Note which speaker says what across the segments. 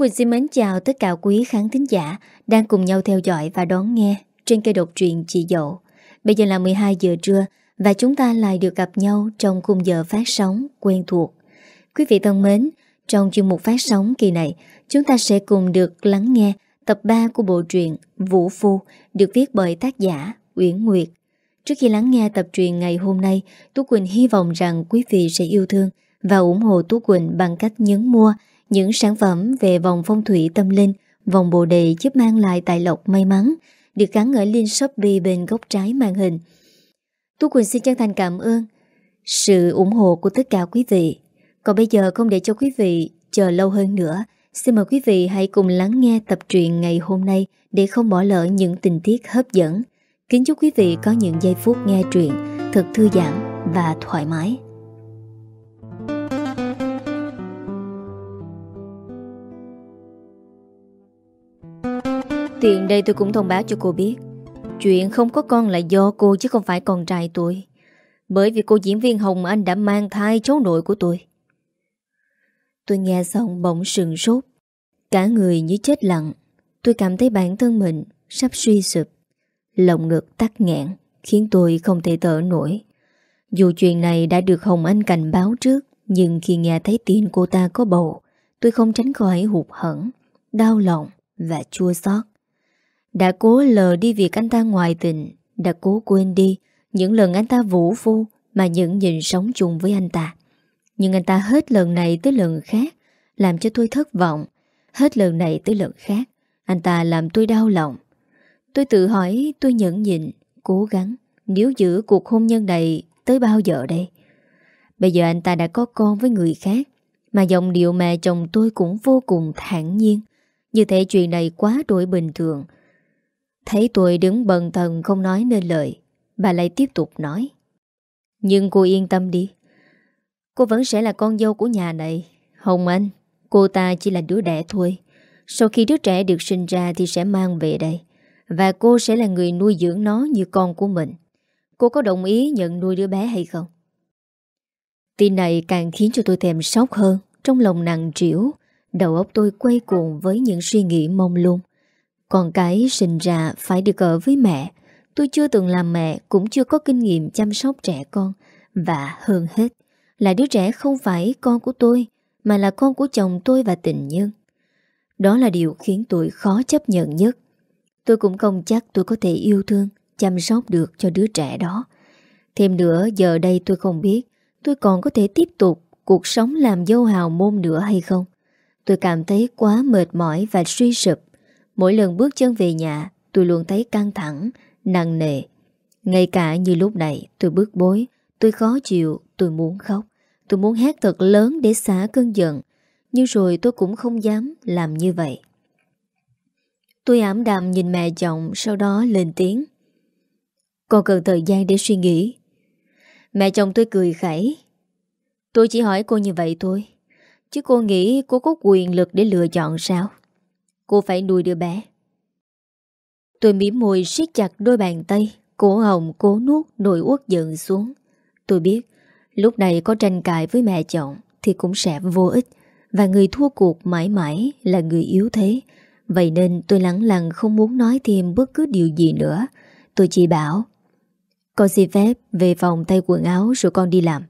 Speaker 1: Quỳnh xin mến chào tất cả quý khán thính giả đang cùng nhau theo dõi và đón nghe trên kênh độc truyện Chị Dậu. Bây giờ là 12 giờ trưa và chúng ta lại được gặp nhau trong khung giờ phát sóng quen thuộc. Quý vị thân mến, trong chuyên mục phát sóng kỳ này, chúng ta sẽ cùng được lắng nghe tập 3 của bộ truyện Vũ Phu được viết bởi tác giả Uyển Nguyệt. Trước khi lắng nghe tập truyện ngày hôm nay, Tú Quỳnh hy vọng rằng quý vị sẽ yêu thương và ủng hộ Tú Quỳnh bằng cách nhấn mua những sản phẩm về vòng phong thủy tâm linh, vòng bồ đề giúp mang lại tài lộc may mắn, được gắn ở link Shopee bên góc trái màn hình. Tú Quỳnh xin chân thành cảm ơn sự ủng hộ của tất cả quý vị. Còn bây giờ không để cho quý vị chờ lâu hơn nữa, xin mời quý vị hãy cùng lắng nghe tập truyện ngày hôm nay để không bỏ lỡ những tình tiết hấp dẫn. Kính chúc quý vị có những giây phút nghe truyện thật thư giãn và thoải mái. Tiện đây tôi cũng thông báo cho cô biết. Chuyện không có con là do cô chứ không phải con trai tôi. Bởi vì cô diễn viên Hồng Anh đã mang thai cháu nội của tôi. Tôi nghe xong bỗng sừng sốt. Cả người như chết lặng. Tôi cảm thấy bản thân mình sắp suy sụp. Lòng ngực tắt nghẹn Khiến tôi không thể thở nổi. Dù chuyện này đã được Hồng Anh cảnh báo trước, Nhưng khi nghe thấy tin cô ta có bầu, Tôi không tránh khỏi hụt hẳn Đau lòng và chua xót đã cố lờ đi việc anh ta ngoại tình, Đã cố quên đi Những lần anh ta vũ phu Mà những nhìn sống chung với anh ta. Nhưng anh ta hết lần này tới lần khác Làm cho tôi thất vọng, Hết lần này tới lần khác Anh ta làm tôi đau lòng. Tôi tự hỏi, tôi nhẫn nhịn, Cố gắng, Nếu giữ cuộc hôn nhân này Tới bao giờ đây? Bây giờ anh ta đã có con với người khác, Mà giọng điệu mẹ chồng tôi cũng vô cùng thản nhiên. Như thể chuyện này quá đổi bình thường Thấy tôi đứng bần thần không nói nên lời, Bà lại tiếp tục nói. Nhưng cô yên tâm đi. Cô vẫn sẽ là con dâu của nhà này. Hồng Anh, Cô ta chỉ là đứa đẻ thôi. Sau khi đứa trẻ được sinh ra thì sẽ mang về đây. Và cô sẽ là người nuôi dưỡng nó như con của mình. Cô có đồng ý nhận nuôi đứa bé hay không? Tin này càng khiến cho tôi thèm sốc hơn. Trong lòng nặng trĩu, Đầu óc tôi quay cuồng với những suy nghĩ mông lung con cái sinh ra phải được ở với mẹ. Tôi chưa từng làm mẹ, Cũng chưa có kinh nghiệm chăm sóc trẻ con. Và hơn hết, Là đứa trẻ không phải con của tôi, Mà là con của chồng tôi và tình nhân. Đó là điều khiến tôi khó chấp nhận nhất. Tôi cũng không chắc tôi có thể yêu thương, Chăm sóc được cho đứa trẻ đó. Thêm nữa, giờ đây tôi không biết Tôi còn có thể tiếp tục Cuộc sống làm dâu hào môn nữa hay không. Tôi cảm thấy quá mệt mỏi và suy sụp. Mỗi lần bước chân về nhà Tôi luôn thấy căng thẳng, nặng nề. Ngay cả như lúc này tôi bước bối Tôi khó chịu, tôi muốn khóc. Tôi muốn hét thật lớn để xả cơn giận Nhưng rồi tôi cũng không dám làm như vậy. Tôi ảm đạm nhìn mẹ chồng Sau đó lên tiếng. Còn cần thời gian để suy nghĩ. Mẹ chồng tôi cười khẩy. Tôi chỉ hỏi cô như vậy thôi Chứ cô nghĩ cô có quyền lực để lựa chọn sao? Cô phải nuôi đứa bé. Tôi mỉm môi siết chặt đôi bàn tay, Cổ hồng cố nuốt nỗi uất giận xuống. Tôi biết, Lúc này có tranh cãi với mẹ chồng Thì cũng sẽ vô ích, Và người thua cuộc mãi mãi là người yếu thế. Vậy nên tôi lắng lặng không muốn nói thêm bất cứ điều gì nữa. Tôi chỉ bảo, Con xin phép về phòng tay quần áo rồi con đi làm.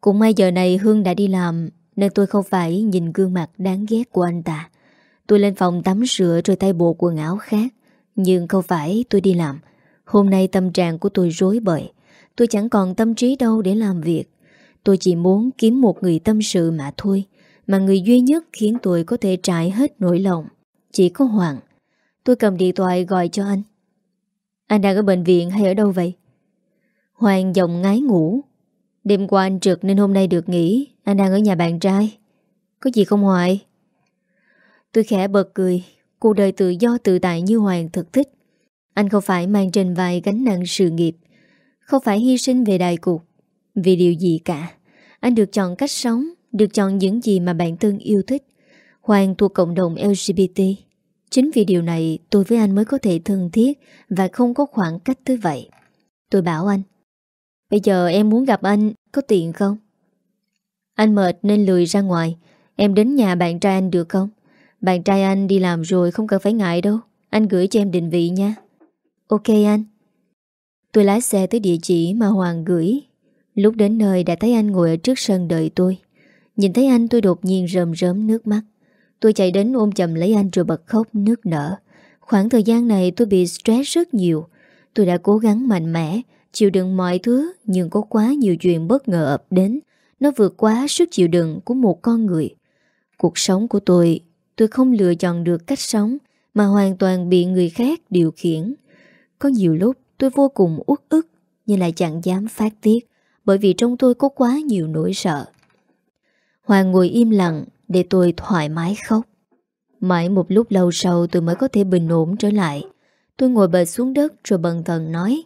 Speaker 1: Cũng may giờ này Hương đã đi làm, Nên tôi không phải nhìn gương mặt đáng ghét của anh ta. Tôi lên phòng tắm rửa rồi tay bộ quần áo khác. Nhưng không phải tôi đi làm. Hôm nay tâm trạng của tôi rối bời. Tôi chẳng còn tâm trí đâu để làm việc. Tôi chỉ muốn kiếm một người tâm sự mà thôi. Mà người duy nhất khiến tôi có thể trải hết nỗi lòng Chỉ có Hoàng. Tôi cầm điện thoại gọi cho anh. Anh đang ở bệnh viện hay ở đâu vậy? Hoàng giọng ngái ngủ. Đêm qua anh trực nên hôm nay được nghỉ. Anh đang ở nhà bạn trai. Có gì không Hoài? Tôi khẽ bật cười. Cuộc đời tự do tự tại như Hoàng thực thích. Anh không phải mang trên vai gánh nặng sự nghiệp. Không phải hy sinh về đại cục Vì điều gì cả? Anh được chọn cách sống, Được chọn những gì mà bản thân yêu thích. Hoàng thuộc cộng đồng LGBT Chính vì điều này, tôi với anh mới có thể thân thiết Và không có khoảng cách tới vậy. Tôi bảo anh, Bây giờ em muốn gặp anh, Có tiện không? Anh mệt nên lười ra ngoài. Em đến nhà bạn trai anh được không? Bạn trai anh đi làm rồi không cần phải ngại đâu. Anh gửi cho em định vị nha. Ok anh. Tôi lái xe tới địa chỉ mà Hoàng gửi. Lúc đến nơi đã thấy anh ngồi ở trước sân đợi tôi. Nhìn thấy anh, tôi đột nhiên rơm rớm nước mắt. Tôi chạy đến ôm chầm lấy anh rồi bật khóc nước nở. Khoảng thời gian này tôi bị stress rất nhiều. Tôi đã cố gắng mạnh mẽ, Chịu đựng mọi thứ, Nhưng có quá nhiều chuyện bất ngờ ập đến. Nó vượt quá sức chịu đựng của một con người. Cuộc sống của tôi Tôi không lựa chọn được cách sống Mà hoàn toàn bị người khác điều khiển. Có nhiều lúc tôi vô cùng uất ức Nhưng lại chẳng dám phát tiết Bởi vì trong tôi có quá nhiều nỗi sợ. Hoàng ngồi im lặng Để tôi thoải mái khóc. Mãi một lúc lâu sau tôi mới có thể bình ổn trở lại. Tôi ngồi bệt xuống đất rồi bần thần nói,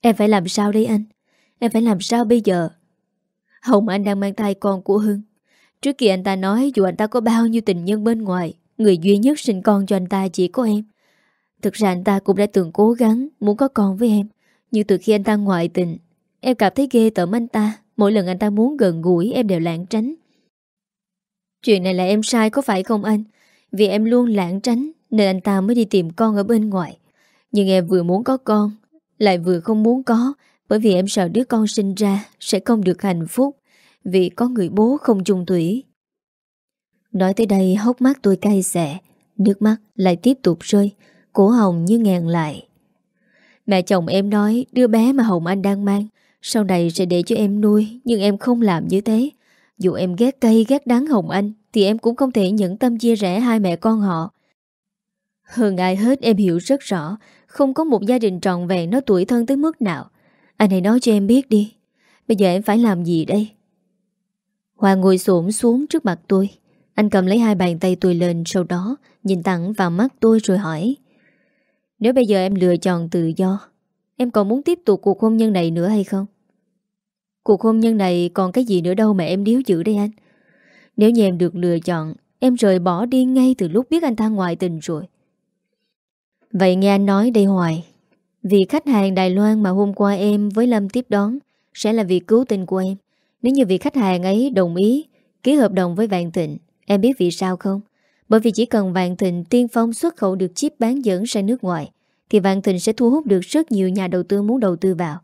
Speaker 1: Em phải làm sao đây anh? Em phải làm sao bây giờ? Hồng anh đang mang thai con của Hưng. Trước kia anh ta nói, dù anh ta có bao nhiêu tình nhân bên ngoài, Người duy nhất sinh con cho anh ta chỉ có em. Thực ra anh ta cũng đã từng cố gắng Muốn có con với em, Nhưng từ khi anh ta ngoại tình, Em cảm thấy ghê tởm anh ta. Mỗi lần anh ta muốn gần gũi, em đều lãng tránh. Chuyện này là em sai có phải không anh? Vì em luôn lãng tránh, Nên anh ta mới đi tìm con ở bên ngoài. Nhưng em vừa muốn có con, Lại vừa không muốn có, Bởi vì em sợ đứa con sinh ra Sẽ không được hạnh phúc. Vì có người bố không chung thủy. Nói tới đây, hốc mắt tôi cay xẻ Nước mắt lại tiếp tục rơi, Cổ hồng như ngàn lại. Mẹ chồng em nói, Đứa bé mà Hồng Anh đang mang, Sau này sẽ để cho em nuôi, Nhưng em không làm như thế. Dù em ghét cay, ghét đắng Hồng Anh, Thì em cũng không thể nhẫn tâm chia rẽ hai mẹ con họ. Hơn ai hết, em hiểu rất rõ, Không có một gia đình trọn vẹn Nó tuổi thân tới mức nào. Anh hãy nói cho em biết đi. Bây giờ em phải làm gì đây? Hoàng ngồi xổm xuống trước mặt tôi. Anh cầm lấy hai bàn tay tôi lên Sau đó, nhìn thẳng vào mắt tôi rồi hỏi, Nếu bây giờ em lựa chọn tự do, Em còn muốn tiếp tục cuộc hôn nhân này nữa hay không? Cuộc hôn nhân này còn cái gì nữa đâu mà em điếu giữ đây anh. Nếu như em được lựa chọn, Em rời bỏ đi ngay từ lúc biết anh ta ngoại tình rồi. Vậy nghe anh nói đây hoài, Vì khách hàng Đài Loan mà hôm qua em với Lâm tiếp đón Sẽ là việc cứu tình của em. Nếu như vị khách hàng ấy đồng ý Ký hợp đồng với Vạn Thịnh, Em biết vì sao không? Bởi vì chỉ cần Vạn Thịnh tiên phong xuất khẩu được chip bán dẫn sang nước ngoài, Thì Vạn Thịnh sẽ thu hút được rất nhiều nhà đầu tư muốn đầu tư vào.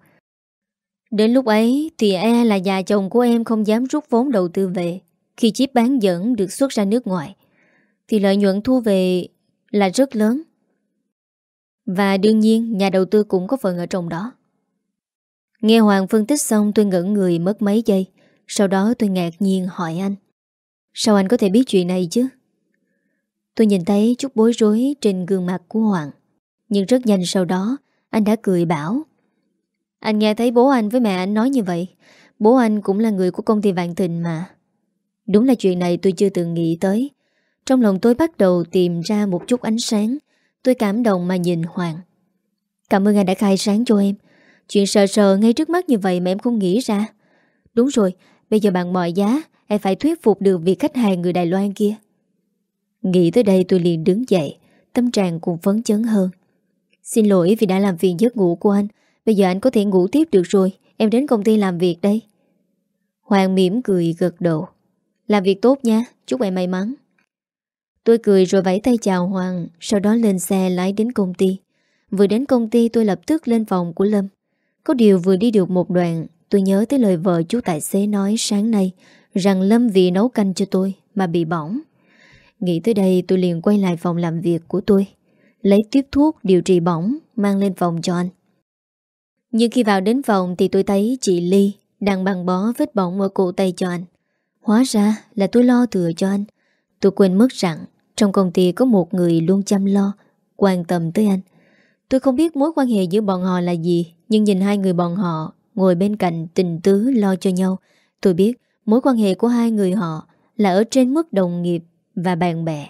Speaker 1: Đến lúc ấy thì e là nhà chồng của em không dám rút vốn đầu tư về Khi chip bán dẫn được xuất ra nước ngoài, Thì lợi nhuận thu về là rất lớn. Và đương nhiên, nhà đầu tư cũng có phần ở trong đó. Nghe Hoàng phân tích xong tôi ngẩn người mất mấy giây. Sau đó tôi ngạc nhiên hỏi anh, Sao anh có thể biết chuyện này chứ? Tôi nhìn thấy chút bối rối trên gương mặt của Hoàng, Nhưng rất nhanh sau đó Anh đã cười bảo, Anh nghe thấy bố anh với mẹ anh nói như vậy, Bố anh cũng là người của công ty Vạn Thịnh mà. Đúng là chuyện này tôi chưa từng nghĩ tới. Trong lòng tôi bắt đầu tìm ra một chút ánh sáng, Tôi cảm động mà nhìn Hoàng. Cảm ơn anh đã khai sáng cho em. Chuyện sợ sờ ngay trước mắt như vậy mà em không nghĩ ra. Đúng rồi Bây giờ bằng mọi giá Em phải thuyết phục được vị khách hàng người Đài Loan kia. Nghĩ tới đây tôi liền đứng dậy Tâm trạng cũng phấn chấn hơn. Xin lỗi vì đã làm phiền giấc ngủ của anh Bây giờ anh có thể ngủ tiếp được rồi Em đến công ty làm việc đây. Hoàng mỉm cười gật đầu. Làm việc tốt nha, chúc em may mắn. Tôi cười rồi vẫy tay chào Hoàng Sau đó lên xe lái đến công ty. Vừa đến công ty tôi lập tức lên phòng của Lâm. Có điều vừa đi được một đoạn, Tôi nhớ tới lời vợ chú tài xế nói sáng nay, Rằng Lâm vì nấu canh cho tôi Mà bị bỏng. Nghĩ tới đây tôi liền quay lại phòng làm việc của tôi, Lấy tiếp thuốc điều trị bỏng Mang lên phòng cho anh. Nhưng khi vào đến phòng thì tôi thấy chị Ly Đang băng bó vết bỏng ở cổ tay cho anh. Hóa ra là tôi lo thừa cho anh. Tôi quên mất rằng Trong công ty có một người luôn chăm lo, Quan tâm tới anh. Tôi không biết mối quan hệ giữa bọn họ là gì nhưng nhìn hai người bọn họ Ngồi bên cạnh tình tứ lo cho nhau Tôi biết mối quan hệ của hai người họ Là ở trên mức đồng nghiệp và bạn bè.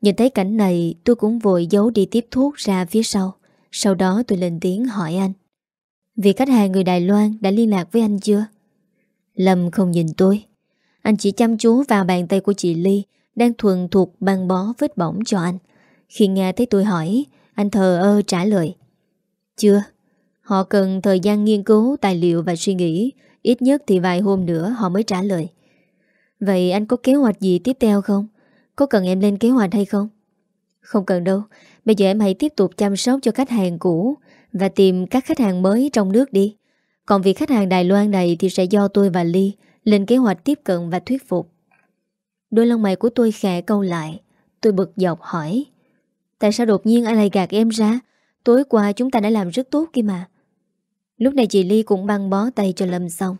Speaker 1: Nhìn thấy cảnh này tôi cũng vội giấu đi tiếp thuốc ra phía sau. Sau đó tôi lên tiếng hỏi anh. Vì khách hàng người Đài Loan đã liên lạc với anh chưa? Lâm không nhìn tôi. Anh chỉ chăm chú vào bàn tay của chị Ly đang thuần thuộc băng bó vết bỏng cho anh. Khi nghe thấy tôi hỏi, anh thờ ơ trả lời. Chưa. Họ cần thời gian nghiên cứu, tài liệu và suy nghĩ. Ít nhất thì vài hôm nữa họ mới trả lời. Vậy anh có kế hoạch gì tiếp theo không? Có cần em lên kế hoạch hay không? Không cần đâu Bây giờ em hãy tiếp tục chăm sóc cho khách hàng cũ Và tìm các khách hàng mới trong nước đi Còn việc khách hàng Đài Loan này Thì sẽ do tôi và Ly Lên kế hoạch tiếp cận và thuyết phục Đôi lông mày của tôi khẽ câu lại Tôi bực dọc hỏi, Tại sao đột nhiên anh lại gạt em ra Tối qua chúng ta đã làm rất tốt kia mà Lúc này chị Ly cũng băng bó tay cho Lâm xong.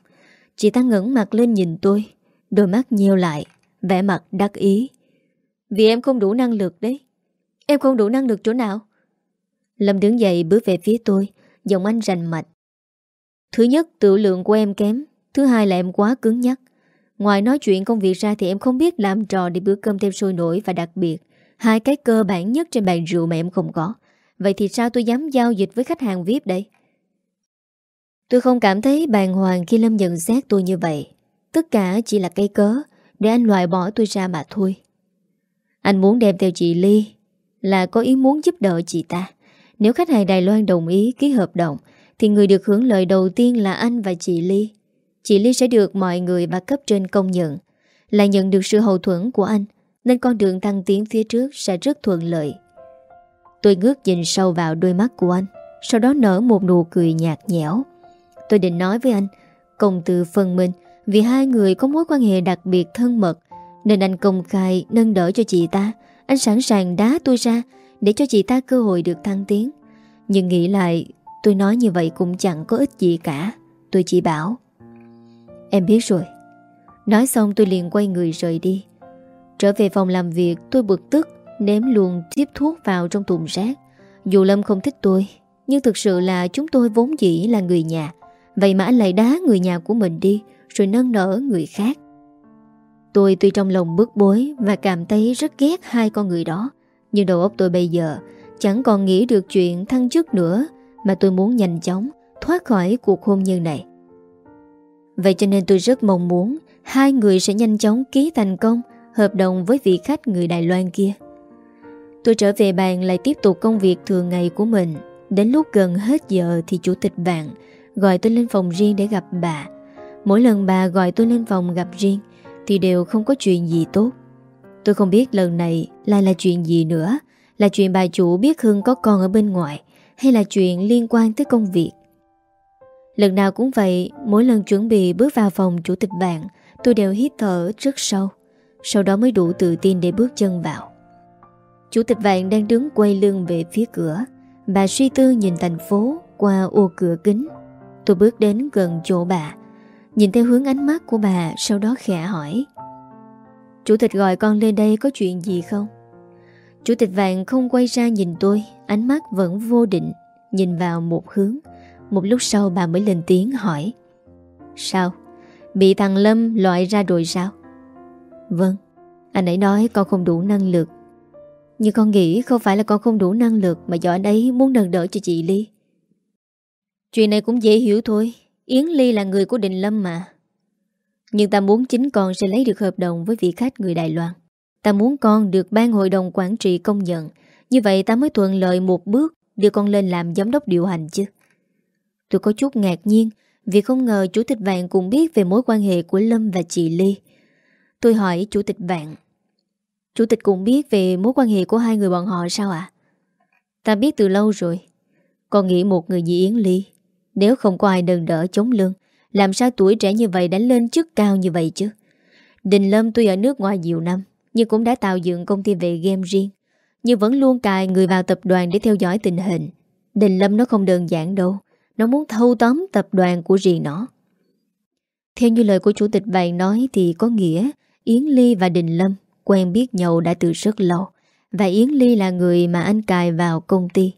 Speaker 1: Chị ta ngẩng mặt lên nhìn tôi, Đôi mắt nheo lại, vẻ mặt đắc ý. Vì em không đủ năng lực đấy. Em không đủ năng lực chỗ nào? Lâm đứng dậy bước về phía tôi, Giọng anh rành mạch. Thứ nhất, tự lượng của em kém. Thứ hai là em quá cứng nhắc. Ngoài nói chuyện công việc ra thì em không biết làm trò để bữa cơm thêm sôi nổi và đặc biệt. Hai cái cơ bản nhất trên bàn rượu mà em không có. Vậy thì sao tôi dám giao dịch với khách hàng VIP đây? Tôi không cảm thấy bàng hoàng khi Lâm nhận xét tôi như vậy. Tất cả chỉ là cây cớ Để anh loại bỏ tôi ra mà thôi. Anh muốn đem theo chị Ly Là có ý muốn giúp đỡ chị ta. Nếu khách hàng Đài Loan đồng ý ký hợp đồng, Thì người được hưởng lợi đầu tiên là anh và chị Ly. Chị Ly sẽ được mọi người và cấp trên công nhận Là nhận được sự hậu thuẫn của anh, Nên con đường thăng tiến phía trước sẽ rất thuận lợi. Tôi ngước nhìn sâu vào đôi mắt của anh, Sau đó nở một nụ cười nhạt nhẽo. Tôi định nói với anh. Công từ phần mình Vì hai người có mối quan hệ đặc biệt thân mật, Nên anh công khai nâng đỡ cho chị ta. Anh sẵn sàng đá tôi ra Để cho chị ta cơ hội được thăng tiến. Nhưng nghĩ lại, Tôi nói như vậy cũng chẳng có ích gì cả. Tôi chỉ bảo, Em biết rồi. Nói xong tôi liền quay người rời đi. Trở về phòng làm việc, tôi bực tức, Ném luôn tiếp thuốc vào trong thùng rác. Dù Lâm không thích tôi, Nhưng thực sự là chúng tôi vốn dĩ là người nhà. Vậy mà anh lại đá người nhà của mình đi, Rồi nâng nở người khác. Tôi tuy trong lòng bức bối Và cảm thấy rất ghét hai con người đó, Nhưng đầu óc tôi bây giờ Chẳng còn nghĩ được chuyện thăng chức nữa Mà tôi muốn nhanh chóng Thoát khỏi cuộc hôn nhân này. Vậy cho nên tôi rất mong muốn Hai người sẽ nhanh chóng ký thành công, Hợp đồng với vị khách người Đài Loan kia. Tôi trở về bàn lại tiếp tục công việc thường ngày của mình. Đến lúc gần hết giờ thì chủ tịch vạn Gọi tôi lên phòng riêng để gặp bà. Mỗi lần bà gọi tôi lên phòng gặp riêng, Thì đều không có chuyện gì tốt. Tôi không biết lần này lại là chuyện gì nữa, Là chuyện bà chủ biết Hưng có con ở bên ngoài, Hay là chuyện liên quan tới công việc. Lần nào cũng vậy, Mỗi lần chuẩn bị bước vào phòng chủ tịch bạn, Tôi đều hít thở rất sâu, Sau đó mới đủ tự tin để bước chân vào. Chủ tịch vạn đang đứng quay lưng về phía cửa. Bà suy tư nhìn thành phố Qua ô cửa kính. Tôi bước đến gần chỗ bà Nhìn theo hướng ánh mắt của bà, Sau đó khẽ hỏi Chủ tịch gọi con lên đây có chuyện gì không? Chủ tịch vàng không quay ra nhìn tôi, Ánh mắt vẫn vô định, Nhìn vào một hướng Một lúc sau bà mới lên tiếng hỏi Sao? Bị thằng Lâm loại ra rồi sao? Vâng Anh ấy nói con không đủ năng lực Nhưng con nghĩ không phải là con không đủ năng lực Mà do anh ấy muốn nâng đỡ cho chị Ly Chuyện này cũng dễ hiểu thôi. Yến Ly là người của Đình Lâm mà. Nhưng ta muốn chính con sẽ lấy được hợp đồng Với vị khách người Đài Loan. Ta muốn con được ban hội đồng quản trị công nhận. Như vậy ta mới thuận lợi một bước Đưa con lên làm giám đốc điều hành chứ. Tôi có chút ngạc nhiên Vì không ngờ chủ tịch Vạn cũng biết Về mối quan hệ của Lâm và chị Ly. Tôi hỏi chủ tịch Vạn, Chủ tịch cũng biết về mối quan hệ của hai người bọn họ sao ạ? Ta biết từ lâu rồi. Con nghĩ một người như Yến Ly nếu không có ai đừng đỡ chống lưng Làm sao tuổi trẻ như vậy đã lên chức cao như vậy chứ? Đình Lâm tuy ở nước ngoài nhiều năm, Nhưng cũng đã tạo dựng công ty về game riêng, Nhưng vẫn luôn cài người vào tập đoàn Để theo dõi tình hình. Đình Lâm nó không đơn giản đâu, Nó muốn thâu tóm tập đoàn của riêng nó. Theo như lời của chủ tịch vàng nói Thì có nghĩa Yến Ly và Đình Lâm quen biết nhau đã từ rất lâu, Và Yến Ly là người mà anh cài vào công ty.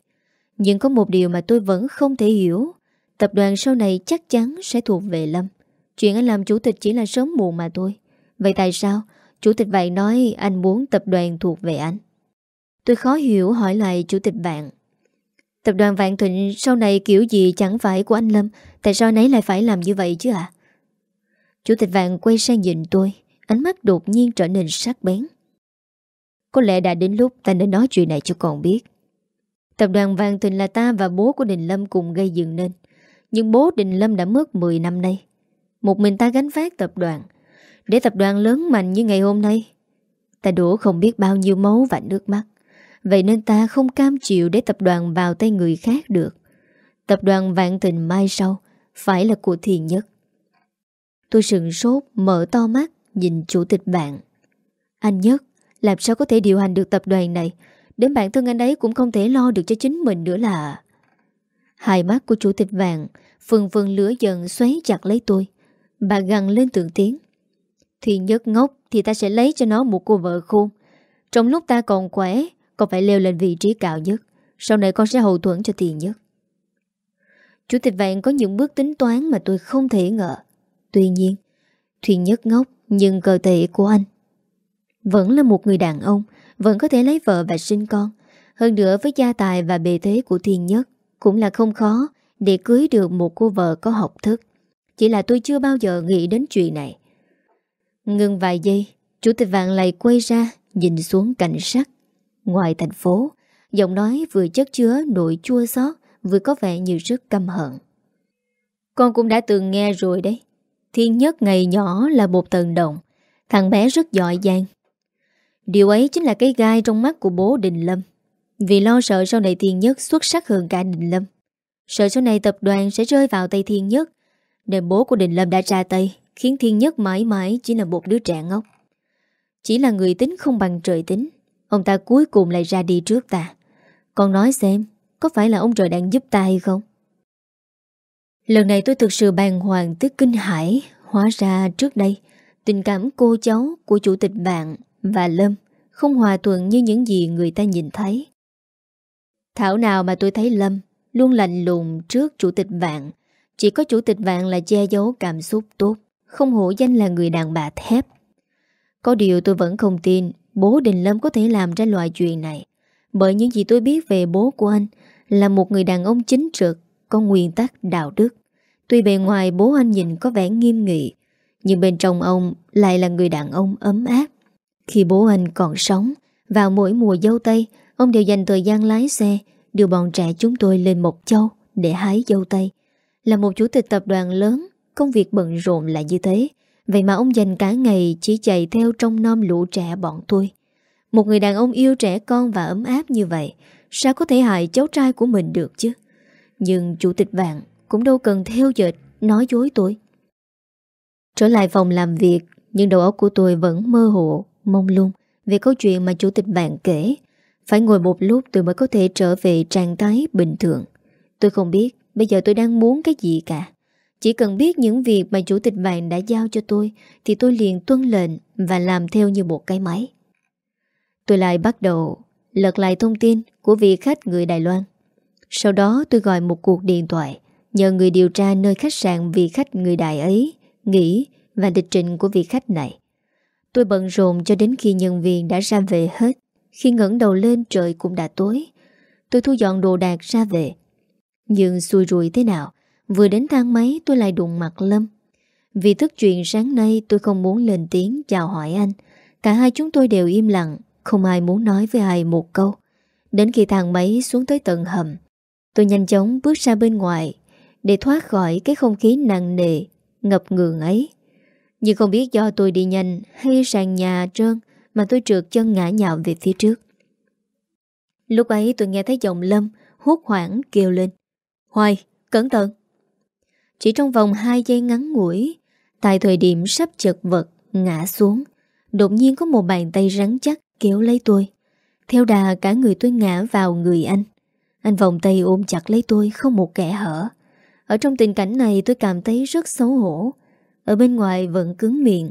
Speaker 1: Nhưng có một điều mà tôi vẫn không thể hiểu Tập đoàn sau này chắc chắn sẽ thuộc về Lâm. Chuyện anh làm chủ tịch chỉ là sớm muộn mà thôi. Vậy tại sao? Chủ tịch Vạn nói anh muốn tập đoàn thuộc về anh. Tôi khó hiểu hỏi lại chủ tịch Vạn. Tập đoàn Vạn Thịnh sau này kiểu gì chẳng phải của anh Lâm? Tại sao nấy lại phải làm như vậy chứ ạ? Chủ tịch Vạn quay sang nhìn tôi. Ánh mắt đột nhiên trở nên sắc bén. Có lẽ đã đến lúc ta nên nói chuyện này cho con biết. Tập đoàn Vạn Thịnh là ta và bố của Đình Lâm cùng gây dựng nên nhưng bố Đình Lâm đã mất 10 năm nay. Một mình ta gánh phát tập đoàn. Để tập đoàn lớn mạnh như ngày hôm nay, Ta đổ không biết bao nhiêu máu và nước mắt. Vậy nên ta không cam chịu để tập đoàn vào tay người khác được. Tập đoàn Vạn Tình mai sau Phải là của thiền nhất. Tôi sừng sốt, Mở to mắt, Nhìn chủ tịch bạn. Anh Nhất, Làm sao có thể điều hành được tập đoàn này? Đến bản thân anh ấy cũng không thể lo được cho chính mình nữa là. Hai mắt của chủ tịch vàng Phần phần lửa dần xoáy chặt lấy tôi. Bà gằn lên tượng tiếng. Thì nhất ngốc Thì ta sẽ lấy cho nó một cô vợ khôn. Trong lúc ta còn khỏe Con phải leo lên vị trí cao nhất. Sau này con sẽ hậu thuẫn cho tiền nhất. Chủ tịch vạn có những bước tính toán Mà tôi không thể ngờ. Tuy nhiên Thuyền nhất ngốc Nhưng cơ thể của anh Vẫn là một người đàn ông, Vẫn có thể lấy vợ và sinh con. Hơn nữa với gia tài và bề thế của thiên nhất cũng là không khó Để cưới được một cô vợ có học thức. Chỉ là tôi chưa bao giờ nghĩ đến chuyện này. Ngừng vài giây, Chủ tịch vạn lại quay ra, Nhìn xuống cảnh sắc. Ngoài thành phố, Giọng nói vừa chất chứa nỗi chua xót, Vừa có vẻ như rất căm hận. Con cũng đã từng nghe rồi đấy. Thiên nhất ngày nhỏ là một tầng động Thằng bé rất giỏi giang. Điều ấy chính là cái gai trong mắt của bố Đình Lâm. Vì lo sợ sau này Thiên Nhất xuất sắc hơn cả Đình Lâm. Sợ sau này tập đoàn sẽ rơi vào tay Thiên Nhất. Nên bố của Đình Lâm đã ra tay, Khiến Thiên Nhất mãi mãi chỉ là một đứa trẻ ngốc. Chỉ là người tính không bằng trời tính, Ông ta cuối cùng lại ra đi trước ta. Còn nói xem, Có phải là ông trời đang giúp ta hay không? Lần này tôi thực sự bàng hoàng tức kinh hãi, Hóa ra trước đây, Tình cảm cô cháu của chủ tịch bạn và Lâm Không hòa thuận như những gì người ta nhìn thấy. Thảo nào mà tôi thấy Lâm Luôn lạnh lùng trước chủ tịch Vạn. Chỉ có chủ tịch Vạn là che giấu cảm xúc tốt, Không hổ danh là người đàn bà thép. Có điều tôi vẫn không tin Bố Đình Lâm có thể làm ra loại chuyện này. Bởi những gì tôi biết về bố của anh Là một người đàn ông chính trực, Có nguyên tắc, đạo đức. Tuy bề ngoài bố anh nhìn có vẻ nghiêm nghị, Nhưng bên trong ông lại là người đàn ông ấm áp. Khi bố anh còn sống, Vào mỗi mùa dâu tây Ông đều dành thời gian lái xe, Đưa bọn trẻ chúng tôi lên Mộc Châu Để hái dâu tây. Là một chủ tịch tập đoàn lớn, Công việc bận rộn là như thế. Vậy mà ông dành cả ngày chỉ chạy theo trong nom lũ trẻ bọn tôi. Một người đàn ông yêu trẻ con và ấm áp như vậy, Sao có thể hại cháu trai của mình được chứ? Nhưng chủ tịch vạn cũng đâu cần theo dệt, Nói dối tôi. Trở lại phòng làm việc Nhưng đầu óc của tôi vẫn mơ hồ, Mông lung. Về câu chuyện mà chủ tịch bạn kể phải ngồi một lúc tôi mới có thể trở về trạng thái bình thường. Tôi không biết Bây giờ tôi đang muốn cái gì cả. Chỉ cần biết những việc mà chủ tịch bạn đã giao cho tôi, Thì tôi liền tuân lệnh Và làm theo như một cái máy. Tôi lại bắt đầu Lật lại thông tin của vị khách người Đài Loan. Sau đó tôi gọi một cuộc điện thoại, Nhờ người điều tra nơi khách sạn vị khách người đài ấy Nghỉ và lịch trình của vị khách này. Tôi bận rộn cho đến khi nhân viên đã ra về hết. Khi ngẩng đầu lên trời cũng đã tối. Tôi thu dọn đồ đạc ra về. Nhưng xui rùi thế nào? Vừa đến thang máy, tôi lại đụng mặt Lâm. Vì thức chuyện sáng nay, tôi không muốn lên tiếng chào hỏi anh. Cả hai chúng tôi đều im lặng, Không ai muốn nói với ai một câu. Đến khi thang máy xuống tới tận hầm, Tôi nhanh chóng bước ra bên ngoài để thoát khỏi cái không khí nặng nề, Ngập ngường ấy. Nhưng không biết do tôi đi nhanh Hay sàn nhà trơn mà tôi trượt chân ngã nhạo về phía trước. Lúc ấy tôi nghe thấy giọng Lâm Hút hoảng kêu lên. Hoài, cẩn thận! Chỉ trong vòng 2 giây ngắn ngủi Tại thời điểm sắp chật vật Ngã xuống Đột nhiên có một bàn tay rắn chắc kéo lấy tôi. Theo đà cả người tôi ngã vào người anh. Anh vòng tay ôm chặt lấy tôi Không một kẻ hở. Ở trong tình cảnh này tôi cảm thấy rất xấu hổ. Ở bên ngoài vẫn cứng miệng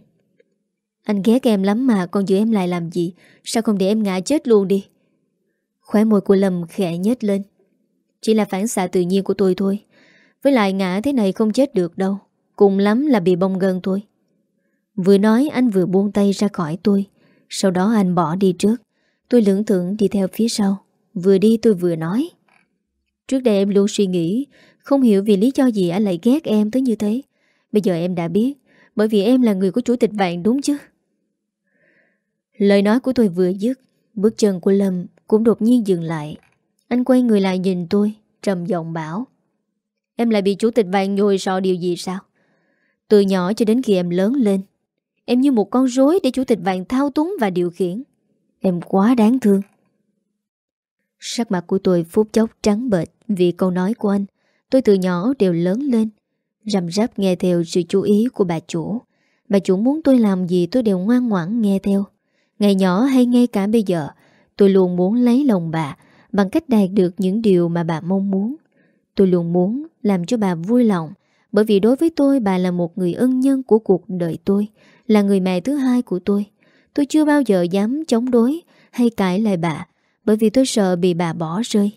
Speaker 1: anh ghét em lắm mà, Còn giữ em lại làm gì? Sao không để em ngã chết luôn đi? Khóe môi của Lâm khẽ nhếch lên. Chỉ là phản xạ tự nhiên của tôi thôi. Với lại ngã thế này không chết được đâu. Cùng lắm là bị bông gân thôi. Vừa nói, anh vừa buông tay ra khỏi tôi. Sau đó anh bỏ đi trước. Tôi lưỡng thưởng đi theo phía sau. Vừa đi tôi vừa nói. Trước đây em luôn suy nghĩ, không hiểu vì lý do gì anh lại ghét em tới như thế. Bây giờ em đã biết, Bởi vì em là người của chủ tịch vạn đúng chứ? Lời nói của tôi vừa dứt, Bước chân của Lâm cũng đột nhiên dừng lại. Anh quay người lại nhìn tôi, Trầm giọng bảo, Em lại bị chủ tịch vàng nhồi sợ điều gì sao? Từ nhỏ cho đến khi em lớn lên, Em như một con rối để chủ tịch vàng thao túng và điều khiển. Em quá đáng thương. Sắc mặt của tôi phút chốc trắng bệch Vì câu nói của anh. Tôi từ nhỏ đều lớn lên Rằm rắp nghe theo sự chú ý của bà chủ. Bà chủ muốn tôi làm gì tôi đều ngoan ngoãn nghe theo. Ngày nhỏ hay ngay cả bây giờ, Tôi luôn muốn lấy lòng bà Bằng cách đạt được những điều mà bà mong muốn. Tôi luôn muốn làm cho bà vui lòng, Bởi vì đối với tôi bà là một người ân nhân của cuộc đời tôi, Là người mẹ thứ hai của tôi. Tôi chưa bao giờ dám chống đối Hay cãi lại bà, Bởi vì tôi sợ bị bà bỏ rơi.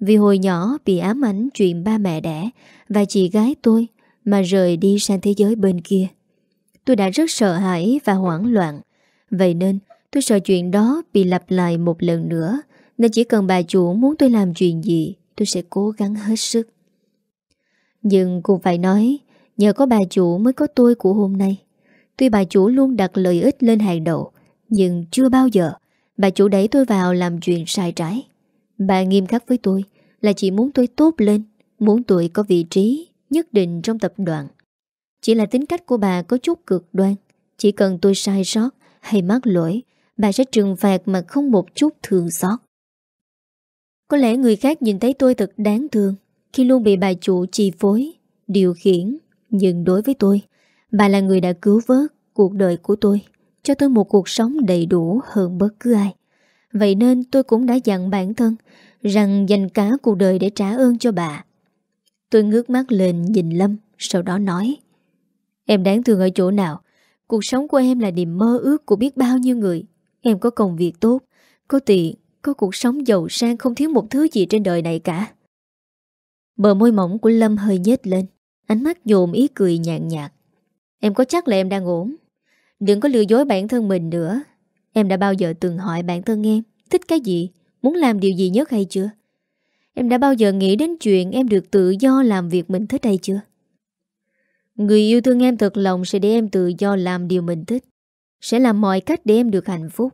Speaker 1: Vì hồi nhỏ bị ám ảnh chuyện ba mẹ đẻ Và chị gái tôi Mà rời đi sang thế giới bên kia. Tôi đã rất sợ hãi và hoảng loạn, Vậy nên tôi sợ chuyện đó bị lặp lại một lần nữa, Nên chỉ cần bà chủ muốn tôi làm chuyện gì, Tôi sẽ cố gắng hết sức. Nhưng cũng phải nói, Nhờ có bà chủ mới có tôi của hôm nay. Tuy bà chủ luôn đặt lợi ích lên hàng đầu, Nhưng chưa bao giờ Bà chủ đẩy tôi vào làm chuyện sai trái. Bà nghiêm khắc với tôi Là chỉ muốn tôi tốt lên, Muốn tôi có vị trí nhất định trong tập đoàn. Chỉ là tính cách của bà có chút cực đoan, Chỉ cần tôi sai sót hay mắc lỗi Bà sẽ trừng phạt mà không một chút thương xót. Có lẽ người khác nhìn thấy tôi thật đáng thương. Khi luôn bị bà chủ chi phối, Điều khiển. Nhưng đối với tôi, Bà là người đã cứu vớt cuộc đời của tôi, Cho tôi một cuộc sống đầy đủ hơn bất cứ ai. Vậy nên tôi cũng đã dặn bản thân Rằng dành cả cuộc đời để trả ơn cho bà. Tôi ngước mắt lên nhìn Lâm, Sau đó nói, Em đáng thương ở chỗ nào? Cuộc sống của em là niềm mơ ước của biết bao nhiêu người. Em có công việc tốt, Có tiền, Có cuộc sống giàu sang, không thiếu một thứ gì trên đời này cả. Bờ môi mỏng của Lâm hơi nhếch lên, Ánh mắt dồn ý cười nhàn nhạt. Em có chắc là em đang ổn? Đừng có lừa dối bản thân mình nữa. Em đã bao giờ từng hỏi bản thân em, Thích cái gì, Muốn làm điều gì nhất hay chưa? Em đã bao giờ nghĩ đến chuyện em được tự do làm việc mình thích hay chưa? Người yêu thương em thật lòng sẽ để em tự do làm điều mình thích. Sẽ làm mọi cách để em được hạnh phúc.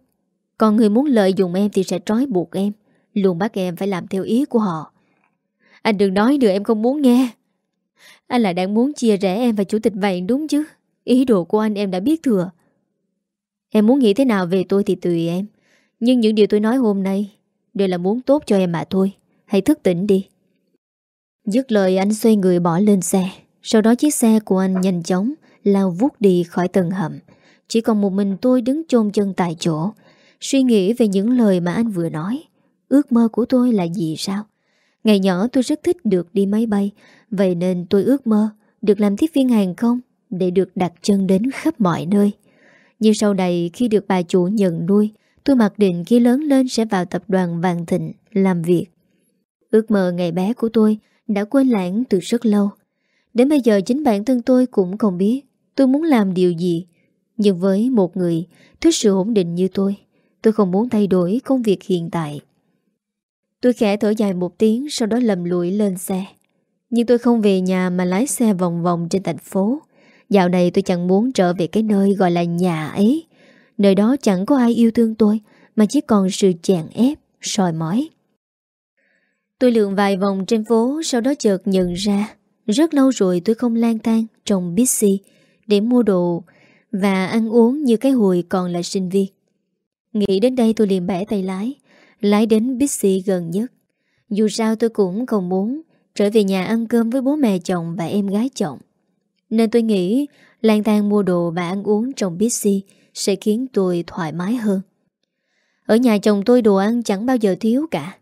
Speaker 1: Còn người muốn lợi dụng em thì sẽ trói buộc em. Luôn bắt em phải làm theo ý của họ. Anh đừng nói nữa, em không muốn nghe. Anh là đang muốn chia rẽ em và chủ tịch vậy, đúng chứ? Ý đồ của anh em đã biết thừa. Em muốn nghĩ thế nào về tôi thì tùy em. Nhưng những điều tôi nói hôm nay Đều là muốn tốt cho em mà thôi. Hãy thức tỉnh đi. Dứt lời, anh xoay người bỏ lên xe. Sau đó chiếc xe của anh nhanh chóng Lao vút đi khỏi tầng hầm. Chỉ còn một mình tôi đứng chôn chân tại chỗ, Suy nghĩ về những lời mà anh vừa nói Ước mơ của tôi là gì sao Ngày nhỏ tôi rất thích được đi máy bay, Vậy nên tôi ước mơ Được làm tiếp viên hàng không Để được đặt chân đến khắp mọi nơi Nhưng sau này khi được bà chủ nhận nuôi, Tôi mặc định khi lớn lên sẽ vào tập đoàn Vàng Thịnh làm việc. Ước mơ ngày bé của tôi đã quên lãng từ rất lâu. Đến bây giờ chính bản thân tôi cũng không biết tôi muốn làm điều gì. Nhưng với một người thích sự ổn định như tôi, tôi không muốn thay đổi công việc hiện tại. Tôi khẽ thở dài một tiếng sau đó lầm lũi lên xe. Nhưng tôi không về nhà mà lái xe vòng vòng trên thành phố. Dạo này tôi chẳng muốn trở về cái nơi gọi là nhà ấy. Nơi đó chẳng có ai yêu thương tôi Mà chỉ còn sự chèn ép, sòi mỏi. Tôi lượn vài vòng trên phố Sau đó chợt nhận ra Rất lâu rồi tôi không lang thang trong Bixi Để mua đồ và ăn uống như cái hồi còn là sinh viên Nghĩ đến đây tôi liền bẻ tay lái Lái đến Bixi gần nhất Dù sao tôi cũng không muốn Trở về nhà ăn cơm với bố mẹ chồng và em gái chồng Nên tôi nghĩ lang thang mua đồ và ăn uống trong Bixi sẽ khiến tôi thoải mái hơn. Ở nhà chồng tôi đồ ăn chẳng bao giờ thiếu cả.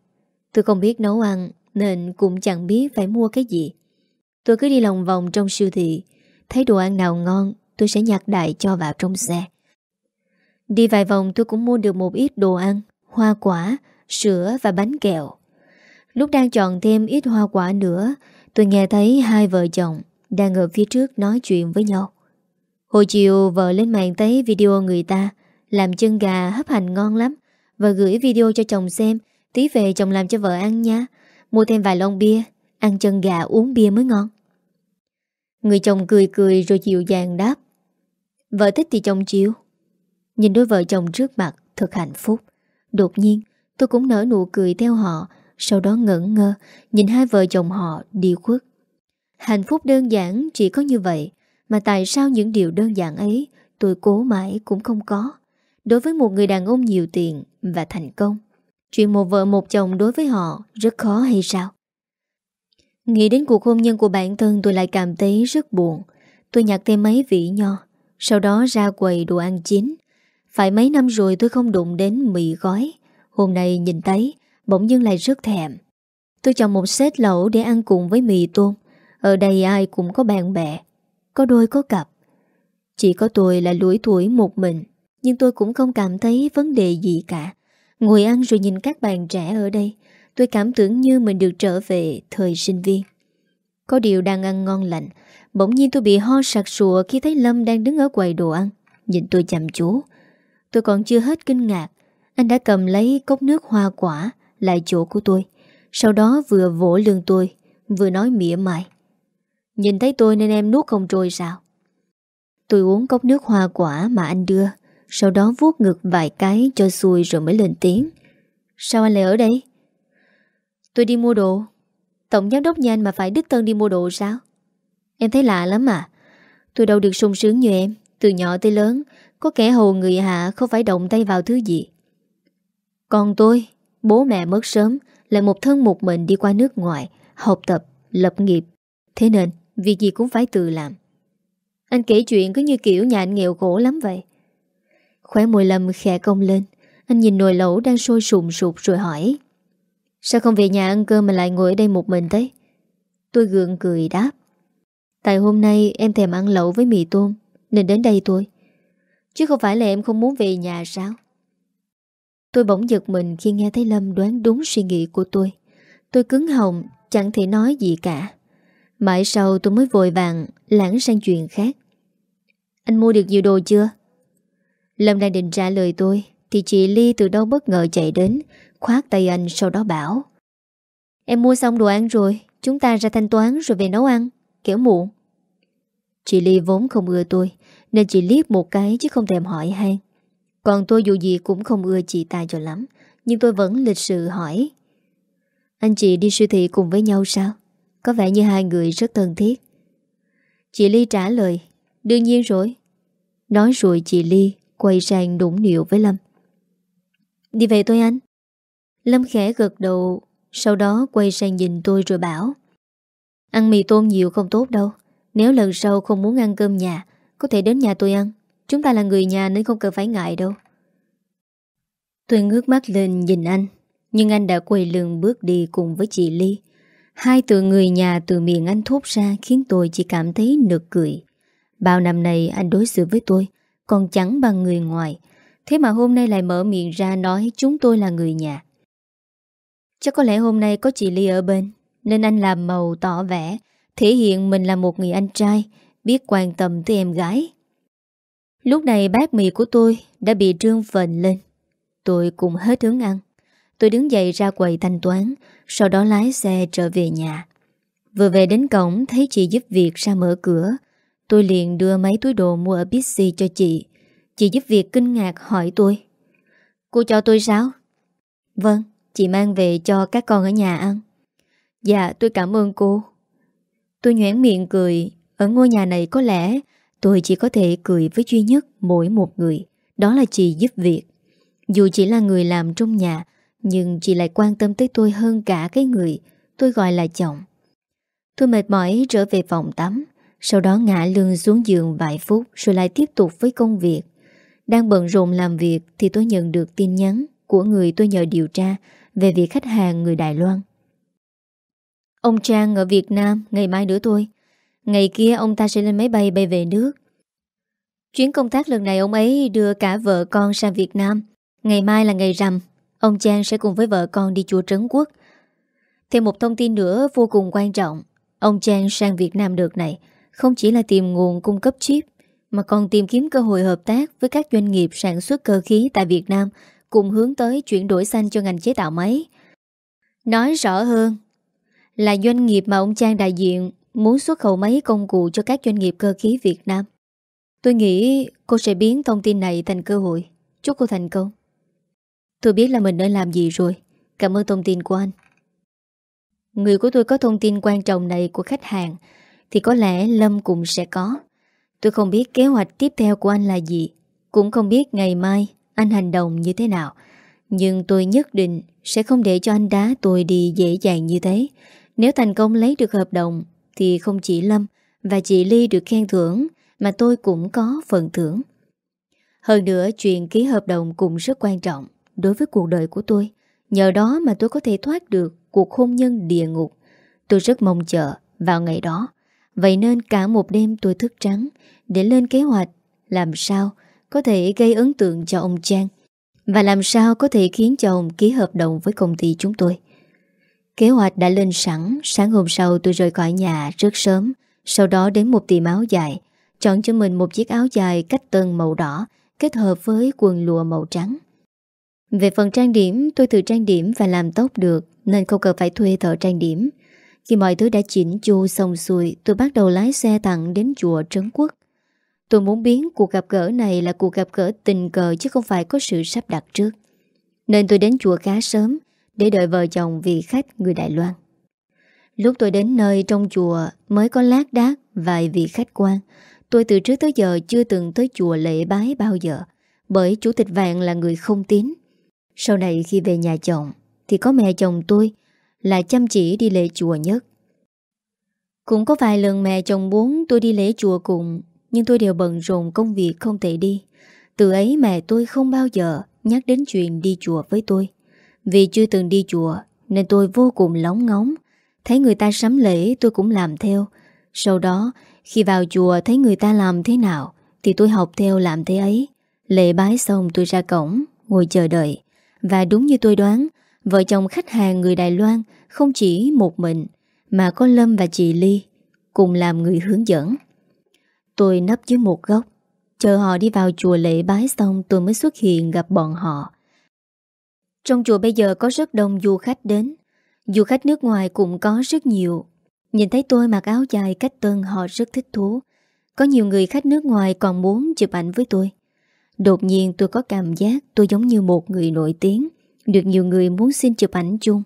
Speaker 1: Tôi không biết nấu ăn nên cũng chẳng biết phải mua cái gì. Tôi cứ đi lòng vòng trong siêu thị, thấy đồ ăn nào ngon tôi sẽ nhặt đại cho vào trong xe. Đi vài vòng tôi cũng mua được một ít đồ ăn, hoa quả, sữa và bánh kẹo. Lúc đang chọn thêm ít hoa quả nữa, tôi nghe thấy hai vợ chồng đang ở phía trước nói chuyện với nhau. Hồi chiều vợ lên mạng thấy video người ta Làm chân gà hấp hành ngon lắm Và gửi video cho chồng xem Tí về chồng làm cho vợ ăn nha Mua thêm vài lon bia Ăn chân gà uống bia mới ngon Người chồng cười cười rồi dịu dàng đáp Vợ thích thì chồng chịu Nhìn đôi vợ chồng trước mặt Thật hạnh phúc Đột nhiên tôi cũng nở nụ cười theo họ Sau đó ngẩn ngơ Nhìn hai vợ chồng họ đi khuất Hạnh phúc đơn giản chỉ có như vậy mà tại sao những điều đơn giản ấy tôi cố mãi cũng không có. Đối với một người đàn ông nhiều tiền và thành công, chuyện một vợ một chồng đối với họ rất khó hay sao? Nghĩ đến cuộc hôn nhân của bản thân tôi lại cảm thấy rất buồn. Tôi nhặt thêm mấy vị nho, sau đó ra quầy đồ ăn chín. Phải mấy năm rồi tôi không đụng đến mì gói. Hôm nay nhìn thấy, bỗng dưng lại rất thèm. Tôi chọn một xếp lẩu để ăn cùng với mì tôm. Ở đây ai cũng có bạn bè, có đôi có cặp. Chỉ có tôi là lủi tuổi một mình, nhưng tôi cũng không cảm thấy vấn đề gì cả. Ngồi ăn rồi nhìn các bạn trẻ ở đây, tôi cảm tưởng như mình được trở về thời sinh viên. Có điều đang ăn ngon lạnh, bỗng nhiên tôi bị ho sặc sụa khi thấy Lâm đang đứng ở quầy đồ ăn, nhìn tôi chăm chú. Tôi còn chưa hết kinh ngạc, anh đã cầm lấy cốc nước hoa quả lại chỗ của tôi. Sau đó vừa vỗ lưng tôi Vừa nói mỉa mai. Nhìn thấy tôi nên em nuốt không trôi sao? Tôi uống cốc nước hoa quả mà anh đưa Sau đó vuốt ngực vài cái cho xuôi rồi mới lên tiếng. Sao anh lại ở đây? Tôi đi mua đồ. Tổng giám đốc nhanh mà phải đích thân đi mua đồ sao? Em thấy lạ lắm à. Tôi đâu được sung sướng như em. Từ nhỏ tới lớn Có kẻ hầu người hạ không phải động tay vào thứ gì. Còn tôi Bố mẹ mất sớm Lại một thân một mình đi qua nước ngoài Học tập, lập nghiệp. Thế nên việc gì cũng phải tự làm. Anh kể chuyện cứ như kiểu nhà anh nghèo khổ lắm vậy. Khóe môi lầm khẽ công lên Anh nhìn nồi lẩu đang sôi sùng sụp rồi hỏi Sao không về nhà ăn cơm mà lại ngồi ở đây một mình thế? Tôi gượng cười đáp Tại hôm nay em thèm ăn lẩu với mì tôm Nên đến đây tôi Chứ không phải là em không muốn về nhà sao Tôi bỗng giật mình khi nghe thấy Lâm đoán đúng suy nghĩ của tôi. Tôi cứng hồng, chẳng thể nói gì cả. Mãi sau tôi mới vội vàng lãng sang chuyện khác. Anh mua được nhiều đồ chưa? Lâm đang định trả lời tôi, thì chị Ly từ đâu bất ngờ chạy đến, khoát tay anh sau đó bảo. Em mua xong đồ ăn rồi, chúng ta ra thanh toán rồi về nấu ăn, kéo muộn. Chị Ly vốn không ưa tôi, nên chị liếc một cái chứ không thèm hỏi han. Còn tôi dù gì cũng không ưa chị ta cho lắm Nhưng tôi vẫn lịch sự hỏi Anh chị đi siêu thị cùng với nhau sao? Có vẻ như hai người rất thân thiết Chị Ly trả lời Đương nhiên rồi Nói rồi chị Ly quay sang đủng điệu với Lâm Đi về tôi anh Lâm khẽ gật đầu Sau đó quay sang nhìn tôi rồi bảo Ăn mì tôm nhiều không tốt đâu. Nếu lần sau không muốn ăn cơm nhà, Có thể đến nhà tôi ăn. Chúng ta là người nhà nên không cần phải ngại đâu. Tôi ngước mắt lên nhìn anh, Nhưng anh đã quầy lường bước đi cùng với chị Ly. Hai từ người nhà từ miệng anh thốt ra Khiến tôi chỉ cảm thấy nực cười. Bao năm nay anh đối xử với tôi, Còn chẳng bằng người ngoài. Thế mà hôm nay lại mở miệng ra nói Chúng tôi là người nhà. Chắc có lẽ hôm nay có chị Ly ở bên. Nên anh làm màu tỏ vẻ Thể hiện mình là một người anh trai Biết quan tâm tới em gái Lúc này bát mì của tôi đã bị trương phình lên. Tôi cũng hết hướng ăn. Tôi đứng dậy ra quầy thanh toán, sau đó lái xe trở về nhà. Vừa về đến cổng thấy chị giúp việc ra mở cửa. Tôi liền đưa mấy túi đồ mua ở Bixi cho chị. Chị giúp việc kinh ngạc hỏi tôi. Cô cho tôi sao? Vâng, chị mang về cho các con ở nhà ăn. Dạ, tôi cảm ơn cô. Tôi nhoảng miệng cười. Ở ngôi nhà này có lẽ Tôi chỉ có thể cười với duy nhất mỗi một người. Đó là chị giúp việc. Dù chỉ là người làm trong nhà Nhưng chị lại quan tâm tới tôi hơn cả cái người Tôi gọi là chồng. Tôi mệt mỏi trở về phòng tắm Sau đó ngã lưng xuống giường vài phút Rồi lại tiếp tục với công việc. Đang bận rộn làm việc Thì tôi nhận được tin nhắn Của người tôi nhờ điều tra Về việc khách hàng người Đài Loan. Ông Trang ở Việt Nam, Ngày mai nữa thôi. Ngày kia ông ta sẽ lên máy bay bay về nước. Chuyến công tác lần này ông ấy đưa cả vợ con sang Việt Nam. Ngày mai là ngày rằm, Ông Trang sẽ cùng với vợ con đi chùa Trấn Quốc. Thêm một thông tin nữa vô cùng quan trọng, Ông Trang sang Việt Nam đợt này, Không chỉ là tìm nguồn cung cấp chip, Mà còn tìm kiếm cơ hội hợp tác Với các doanh nghiệp sản xuất cơ khí tại Việt Nam, Cùng hướng tới chuyển đổi xanh cho ngành chế tạo máy. Nói rõ hơn là doanh nghiệp mà ông Trang đại diện muốn xuất khẩu máy công cụ cho các doanh nghiệp cơ khí Việt Nam. Tôi nghĩ cô sẽ biến thông tin này thành cơ hội. Chúc cô thành công. Tôi biết là mình nên làm gì rồi. Cảm ơn thông tin của anh. Người của tôi có thông tin quan trọng này của khách hàng, thì có lẽ Lâm cũng sẽ có. Tôi không biết kế hoạch tiếp theo của anh là gì, Cũng không biết ngày mai Anh hành động như thế nào Nhưng tôi nhất định Sẽ không để cho anh đá tôi đi dễ dàng như thế nếu thành công lấy được hợp đồng, Thì không chỉ Lâm Và chị Ly được khen thưởng, Mà tôi cũng có phần thưởng. Hơn nữa, chuyện ký hợp đồng cũng rất quan trọng Đối với cuộc đời của tôi. Nhờ đó mà tôi có thể thoát được Cuộc hôn nhân địa ngục. Tôi rất mong chờ vào ngày đó. Vậy nên cả một đêm tôi thức trắng Để lên kế hoạch Làm sao có thể gây ấn tượng cho ông Trang Và làm sao có thể khiến cho ông ký hợp đồng với công ty chúng tôi. Kế hoạch đã lên sẵn, Sáng hôm sau tôi rời khỏi nhà rất sớm, Sau đó đến một tiệm áo dài. Chọn cho mình một chiếc áo dài cách tân màu đỏ, Kết hợp với quần lụa màu trắng. Về phần trang điểm, Tôi tự trang điểm và làm tóc được, Nên không cần phải thuê thợ trang điểm. Khi mọi thứ đã chỉnh chu xong xuôi, Tôi bắt đầu lái xe tặng đến chùa Trấn Quốc. Tôi muốn biến cuộc gặp gỡ này là cuộc gặp gỡ tình cờ chứ không phải có sự sắp đặt trước. Nên tôi đến chùa khá sớm để đợi vợ chồng vị khách người Đài Loan. Lúc tôi đến nơi trong chùa mới có lát đác vài vị khách quan. Tôi từ trước tới giờ chưa từng tới chùa lễ bái bao giờ bởi chủ tịch vạn là người không tín. Sau này khi về nhà chồng thì có mẹ chồng tôi là chăm chỉ đi lễ chùa nhất. Cũng có vài lần mẹ chồng muốn tôi đi lễ chùa cùng, nhưng tôi đều bận rộn công việc không thể đi. Từ ấy mẹ tôi không bao giờ nhắc đến chuyện đi chùa với tôi. Vì chưa từng đi chùa nên tôi vô cùng lóng ngóng. Thấy người ta sắm lễ tôi cũng làm theo. Sau đó khi vào chùa thấy người ta làm thế nào thì tôi học theo làm thế ấy. Lễ bái xong tôi ra cổng, ngồi chờ đợi. Và đúng như tôi đoán, Vợ chồng khách hàng người Đài Loan không chỉ một mình mà có Lâm và chị Ly cùng làm người hướng dẫn. Tôi nấp dưới một góc, chờ họ đi vào chùa lễ bái xong tôi mới xuất hiện gặp bọn họ. Trong chùa bây giờ có rất đông du khách đến, du khách nước ngoài cũng có rất nhiều. Nhìn thấy tôi mặc áo dài cách tân họ rất thích thú. Có nhiều người khách nước ngoài còn muốn chụp ảnh với tôi. Đột nhiên tôi có cảm giác tôi giống như một người nổi tiếng. Được nhiều người muốn xin chụp ảnh chung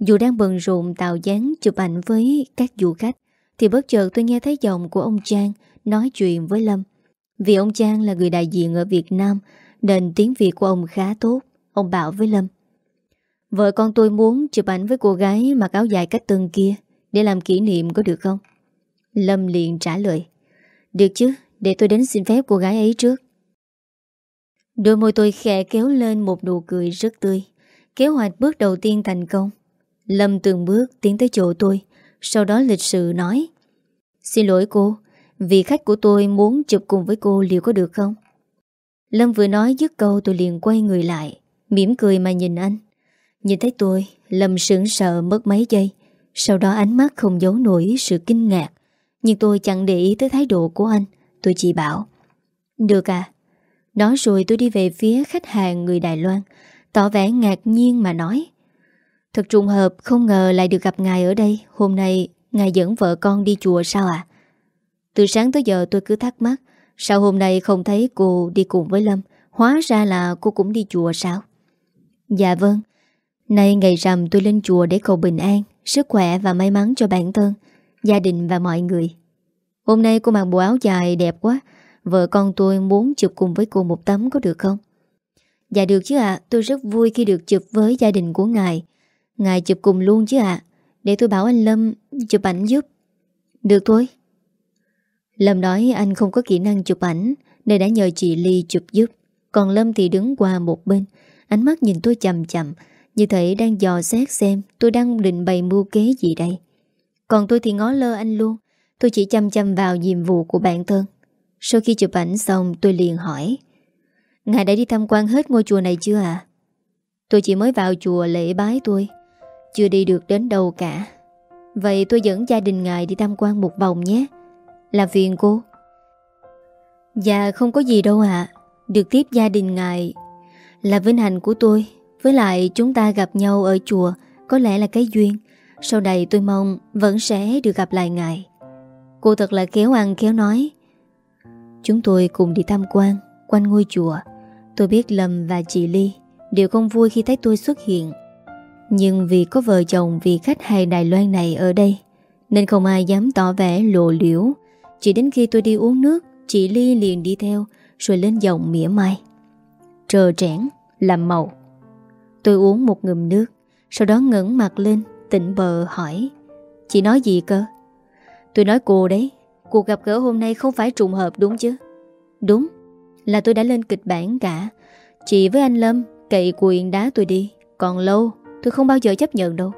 Speaker 1: Dù đang bận rộn tạo dáng chụp ảnh với các du khách Thì bất chợt tôi nghe thấy giọng của ông Trang Nói chuyện với Lâm Vì ông Trang là người đại diện ở Việt Nam Nên tiếng Việt của ông khá tốt Ông bảo với Lâm. Vợ con tôi muốn chụp ảnh với cô gái Mặc áo dài cách tân kia Để làm kỷ niệm có được không? Lâm liền trả lời. Được chứ, để tôi đến xin phép cô gái ấy trước. Đôi môi tôi khẽ kéo lên một nụ cười rất tươi. Kế hoạch bước đầu tiên thành công. Lâm từng bước tiến tới chỗ tôi, Sau đó lịch sự nói. Xin lỗi cô Vì khách của tôi muốn chụp cùng với cô liệu có được không? Lâm vừa nói dứt câu tôi liền quay người lại mỉm cười mà nhìn anh. Nhìn thấy tôi, Lâm sững sợ mất mấy giây. Sau đó ánh mắt không giấu nổi sự kinh ngạc. Nhưng tôi chẳng để ý tới thái độ của anh. Tôi chỉ bảo, Được à. Nói rồi tôi đi về phía khách hàng người Đài Loan, Tỏ vẻ ngạc nhiên mà nói, Thật trùng hợp, không ngờ lại được gặp ngài ở đây. Hôm nay ngài dẫn vợ con đi chùa sao à Từ sáng tới giờ tôi cứ thắc mắc, Sao hôm nay không thấy cô đi cùng với Lâm? Hóa ra là cô cũng đi chùa sao? Dạ vâng. Nay ngày rằm tôi lên chùa để cầu bình an, Sức khỏe và may mắn cho bản thân, Gia đình và mọi người. Hôm nay cô mặc bộ áo dài đẹp quá, Vợ con tôi muốn chụp cùng với cô một tấm có được không? Dạ được chứ ạ, Tôi rất vui khi được chụp với gia đình của ngài. Ngài chụp cùng luôn chứ ạ. Để tôi bảo anh Lâm chụp ảnh giúp. Được thôi. Lâm nói anh không có kỹ năng chụp ảnh, Nên đã nhờ chị Ly chụp giúp. Còn Lâm thì đứng qua một bên Ánh mắt nhìn tôi chầm chậm, Như thể đang dò xét xem Tôi đang định bày mưu kế gì đây. Còn tôi thì ngó lơ anh luôn, Tôi chỉ chăm chăm vào nhiệm vụ của bản thân. Sau khi chụp ảnh xong, tôi liền hỏi, Ngài đã đi tham quan hết ngôi chùa này chưa à? Tôi chỉ mới vào chùa lễ bái tôi Chưa đi được đến đâu cả. Vậy tôi dẫn gia đình ngài đi tham quan một vòng nhé. Là phiền cô. Dạ không có gì đâu ạ. Được tiếp gia đình ngài là vinh hạnh của tôi. Với lại chúng ta gặp nhau ở chùa, Có lẽ là cái duyên. Sau này tôi mong vẫn sẽ được gặp lại ngài. Cô thật là khéo ăn, khéo nói. Chúng tôi cùng đi tham quan, Quanh ngôi chùa. Tôi biết Lâm và chị Ly Đều không vui khi thấy tôi xuất hiện. Nhưng vì có vợ chồng vị khách hàng Đài Loan này ở đây, Nên không ai dám tỏ vẻ lộ liễu. Chỉ đến khi tôi đi uống nước, Chị Ly liền đi theo, Rồi lên giọng mỉa mai. Trờ trẽn, làm màu. Tôi uống một ngụm nước Sau đó ngẩng mặt lên Tỉnh bờ hỏi Chị nói gì cơ? Tôi nói cô đấy Cuộc gặp gỡ hôm nay không phải trùng hợp đúng chứ? Đúng Là tôi đã lên kịch bản cả. Chị với anh Lâm cậy quyền đá tôi đi Còn lâu tôi không bao giờ chấp nhận đâu.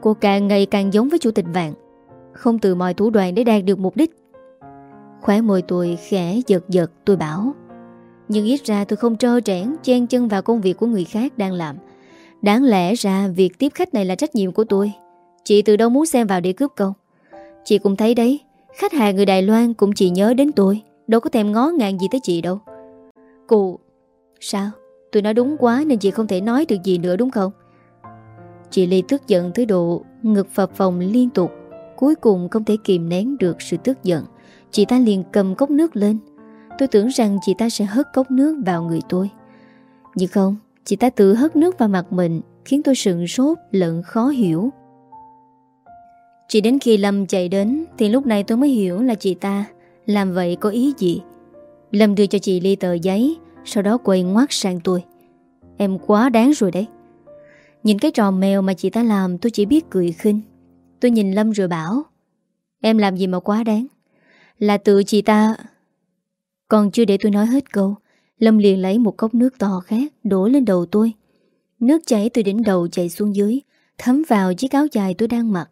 Speaker 1: Cô càng ngày càng giống với chủ tịch vạn Không từ mọi thủ đoạn để đạt được mục đích. Khóe môi tôi khẽ giật giật tôi bảo nhưng ít ra tôi không trơ trẽn Chen chân vào công việc của người khác đang làm. Đáng lẽ ra việc tiếp khách này là trách nhiệm của tôi. Chị từ đâu muốn xem vào để cướp công Chị cũng thấy đấy, Khách hàng người Đài Loan cũng chỉ nhớ đến tôi, Đâu có thèm ngó ngàng gì tới chị đâu. Cụ, Sao? Tôi nói đúng quá nên chị không thể nói được gì nữa đúng không? Chị Ly tức giận tới độ Ngực phập phòng liên tục, Cuối cùng không thể kìm nén được sự tức giận. Chị ta liền cầm cốc nước lên Tôi tưởng rằng chị ta sẽ hất cốc nước vào người tôi. Nhưng không, Chị ta tự hất nước vào mặt mình, Khiến tôi sừng sốt, lẫn khó hiểu. Chỉ đến khi Lâm chạy đến, Thì lúc này tôi mới hiểu là chị ta Làm vậy có ý gì. Lâm đưa cho chị Ly tờ giấy, Sau đó quay ngoát sang tôi. Em quá đáng rồi đấy. Nhìn cái trò mèo mà chị ta làm, Tôi chỉ biết cười khinh. Tôi nhìn Lâm rồi bảo, Em làm gì mà quá đáng? Là tự chị ta còn chưa để tôi nói hết câu, Lâm liền lấy một cốc nước to khác Đổ lên đầu tôi. Nước chảy từ đỉnh đầu chạy xuống dưới, Thấm vào chiếc áo dài tôi đang mặc.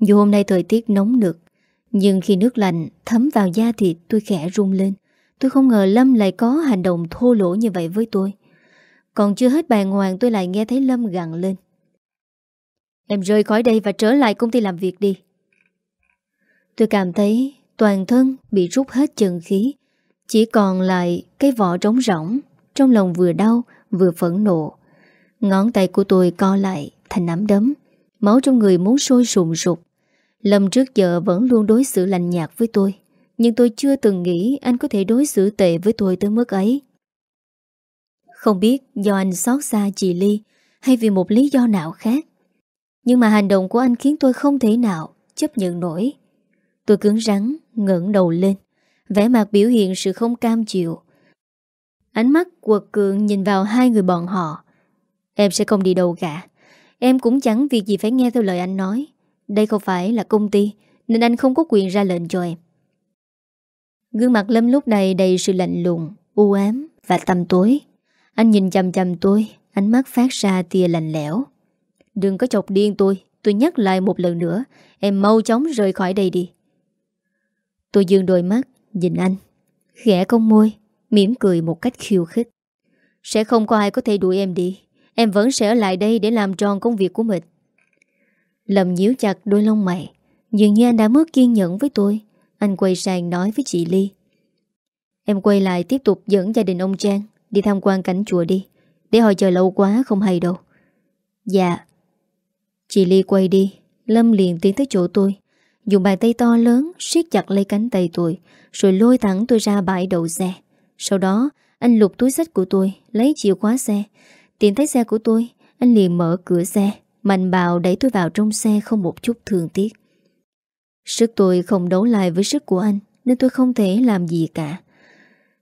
Speaker 1: Dù hôm nay thời tiết nóng nực, Nhưng khi nước lạnh thấm vào da thịt tôi khẽ rung lên. Tôi không ngờ Lâm lại có hành động thô lỗ như vậy với tôi. Còn chưa hết bàn hoàng tôi lại nghe thấy Lâm gặn lên. Em rời khỏi đây và trở lại công ty làm việc đi. Tôi cảm thấy toàn thân bị rút hết chân khí chỉ còn lại cái vỏ trống rỗng, Trong lòng vừa đau, vừa phẫn nộ. Ngón tay của tôi co lại thành nắm đấm, Máu trong người muốn sôi sùng sục. Lâm trước giờ vẫn luôn đối xử lành nhạt với tôi, Nhưng tôi chưa từng nghĩ anh có thể đối xử tệ với tôi tới mức ấy. Không biết do anh xót xa chị Ly Hay vì một lý do nào khác, Nhưng mà hành động của anh khiến tôi không thể nào chấp nhận nổi. Tôi cứng rắn, ngẩng đầu lên vẻ mặt biểu hiện sự không cam chịu. Ánh mắt quật cường nhìn vào hai người bọn họ. Em sẽ không đi đâu cả. Em cũng chẳng việc gì phải nghe theo lời anh nói. Đây không phải là công ty, Nên anh không có quyền ra lệnh cho em. Gương mặt Lâm lúc này đầy sự lạnh lùng, U ám và tầm tối. Anh nhìn chầm chầm tôi, Ánh mắt phát ra tia lạnh lẽo. Đừng có chọc điên tôi Tôi nhắc lại một lần nữa, Em mau chóng rời khỏi đây đi. Tôi dương đôi mắt Nhìn anh, Khẽ cong môi, mỉm cười một cách khiêu khích. Sẽ không có ai có thể đuổi em đi. Em vẫn sẽ ở lại đây để làm tròn công việc của mình. Lâm nhíu chặt đôi lông mày. Dường như anh đã mất kiên nhẫn với tôi. Anh quay sang nói với chị Ly. Em quay lại tiếp tục dẫn gia đình ông Trang Đi tham quan cảnh chùa đi. Để hồi chờ lâu quá không hay đâu. Dạ. Chị Ly quay đi. Lâm liền tiến tới chỗ tôi. Dùng bàn tay to lớn siết chặt lấy cánh tay tôi, Rồi lôi thẳng tôi ra bãi đậu xe. Sau đó, anh lục túi sách của tôi, Lấy chìa khóa xe. Tìm thấy xe của tôi, Anh liền mở cửa xe, Mạnh bào đẩy tôi vào trong xe không một chút thương tiếc. Sức tôi không đấu lại với sức của anh, Nên tôi không thể làm gì cả.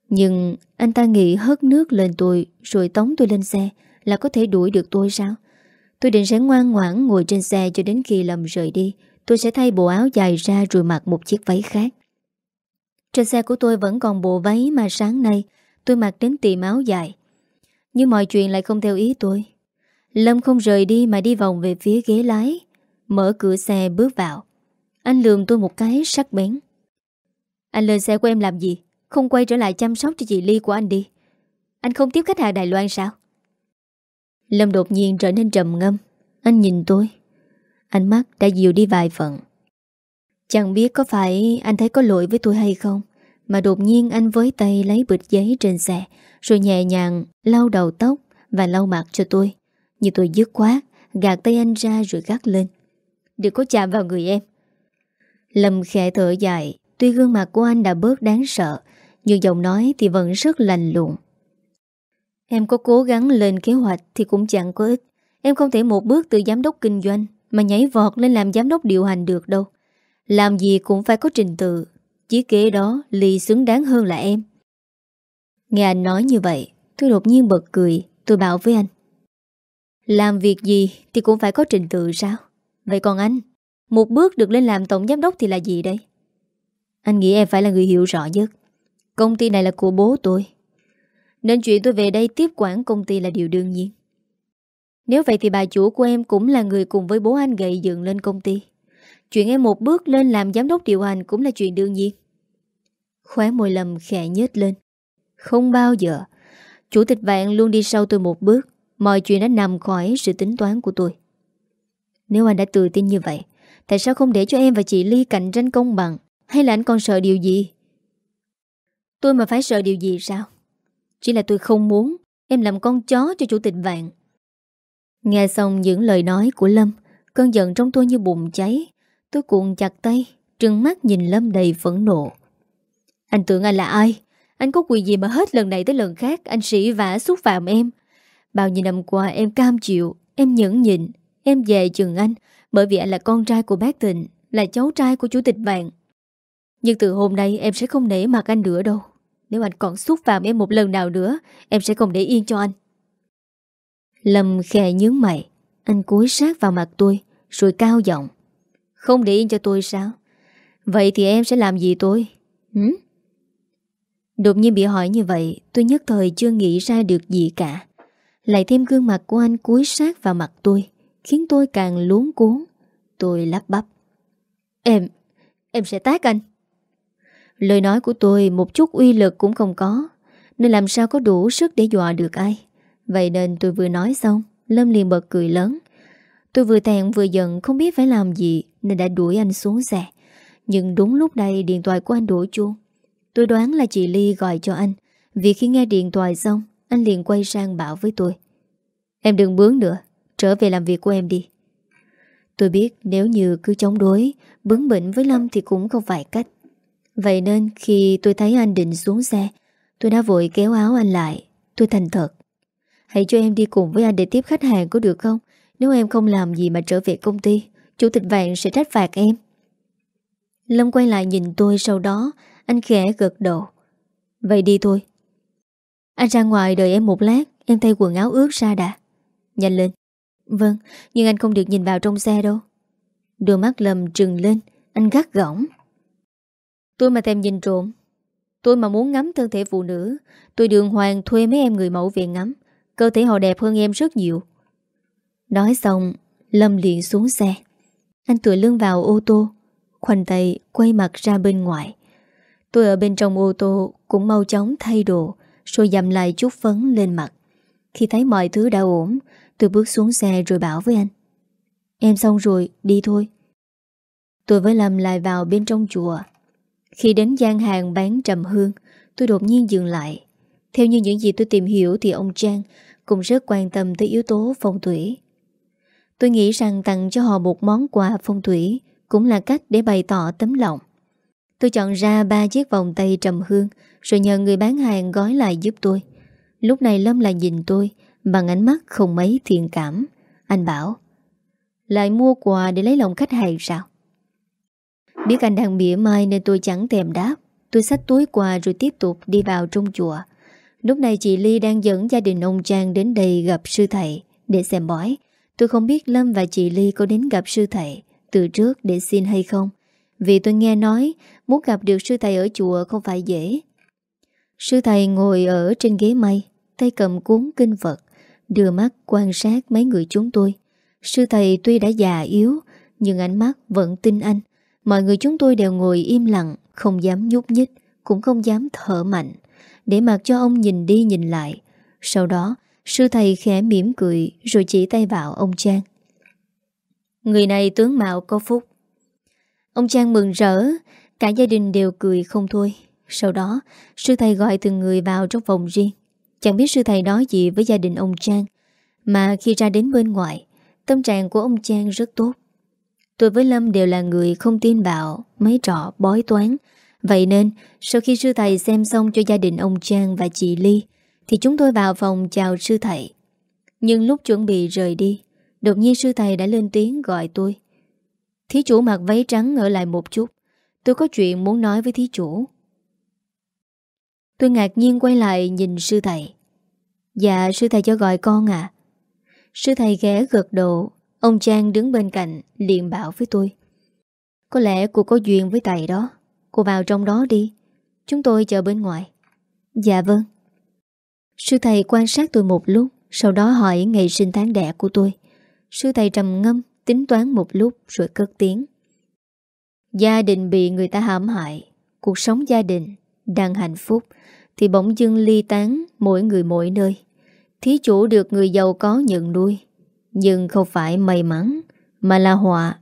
Speaker 1: Nhưng anh ta nghĩ hớt nước lên tôi, Rồi tống tôi lên xe, Là có thể đuổi được tôi sao? Tôi định sẽ ngoan ngoãn ngồi trên xe Cho đến khi lầm rời đi Tôi sẽ thay bộ áo dài ra rồi mặc một chiếc váy khác. Trên xe của tôi vẫn còn bộ váy mà sáng nay Tôi mặc đến tìm áo dài. Nhưng mọi chuyện lại không theo ý tôi. Lâm không rời đi mà đi vòng về phía ghế lái, Mở cửa xe bước vào. Anh lườm tôi một cái sắc bén. Anh lên xe của em làm gì? Không quay trở lại chăm sóc cho chị Ly của anh đi. Anh không tiếp khách hàng Đài Loan sao? Lâm đột nhiên trở nên trầm ngâm. Anh nhìn tôi. Ánh mắt đã dịu đi vài phần Chẳng biết có phải anh thấy có lỗi với tôi hay không, Mà đột nhiên anh với tay lấy bịch giấy trên xe, Rồi nhẹ nhàng lau đầu tóc Và lau mặt cho tôi. Nhưng tôi dứt quá Gạt tay anh ra rồi gắt lên. Đừng có chạm vào người em. Lâm khẽ thở dài, Tuy gương mặt của anh đã bớt đáng sợ, Nhưng giọng nói thì vẫn rất lành lụng Em có cố gắng lên kế hoạch Thì cũng chẳng có ích. Em không thể một bước từ giám đốc kinh doanh. Mà nhảy vọt lên làm giám đốc điều hành được đâu. Làm gì cũng phải có trình tự Chí kế đó Ly xứng đáng hơn là em. Nghe anh nói như vậy, Tôi đột nhiên bật cười, Tôi bảo với anh. Làm việc gì thì cũng phải có trình tự sao? Vậy còn anh, Một bước được lên làm tổng giám đốc thì là gì đây? Anh nghĩ em phải là người hiểu rõ nhất. Công ty này là của bố tôi. Nên chuyện tôi về đây tiếp quản công ty là điều đương nhiên. Nếu vậy thì bà chủ của em cũng là người cùng với bố anh gậy dựng lên công ty. Chuyện em một bước lên làm giám đốc điều hành cũng là chuyện đương nhiên. Khóe môi lầm khẽ nhết lên. Không bao giờ. Chủ tịch vạn luôn đi sau tôi một bước. Mọi chuyện đã nằm khỏi sự tính toán của tôi. Nếu anh đã tự tin như vậy, Tại sao không để cho em và chị Ly cạnh tranh công bằng? Hay là anh còn sợ điều gì? Tôi mà phải sợ điều gì sao? Chỉ là tôi không muốn Em làm con chó cho chủ tịch vạn. Nghe xong những lời nói của Lâm, Cơn giận trong tôi như bùng cháy. Tôi cuộn chặt tay, Trừng mắt nhìn Lâm đầy phẫn nộ. Anh tưởng anh là ai? Anh có quyền gì mà hết lần này tới lần khác, Anh sĩ vả xúc phạm em? Bao nhiêu năm qua em cam chịu, Em nhẫn nhịn, Em về chừng anh Bởi vì anh là con trai của bác Tịnh Là cháu trai của chủ tịch bạn. Nhưng từ hôm nay em sẽ không nể mặt anh nữa đâu. Nếu anh còn xúc phạm em một lần nào nữa, Em sẽ không để yên cho anh. Lâm khẽ nhướng mày. Anh cúi sát vào mặt tôi Rồi cao giọng. Không để yên cho tôi sao? Vậy thì em sẽ làm gì tôi? Hử? Đột nhiên bị hỏi như vậy Tôi nhất thời chưa nghĩ ra được gì cả. Lại thêm gương mặt của anh cúi sát vào mặt tôi Khiến tôi càng luống cuốn. Tôi lắp bắp. Em, em sẽ tát anh. Lời nói của tôi một chút uy lực cũng không có Nên làm sao có đủ sức để dọa được ai. Vậy nên tôi vừa nói xong, Lâm liền bật cười lớn. Tôi vừa thẹn vừa giận, không biết phải làm gì, Nên đã đuổi anh xuống xe. Nhưng đúng lúc đây điện thoại của anh đổ chuông. Tôi đoán là chị Ly gọi cho anh, Vì khi nghe điện thoại xong, Anh liền quay sang bảo với tôi. Em đừng bướng nữa, Trở về làm việc của em đi. Tôi biết nếu như cứ chống đối, Bướng bỉnh với Lâm thì cũng không phải cách. Vậy nên khi tôi thấy anh định xuống xe, Tôi đã vội kéo áo anh lại, Tôi thành thật. Hãy cho em đi cùng với anh để tiếp khách hàng có được không? Nếu em không làm gì mà trở về công ty Chủ tịch vạn sẽ trách phạt em. Lâm quay lại nhìn tôi sau đó Anh khẽ gật đầu. Vậy đi thôi. Anh ra ngoài đợi em một lát Em thay quần áo ướt ra đã. Nhanh lên. Vâng, nhưng anh không được nhìn vào trong xe đâu. Đôi mắt Lâm trừng lên Anh gắt gỏng. Tôi mà thèm nhìn trộm. Tôi mà muốn ngắm thân thể phụ nữ Tôi đường hoàng thuê mấy em người mẫu về ngắm. Cơ thể họ đẹp hơn em rất nhiều. Nói xong Lâm liền xuống xe. Anh tựa lưng vào ô tô Khoanh tay quay mặt ra bên ngoài. Tôi ở bên trong ô tô Cũng mau chóng thay đồ Rồi dầm lại chút phấn lên mặt. Khi thấy mọi thứ đã ổn Tôi bước xuống xe rồi bảo với anh. Em xong rồi, đi thôi. Tôi với Lâm lại vào bên trong chùa. Khi đến gian hàng bán trầm hương Tôi đột nhiên dừng lại. Theo như những gì tôi tìm hiểu Thì ông Trang cũng rất quan tâm tới yếu tố phong thủy. Tôi nghĩ rằng tặng cho họ một món quà phong thủy Cũng là cách để bày tỏ tấm lòng. Tôi chọn ra ba chiếc vòng tay trầm hương, Rồi nhờ người bán hàng gói lại giúp tôi. Lúc này Lâm lại nhìn tôi, Bằng ánh mắt không mấy thiện cảm. Anh bảo, Lại mua quà để lấy lòng khách hàng sao? Biết anh đang mỉa mai Nên tôi chẳng thèm đáp. Tôi xách túi quà rồi tiếp tục đi vào trong chùa. Lúc này chị Ly đang dẫn gia đình ông Trang đến đây gặp sư thầy để xem bói. Tôi không biết Lâm và chị Ly có đến gặp sư thầy từ trước để xin hay không. Vì tôi nghe nói muốn gặp được sư thầy ở chùa không phải dễ. Sư thầy ngồi ở trên ghế mây, tay cầm cuốn kinh Phật, đưa mắt quan sát mấy người chúng tôi. Sư thầy tuy đã già yếu, nhưng ánh mắt vẫn tin anh. Mọi người chúng tôi đều ngồi im lặng, không dám nhúc nhích, cũng không dám thở mạnh để mặc cho ông nhìn đi nhìn lại. Sau đó, sư thầy khẽ mỉm cười rồi chỉ tay vào ông Trang. Người này tướng mạo có phúc. Ông Trang mừng rỡ, cả gia đình đều cười không thôi. Sau đó, sư thầy gọi từng người vào trong phòng riêng. Chẳng biết sư thầy nói gì với gia đình ông Trang, mà khi ra đến bên ngoài, tâm trạng của ông Trang rất tốt. Tôi với Lâm đều là người không tin bạo, mấy trò bói toán, Vậy nên, sau khi sư thầy xem xong cho gia đình ông Trang và chị Ly, thì chúng tôi vào phòng chào sư thầy. Nhưng lúc chuẩn bị rời đi, đột nhiên sư thầy đã lên tiếng gọi tôi. Thí chủ mặc váy trắng ở lại một chút. Tôi có chuyện muốn nói với thí chủ Tôi ngạc nhiên quay lại nhìn sư thầy Dạ sư thầy cho gọi con à Sư thầy ghé gật đầu Ông Trang đứng bên cạnh liền bảo với tôi Có lẽ cô có duyên với thầy đó Cô vào trong đó đi. Chúng tôi chờ bên ngoài. Dạ vâng. Sư thầy quan sát tôi một lúc, Sau đó hỏi ngày sinh tháng đẻ của tôi. Sư thầy trầm ngâm, Tính toán một lúc rồi cất tiếng. Gia đình bị người ta hãm hại, Cuộc sống gia đình Đang hạnh phúc, Thì bỗng dưng ly tán Mỗi người mỗi nơi. Thí chủ được người giàu có nhận nuôi, Nhưng không phải may mắn, Mà là họa.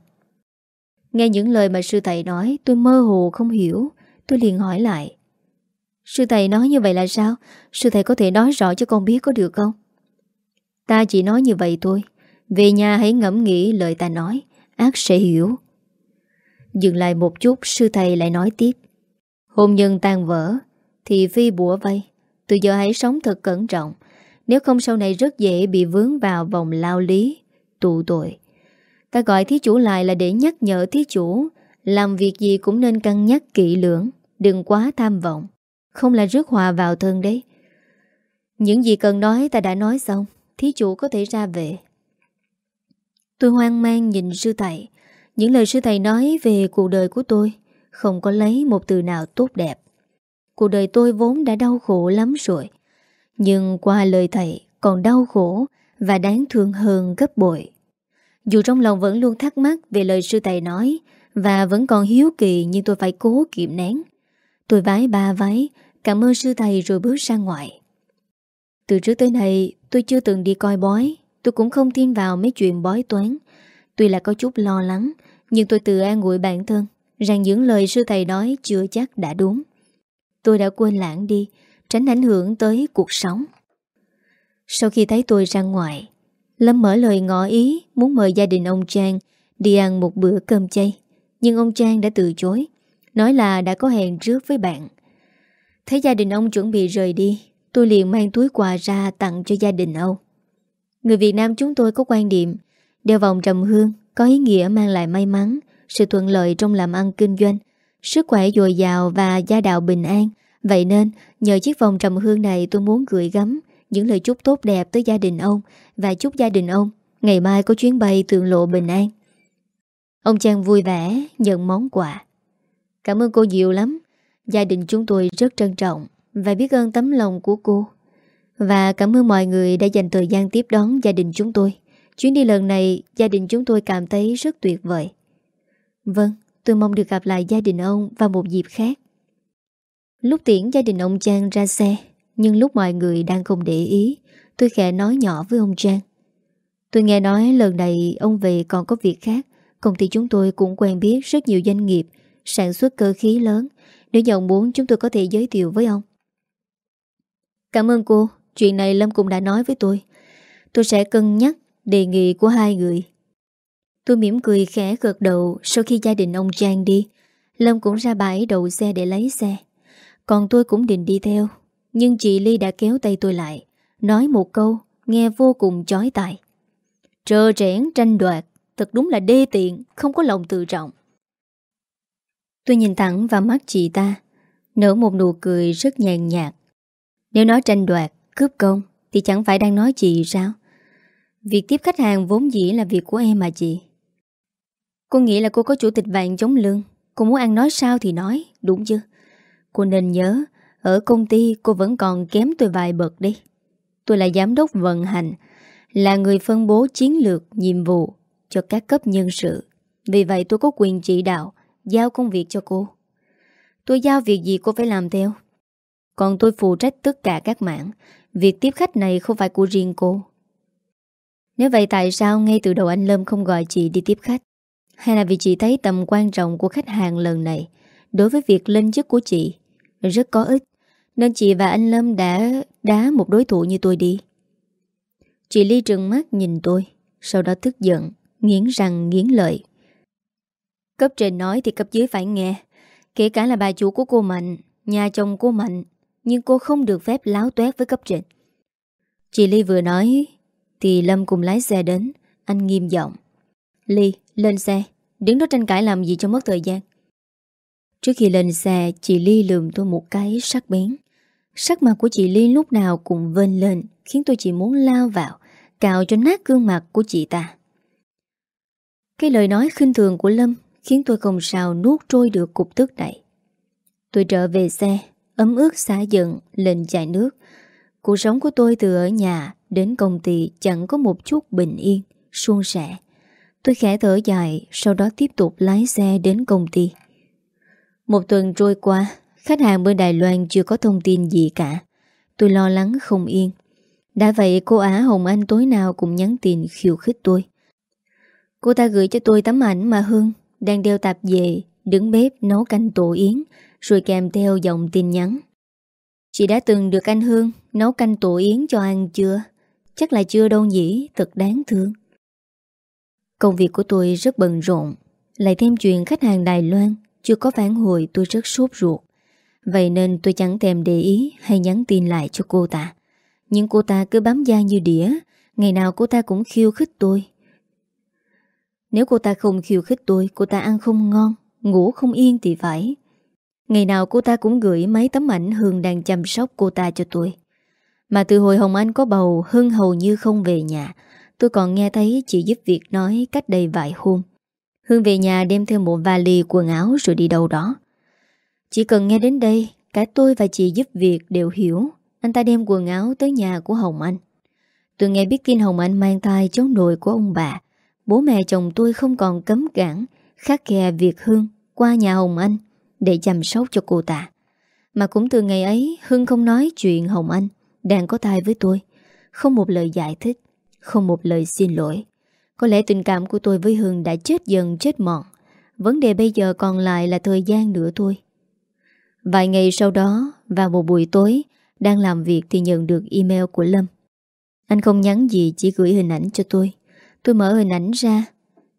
Speaker 1: Nghe những lời mà sư thầy nói, Tôi mơ hồ không hiểu. Tôi liền hỏi lại. Sư thầy nói như vậy là sao? Sư thầy có thể nói rõ cho con biết có được không? Ta chỉ nói như vậy thôi. Về nhà hãy ngẫm nghĩ lời ta nói. Ác sẽ hiểu. Dừng lại một chút, sư thầy lại nói tiếp. Hôn nhân tan vỡ, Thì phi bủa vây. Từ giờ hãy sống thật cẩn trọng. Nếu không sau này rất dễ bị vướng vào vòng lao lý Tụ tội. Ta gọi thí chủ lại là để nhắc nhở thí chủ. Làm việc gì cũng nên cân nhắc kỹ lưỡng, Đừng quá tham vọng. Không là rước hòa vào thân đấy. Những gì cần nói ta đã nói xong, Thí chủ có thể ra về. Tôi hoang mang nhìn sư thầy. Những lời sư thầy nói về cuộc đời của tôi, Không có lấy một từ nào tốt đẹp. Cuộc đời tôi vốn đã đau khổ lắm rồi. Nhưng qua lời thầy còn đau khổ Và đáng thương hơn gấp bội. Dù trong lòng vẫn luôn thắc mắc về lời sư thầy nói, Và vẫn còn hiếu kỳ nhưng tôi phải cố kiệm nén. Tôi vái ba váy Cảm ơn sư thầy rồi bước ra ngoài. Từ trước tới nay, tôi chưa từng đi coi bói, Tôi cũng không tin vào mấy chuyện bói toán. Tuy là có chút lo lắng, nhưng tôi tự an ủi bản thân Rằng những lời sư thầy nói chưa chắc đã đúng. Tôi đã quên lãng đi, Tránh ảnh hưởng tới cuộc sống. Sau khi thấy tôi ra ngoài Lâm mở lời ngỏ ý Muốn mời gia đình ông Trang Đi ăn một bữa cơm chay. Nhưng ông Trang đã từ chối Nói là đã có hẹn trước với bạn. Thấy gia đình ông chuẩn bị rời đi Tôi liền mang túi quà ra tặng cho gia đình ông. Người Việt Nam chúng tôi có quan điểm Đeo vòng trầm hương có ý nghĩa mang lại may mắn, sự thuận lợi trong làm ăn kinh doanh, sức khỏe dồi dào và gia đạo bình an. Vậy nên, nhờ chiếc vòng trầm hương này tôi muốn gửi gắm những lời chúc tốt đẹp tới gia đình ông và chúc gia đình ông ngày mai có chuyến bay tượng lộ bình an. Ông Trang vui vẻ nhận món quà. Cảm ơn cô nhiều lắm. Gia đình chúng tôi rất trân trọng và biết ơn tấm lòng của cô. Và cảm ơn mọi người đã dành thời gian tiếp đón gia đình chúng tôi. Chuyến đi lần này gia đình chúng tôi cảm thấy rất tuyệt vời. Vâng, tôi mong được gặp lại gia đình ông vào một dịp khác. Lúc tiễn gia đình ông Trang ra xe, nhưng lúc mọi người đang không để ý, tôi khẽ nói nhỏ với ông Trang. Tôi nghe nói lần này ông về còn có việc khác, công ty chúng tôi cũng quen biết rất nhiều doanh nghiệp sản xuất cơ khí lớn, nếu như ông muốn chúng tôi có thể giới thiệu với ông. Cảm ơn cô, chuyện này Lâm cũng đã nói với tôi. Tôi sẽ cân nhắc đề nghị của hai người. Tôi mỉm cười khẽ gật đầu sau khi gia đình ông Trang đi. Lâm cũng ra bãi đậu xe để lấy xe. Còn tôi cũng định đi theo. Nhưng chị Ly đã kéo tay tôi lại. Nói một câu nghe vô cùng chói tai. Trơ trẽn tranh đoạt Thật đúng là đê tiện Không có lòng tự trọng Tôi nhìn thẳng vào mắt chị ta Nở một nụ cười rất nhàn nhạt Nếu nói tranh đoạt, cướp công Thì chẳng phải đang nói chị sao Việc tiếp khách hàng vốn dĩ là việc của em mà chị Cô nghĩ là cô có chủ tịch vàng chống lưng Cô muốn ăn nói sao thì nói Đúng chứ Cô nên nhớ ở công ty, cô vẫn còn kém tôi vài bậc đi. Tôi là giám đốc vận hành, Là người phân bố chiến lược, Nhiệm vụ cho các cấp nhân sự. Vì vậy tôi có quyền chỉ đạo, Giao công việc cho cô. Tôi giao việc gì cô phải làm theo? Còn tôi phụ trách tất cả các mạng Việc tiếp khách này không phải của riêng cô. Nếu vậy tại sao ngay từ đầu anh Lâm không gọi chị đi tiếp khách? Hay là vì chị thấy tầm quan trọng của khách hàng lần này, đối với việc lên chức của chị, rất có ích? Nên chị và anh Lâm đã đá một đối thủ như tôi đi. Chị Ly trừng mắt nhìn tôi, sau đó tức giận, nghiến răng, nghiến lợi. Cấp trên nói thì cấp dưới phải nghe kể cả là bà chủ của cô Mạnh, nhà chồng cô Mạnh, nhưng cô không được phép láo tuét với cấp trên. Chị Ly vừa nói, thì Lâm cùng lái xe đến, Anh nghiêm giọng Ly, lên xe, Đứng đó tranh cãi làm gì cho mất thời gian Trước khi lên xe, Chị Ly lườm tôi một cái sắc bén Sắc mặt của chị Ly lúc nào cũng vên lên, Khiến tôi chỉ muốn lao vào Cạo cho nát gương mặt của chị ta. Cái lời nói khinh thường của Lâm Khiến tôi không sao nuốt trôi được cục tức này. Tôi trở về xe, Ấm ướt xả giận lên chai nước. Cuộc sống của tôi từ ở nhà Đến công ty chẳng có một chút bình yên, suôn sẻ. Tôi khẽ thở dài, Sau đó tiếp tục lái xe đến công ty. Một tuần trôi qua Khách hàng bên Đài Loan chưa có thông tin gì cả. Tôi lo lắng không yên. Đã vậy, cô Á Hồng Anh tối nào cũng nhắn tin khiêu khích tôi. Cô ta gửi cho tôi tấm ảnh mà Hương Đang đeo tạp về, Đứng bếp nấu canh tổ yến, Rồi kèm theo dòng tin nhắn. Chị đã từng được anh Hương Nấu canh tổ yến cho ăn chưa? Chắc là chưa đâu nhỉ, Thật đáng thương. Công việc của tôi rất bận rộn. Lại thêm chuyện khách hàng Đài Loan Chưa có phản hồi, tôi rất sốt ruột. Vậy nên tôi chẳng thèm để ý Hay nhắn tin lại cho cô ta. Nhưng cô ta cứ bám da như đĩa, Ngày nào cô ta cũng khiêu khích tôi. Nếu cô ta không khiêu khích tôi, Cô ta ăn không ngon, Ngủ không yên thì phải. Ngày nào cô ta cũng gửi mấy tấm ảnh Hương đang chăm sóc cô ta cho tôi. Mà từ hồi Hồng Anh có bầu Hương hầu như không về nhà, Tôi còn nghe thấy chị giúp việc nói cách đây vài hôm. Hương về nhà đem theo một vali quần áo rồi đi đâu đó. Chỉ cần nghe đến đây, Cả tôi và chị giúp việc đều hiểu. Anh ta đem quần áo tới nhà của Hồng Anh. Từ ngày biết tin Hồng Anh mang thai cháu nội của ông bà. Bố mẹ chồng tôi không còn cấm cản, Khắc khe việc Hương qua nhà Hồng Anh Để chăm sóc cho cô ta. Mà cũng từ ngày ấy Hương không nói chuyện Hồng Anh Đang có thai với tôi. Không một lời giải thích, không một lời xin lỗi. Có lẽ tình cảm của tôi với Hương đã chết dần, chết mòn. Vấn đề bây giờ còn lại là thời gian nữa thôi. Vài ngày sau đó, Vào một buổi tối, Đang làm việc thì nhận được email của Lâm. Anh không nhắn gì, Chỉ gửi hình ảnh cho tôi. Tôi mở hình ảnh ra,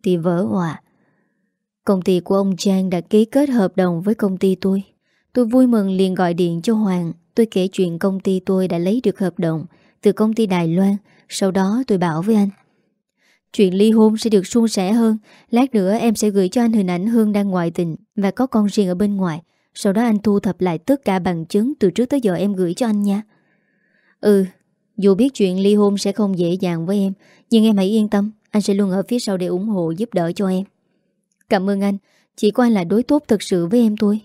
Speaker 1: Thì vỡ hòa Công ty của ông Trang đã ký kết hợp đồng với công ty tôi. Tôi vui mừng liền gọi điện cho Hoàng. Tôi kể chuyện công ty tôi đã lấy được hợp đồng Từ công ty Đài Loan. Sau đó tôi bảo với anh, Chuyện ly hôn sẽ được suôn sẻ hơn. Lát nữa em sẽ gửi cho anh hình ảnh Hương đang ngoại tình Và có con riêng ở bên ngoài. Sau đó anh thu thập lại tất cả bằng chứng Từ trước tới giờ em gửi cho anh nha. Ừ Dù biết chuyện ly hôn sẽ không dễ dàng với em, Nhưng em hãy yên tâm, Anh sẽ luôn ở phía sau để ủng hộ, giúp đỡ cho em. Cảm ơn anh, Chỉ có anh là đối tốt thật sự với em thôi.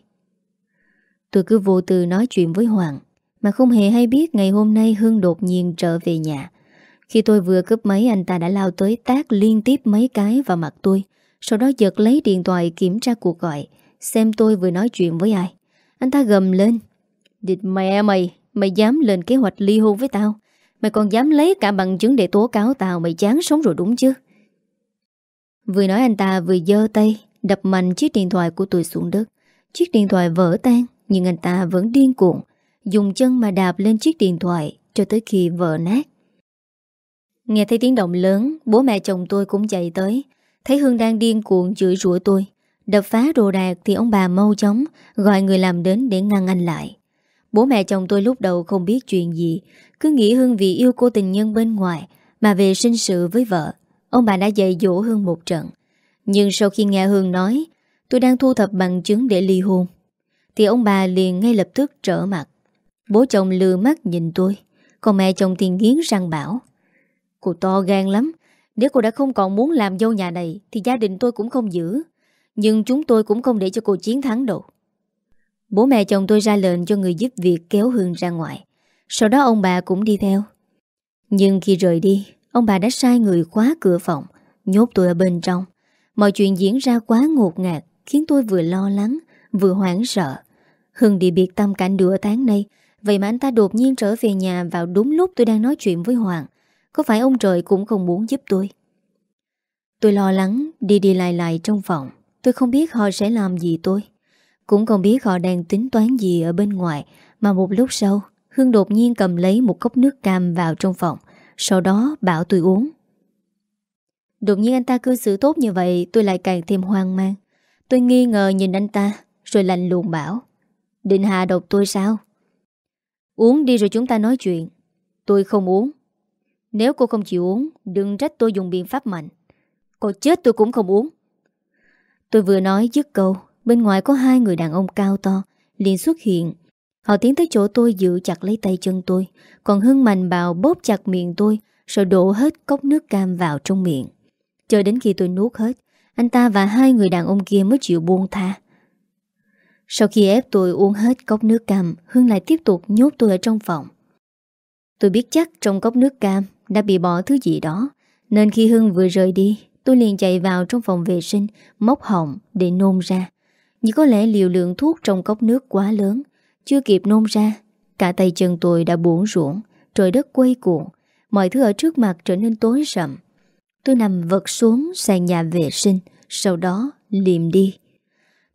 Speaker 1: Tôi cứ vô tư nói chuyện với Hoàng, Mà không hề hay biết ngày hôm nay Hương đột nhiên trở về nhà. Khi tôi vừa cướp máy, anh ta đã lao tới tác liên tiếp mấy cái vào mặt tôi, Sau đó giật lấy điện thoại kiểm tra cuộc gọi. Xem tôi vừa nói chuyện với ai. Anh ta gầm lên. Địt mẹ à, mày Mày dám lên kế hoạch ly hôn với tao. Mày còn dám lấy cả bằng chứng để tố cáo tao, Mày chán sống rồi đúng chứ? Vừa nói anh ta vừa dơ tay, Đập mạnh chiếc điện thoại của tôi xuống đất. Chiếc điện thoại vỡ tan, Nhưng anh ta vẫn điên cuộn Dùng chân mà đạp lên chiếc điện thoại Cho tới khi vỡ nát. Nghe thấy tiếng động lớn, Bố mẹ chồng tôi cũng chạy tới. Thấy Hương đang điên cuộn chửi rủa tôi. Đập phá đồ đạc thì ông bà mau chóng Gọi người làm đến để ngăn anh lại. Bố mẹ chồng tôi lúc đầu không biết chuyện gì, Cứ nghĩ Hương vì yêu cô tình nhân bên ngoài Mà về sinh sự với vợ. Ông bà đã dạy dỗ Hương một trận. Nhưng sau khi nghe Hương nói, Tôi đang thu thập bằng chứng để ly hôn. Thì ông bà liền ngay lập tức trở mặt. Bố chồng lừa mắt nhìn tôi, Còn mẹ chồng thì nghiến răng bảo, Cô to gan lắm, Nếu cô đã không còn muốn làm dâu nhà này Thì gia đình tôi cũng không giữ. Nhưng chúng tôi cũng không để cho cô chiến thắng đâu. Bố mẹ chồng tôi ra lệnh cho người giúp việc kéo Hương ra ngoài. Sau đó ông bà cũng đi theo. Nhưng khi rời đi, Ông bà đã sai người khóa cửa phòng, Nhốt tôi ở bên trong. Mọi chuyện diễn ra quá ngột ngạt, Khiến tôi vừa lo lắng, Vừa hoảng sợ. Hưng đi biệt tâm cảnh nửa tháng nay, Vậy mà anh ta đột nhiên trở về nhà Vào đúng lúc tôi đang nói chuyện với Hoàng. Có phải ông trời cũng không muốn giúp tôi? Tôi lo lắng, Đi đi lại lại trong phòng. Tôi không biết họ sẽ làm gì tôi. Cũng không biết họ đang tính toán gì ở bên ngoài. Mà một lúc sau, Hương đột nhiên cầm lấy một cốc nước cam vào trong phòng. Sau đó bảo tôi uống. Đột nhiên anh ta cư xử tốt như vậy, Tôi lại càng thêm hoang mang. Tôi nghi ngờ nhìn anh ta, Rồi lạnh lùng bảo, Định hạ độc tôi sao? Uống đi rồi chúng ta nói chuyện. Tôi không uống. Nếu cô không chịu uống, Đừng trách tôi dùng biện pháp mạnh. Cô chết tôi cũng không uống. Tôi vừa nói dứt câu, Bên ngoài có hai người đàn ông cao to, liền xuất hiện. Họ tiến tới chỗ tôi giữ chặt lấy tay chân tôi, Còn Hưng mạnh bào bóp chặt miệng tôi, Rồi đổ hết cốc nước cam vào trong miệng. Chờ đến khi tôi nuốt hết, Anh ta và hai người đàn ông kia mới chịu buông tha. Sau khi ép tôi uống hết cốc nước cam, Hưng lại tiếp tục nhốt tôi ở trong phòng. Tôi biết chắc trong cốc nước cam Đã bị bỏ thứ gì đó, Nên khi Hưng vừa rời đi Tôi liền chạy vào trong phòng vệ sinh, Móc họng để nôn ra. Nhưng có lẽ liều lượng thuốc trong cốc nước quá lớn. Chưa kịp nôn ra, Cả tay chân tôi đã buồn ruộng, Trời đất quay cuộn, Mọi thứ ở trước mặt trở nên tối sầm. Tôi nằm vật xuống sàn nhà vệ sinh, Sau đó liềm đi.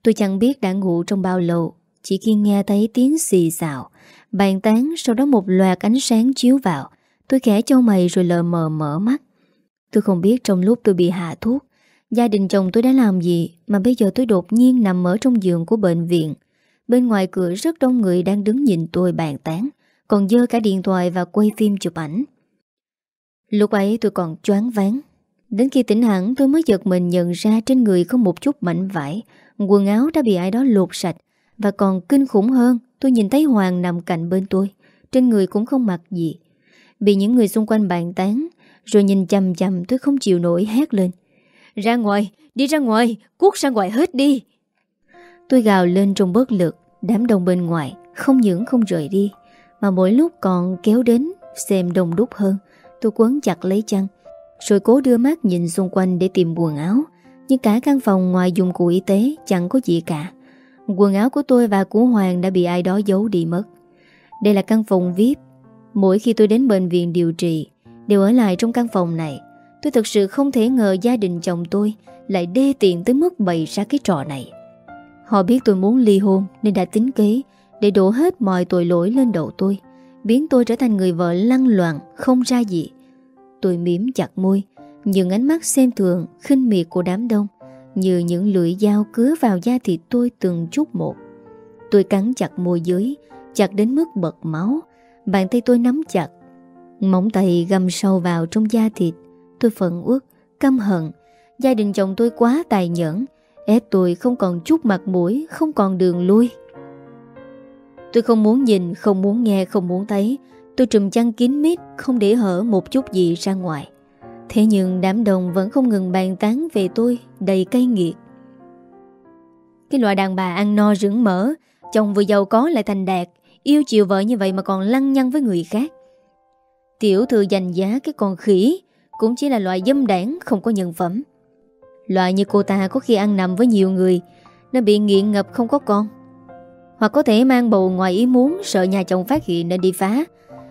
Speaker 1: Tôi chẳng biết đã ngủ trong bao lâu, Chỉ khi nghe thấy tiếng xì xào, Bàn tán sau đó một loạt ánh sáng chiếu vào. Tôi khẽ cho mày rồi lờ mờ mở mắt. Tôi không biết trong lúc tôi bị hạ thuốc, Gia đình chồng tôi đã làm gì Mà bây giờ tôi đột nhiên nằm ở trong giường của bệnh viện. Bên ngoài cửa rất đông người đang đứng nhìn tôi bàn tán, Còn dơ cả điện thoại và quay phim chụp ảnh. Lúc ấy tôi còn choáng váng. Đến khi tỉnh hẳn, tôi mới giật mình nhận ra trên người không một chút mảnh vải, Quần áo đã bị ai đó lột sạch, Và còn kinh khủng hơn, Tôi nhìn thấy Hoàng nằm cạnh bên tôi, Trên người cũng không mặc gì. Bị những người xung quanh bàn tán rồi nhìn chầm chầm tôi không chịu nổi hét lên. Ra ngoài, đi ra ngoài Cuốc ra ngoài hết đi. Tôi gào lên trong bất lực Đám đông bên ngoài Không những không rời đi Mà mỗi lúc còn kéo đến Xem đông đúc hơn. Tôi quấn chặt lấy chăn Rồi cố đưa mắt nhìn xung quanh để tìm quần áo. Nhưng cả căn phòng ngoài dụng cụ y tế Chẳng có gì cả. Quần áo của tôi và của Hoàng đã bị ai đó giấu đi mất. Đây là căn phòng VIP Mỗi khi tôi đến bệnh viện điều trị Đều ở lại trong căn phòng này. Tôi thực sự không thể ngờ gia đình chồng tôi Lại đê tiện tới mức bày ra cái trò này. Họ biết tôi muốn ly hôn Nên đã tính kế Để đổ hết mọi tội lỗi lên đầu tôi, Biến tôi trở thành người vợ lăng loạn Không ra gì. Tôi miếm chặt môi những ánh mắt xem thường, khinh miệt của đám đông, như những lưỡi dao cứa vào da thịt tôi từng chút một. Tôi cắn chặt môi dưới, Chặt đến mức bật máu, Bàn tay tôi nắm chặt Móng tay găm sâu vào trong da thịt. Tôi phận uất, căm hận. Gia đình chồng tôi quá tài nhẫn. Ép tôi không còn chút mặt mũi Không còn đường lui. Tôi không muốn nhìn, không muốn nghe, không muốn thấy. Tôi trùm chăn kín mít Không để hở một chút gì ra ngoài. Thế nhưng đám đồng vẫn không ngừng bàn tán về tôi đầy cay nghiệt. Cái loại đàn bà ăn no rưỡng mỡ, chồng vừa giàu có lại thành đạt, yêu chiều vợ như vậy mà còn lăng nhăng với người khác. Tiểu thư dành giá cái con khỉ, cũng chỉ là loại dâm đảng, không có nhân phẩm. Loại như cô ta có khi ăn nằm với nhiều người, nên bị nghiện ngập không có con. Hoặc có thể mang bầu ngoài ý muốn, sợ nhà chồng phát hiện nên đi phá.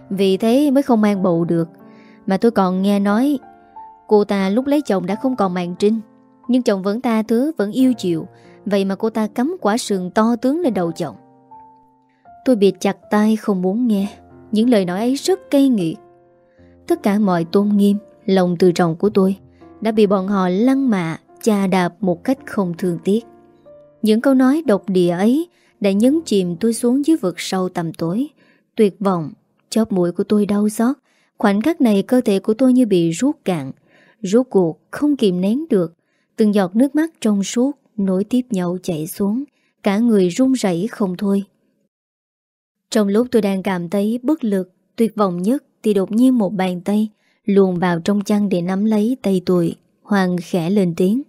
Speaker 1: Vì thế mới không mang bầu được. Mà tôi còn nghe nói, Cô ta lúc lấy chồng đã không còn màn trinh Nhưng chồng vẫn ta thứ, Vẫn yêu chịu Vậy mà cô ta cắm quả sườn to tướng lên đầu chồng Tôi bị chặt tay không muốn nghe Những lời nói ấy rất cay nghiệt Tất cả mọi tôn nghiêm, Lòng từ trọng của tôi, Đã bị bọn họ lăng mạ, Chà đạp một cách không thương tiếc. Những câu nói độc địa ấy Đã nhấn chìm tôi xuống dưới vực sâu tầm tối. Tuyệt vọng, Chóp mũi của tôi đau xót. Khoảnh khắc này cơ thể của tôi như bị rút cạn. Rốt cuộc không kìm nén được, Từng giọt nước mắt trong suốt Nối tiếp nhau chảy xuống, Cả người run rẩy không thôi. Trong lúc tôi đang cảm thấy bất lực Tuyệt vọng nhất Thì đột nhiên một bàn tay Luồn vào trong chăn để nắm lấy tay tôi. Hoàng khẽ lên tiếng.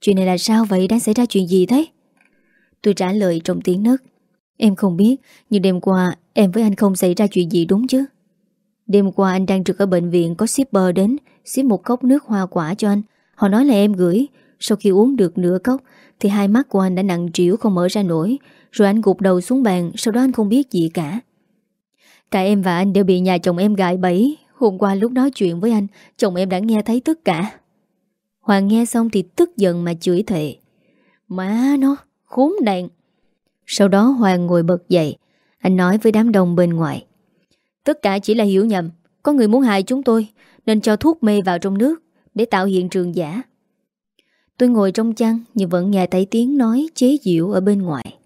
Speaker 1: Chuyện này là sao vậy? Đang xảy ra chuyện gì thế? Tôi trả lời trong tiếng nấc. Em không biết, Nhưng đêm qua em với anh không xảy ra chuyện gì đúng chứ? Đêm qua anh đang trực ở bệnh viện Có shipper đến, Ship một cốc nước hoa quả cho anh. Họ nói là em gửi. Sau khi uống được nửa cốc, Thì hai mắt của anh đã nặng trĩu không mở ra nổi. Rồi anh gục đầu xuống bàn, Sau đó anh không biết gì cả. Cả em và anh đều bị nhà chồng em gại bẫy. Hôm qua lúc nói chuyện với anh, Chồng em đã nghe thấy tất cả. Hoàng nghe xong thì tức giận mà chửi thệ Má nó, Khốn nạn. Sau đó Hoàng ngồi bật dậy. Anh nói với đám đông bên ngoài. Tất cả chỉ là hiểu nhầm. Có người muốn hại chúng tôi, Nên cho thuốc mê vào trong nước Để tạo hiện trường giả. Tôi ngồi trong chăn Nhưng vẫn nghe thấy tiếng nói chế diệu ở bên ngoài.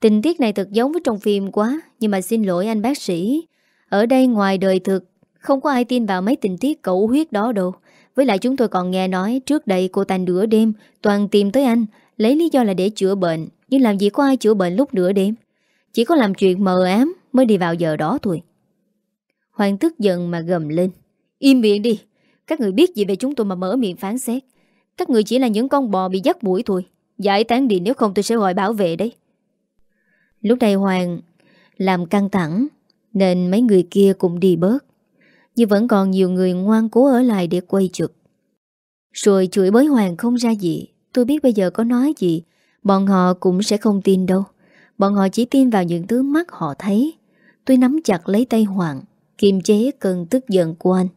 Speaker 1: Tình tiết này thật giống với trong phim quá, Nhưng mà xin lỗi anh bác sĩ. Ở đây ngoài đời thực, Không có ai tin vào mấy tình tiết cẩu huyết đó đâu. Với lại chúng tôi còn nghe nói Trước đây cô ta nửa đêm Toàn tìm tới anh, Lấy lý do là để chữa bệnh. Nhưng làm gì có ai chữa bệnh lúc nửa đêm? Chỉ có làm chuyện mờ ám Mới đi vào giờ đó thôi. Hoàng tức giận mà gầm lên. Im miệng đi. Các người biết gì về chúng tôi mà mở miệng phán xét? Các người chỉ là những con bò bị dắt mũi thôi. Giải tán đi nếu không tôi sẽ gọi bảo vệ đấy. Lúc này Hoàng làm căng thẳng, Nên mấy người kia cũng đi bớt. Nhưng vẫn còn nhiều người ngoan cố ở lại để quay chụp. Rồi chửi bới Hoàng không ra gì. Tôi biết bây giờ có nói gì, Bọn họ cũng sẽ không tin đâu. Bọn họ chỉ tin vào những thứ mắt họ thấy. Tôi nắm chặt lấy tay Hoàng, Kiềm chế cơn tức giận của anh.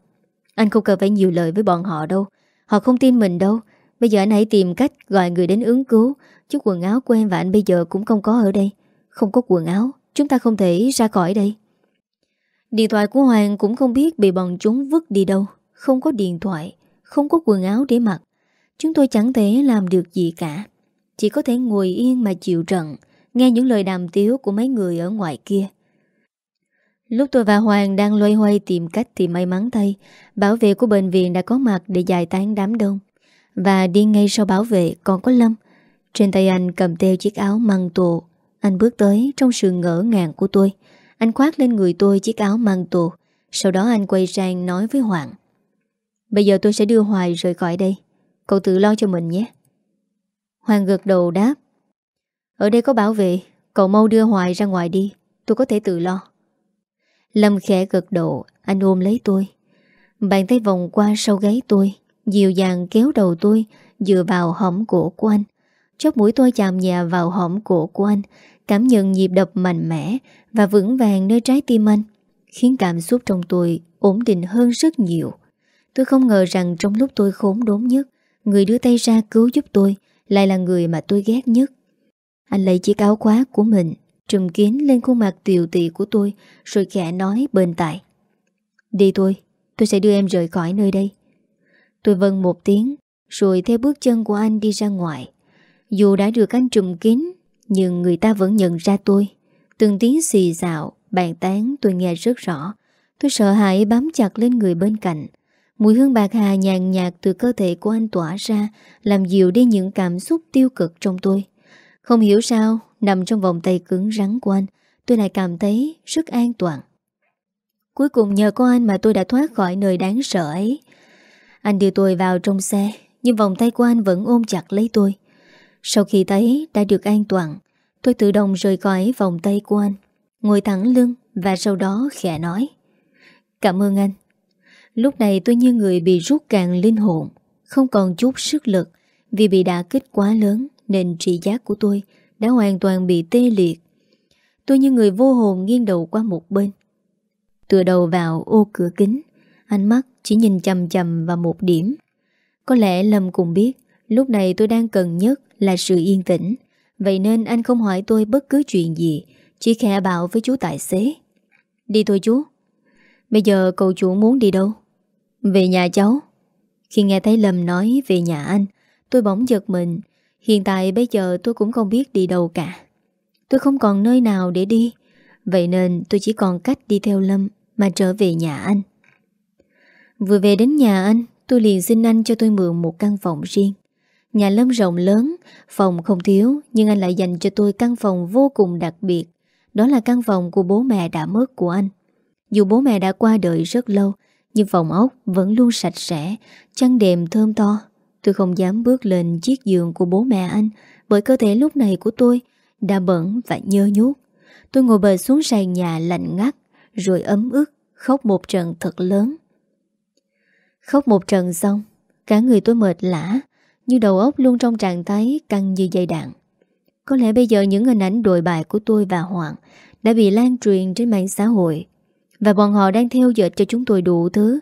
Speaker 1: Anh không cần phải nhiều lời với bọn họ đâu. Họ không tin mình đâu. Bây giờ anh hãy tìm cách gọi người đến ứng cứu. Chút quần áo của em và anh bây giờ cũng không có ở đây. Không có quần áo, Chúng ta không thể ra khỏi đây. Điện thoại của Hoàng cũng không biết bị bọn chúng vứt đi đâu. Không có điện thoại, Không có quần áo để mặc. Chúng tôi chẳng thể làm được gì cả. Chỉ có thể ngồi yên mà chịu trận, Nghe những lời đàm tiếu của mấy người ở ngoài kia. Lúc tôi và Hoàng đang loay hoay tìm cách thì may mắn thay, Bảo vệ của bệnh viện đã có mặt để giải tán đám đông. Và đi ngay sau bảo vệ còn có Lâm. Trên tay anh cầm theo chiếc áo măng tù anh bước tới trong sự ngỡ ngàng của tôi. Anh khoác lên người tôi chiếc áo mang tù. Sau đó anh quay sang nói với Hoàng. Bây giờ tôi sẽ đưa Hoài rời khỏi đây. Cậu tự lo cho mình nhé. Hoàng gật đầu đáp. Ở đây có bảo vệ. Cậu mau đưa Hoài ra ngoài đi. Tôi có thể tự lo. Lâm khẽ gật đầu. Anh ôm lấy tôi. Bàn tay vòng qua sau gáy tôi. Dịu dàng kéo đầu tôi Dựa vào hõm cổ của anh. Chóp mũi tôi chạm nhẹ vào hõm cổ của anh. Cảm nhận nhịp đập mạnh mẽ Và vững vàng nơi trái tim anh, Khiến cảm xúc trong tôi ổn định hơn rất nhiều. Tôi không ngờ rằng trong lúc tôi khốn đốn nhất, Người đưa tay ra cứu giúp tôi Lại là người mà tôi ghét nhất. Anh lấy chiếc áo khoác của mình, Trùm kín lên khuôn mặt tiều tị của tôi, Rồi khẽ nói bên tại Đi thôi, Tôi sẽ đưa em rời khỏi nơi đây. Tôi vâng một tiếng, Rồi theo bước chân của anh đi ra ngoài. Dù đã được anh trùm kín nhưng người ta vẫn nhận ra tôi. Từng tiếng xì xào, Bàn tán tôi nghe rất rõ. Tôi sợ hãi bám chặt lên người bên cạnh. Mùi hương bạc hà nhàn nhạt từ cơ thể của anh tỏa ra Làm dịu đi những cảm xúc tiêu cực trong tôi. Không hiểu sao Nằm trong vòng tay cứng rắn của anh Tôi lại cảm thấy rất an toàn. Cuối cùng nhờ có anh mà tôi đã thoát khỏi nơi đáng sợ ấy. Anh đưa tôi vào trong xe Nhưng vòng tay của anh vẫn ôm chặt lấy tôi. Sau khi thấy đã được an toàn Tôi tự động rời khỏi vòng tay của anh Ngồi thẳng lưng Và sau đó khẽ nói Cảm ơn anh Lúc này tôi như người bị rút cạn linh hồn Không còn chút sức lực Vì bị đả kích quá lớn Nên trị giác của tôi đã hoàn toàn bị tê liệt. Tôi như người vô hồn nghiêng đầu qua một bên. Tựa đầu vào ô cửa kính, ánh mắt chỉ nhìn chầm chầm vào một điểm. Có lẽ Lâm cũng biết, lúc này tôi đang cần nhất là sự yên tĩnh. Vậy nên anh không hỏi tôi bất cứ chuyện gì, chỉ khẽ bảo với chú tài xế. Đi thôi chú. Bây giờ cậu chủ muốn đi đâu? Về nhà cháu. Khi nghe thấy Lâm nói về nhà anh, tôi bỗng giật mình Hiện tại bây giờ tôi cũng không biết đi đâu cả Tôi không còn nơi nào để đi Vậy nên tôi chỉ còn cách đi theo Lâm Mà trở về nhà anh Vừa về đến nhà anh Tôi liền xin anh cho tôi mượn một căn phòng riêng Nhà Lâm rộng lớn, Phòng không thiếu, Nhưng anh lại dành cho tôi căn phòng vô cùng đặc biệt. Đó là căn phòng của bố mẹ đã mất của anh. Dù bố mẹ đã qua đời rất lâu, Nhưng phòng ốc vẫn luôn sạch sẽ, Chăn đệm thơm to Tôi không dám bước lên chiếc giường của bố mẹ anh, Bởi cơ thể lúc này của tôi Đã bẩn và nhơ nhút Tôi ngồi bờ xuống sàn nhà lạnh ngắt, Rồi ấm ức, Khóc một trận thật lớn. Khóc một trận xong, Cả người tôi mệt lã. Như đầu óc luôn trong trạng thái căng như dây đạn. Có lẽ bây giờ những hình ảnh đồi bài của tôi và Hoàng Đã bị lan truyền trên mạng xã hội, Và bọn họ đang theo dệt cho chúng tôi đủ thứ.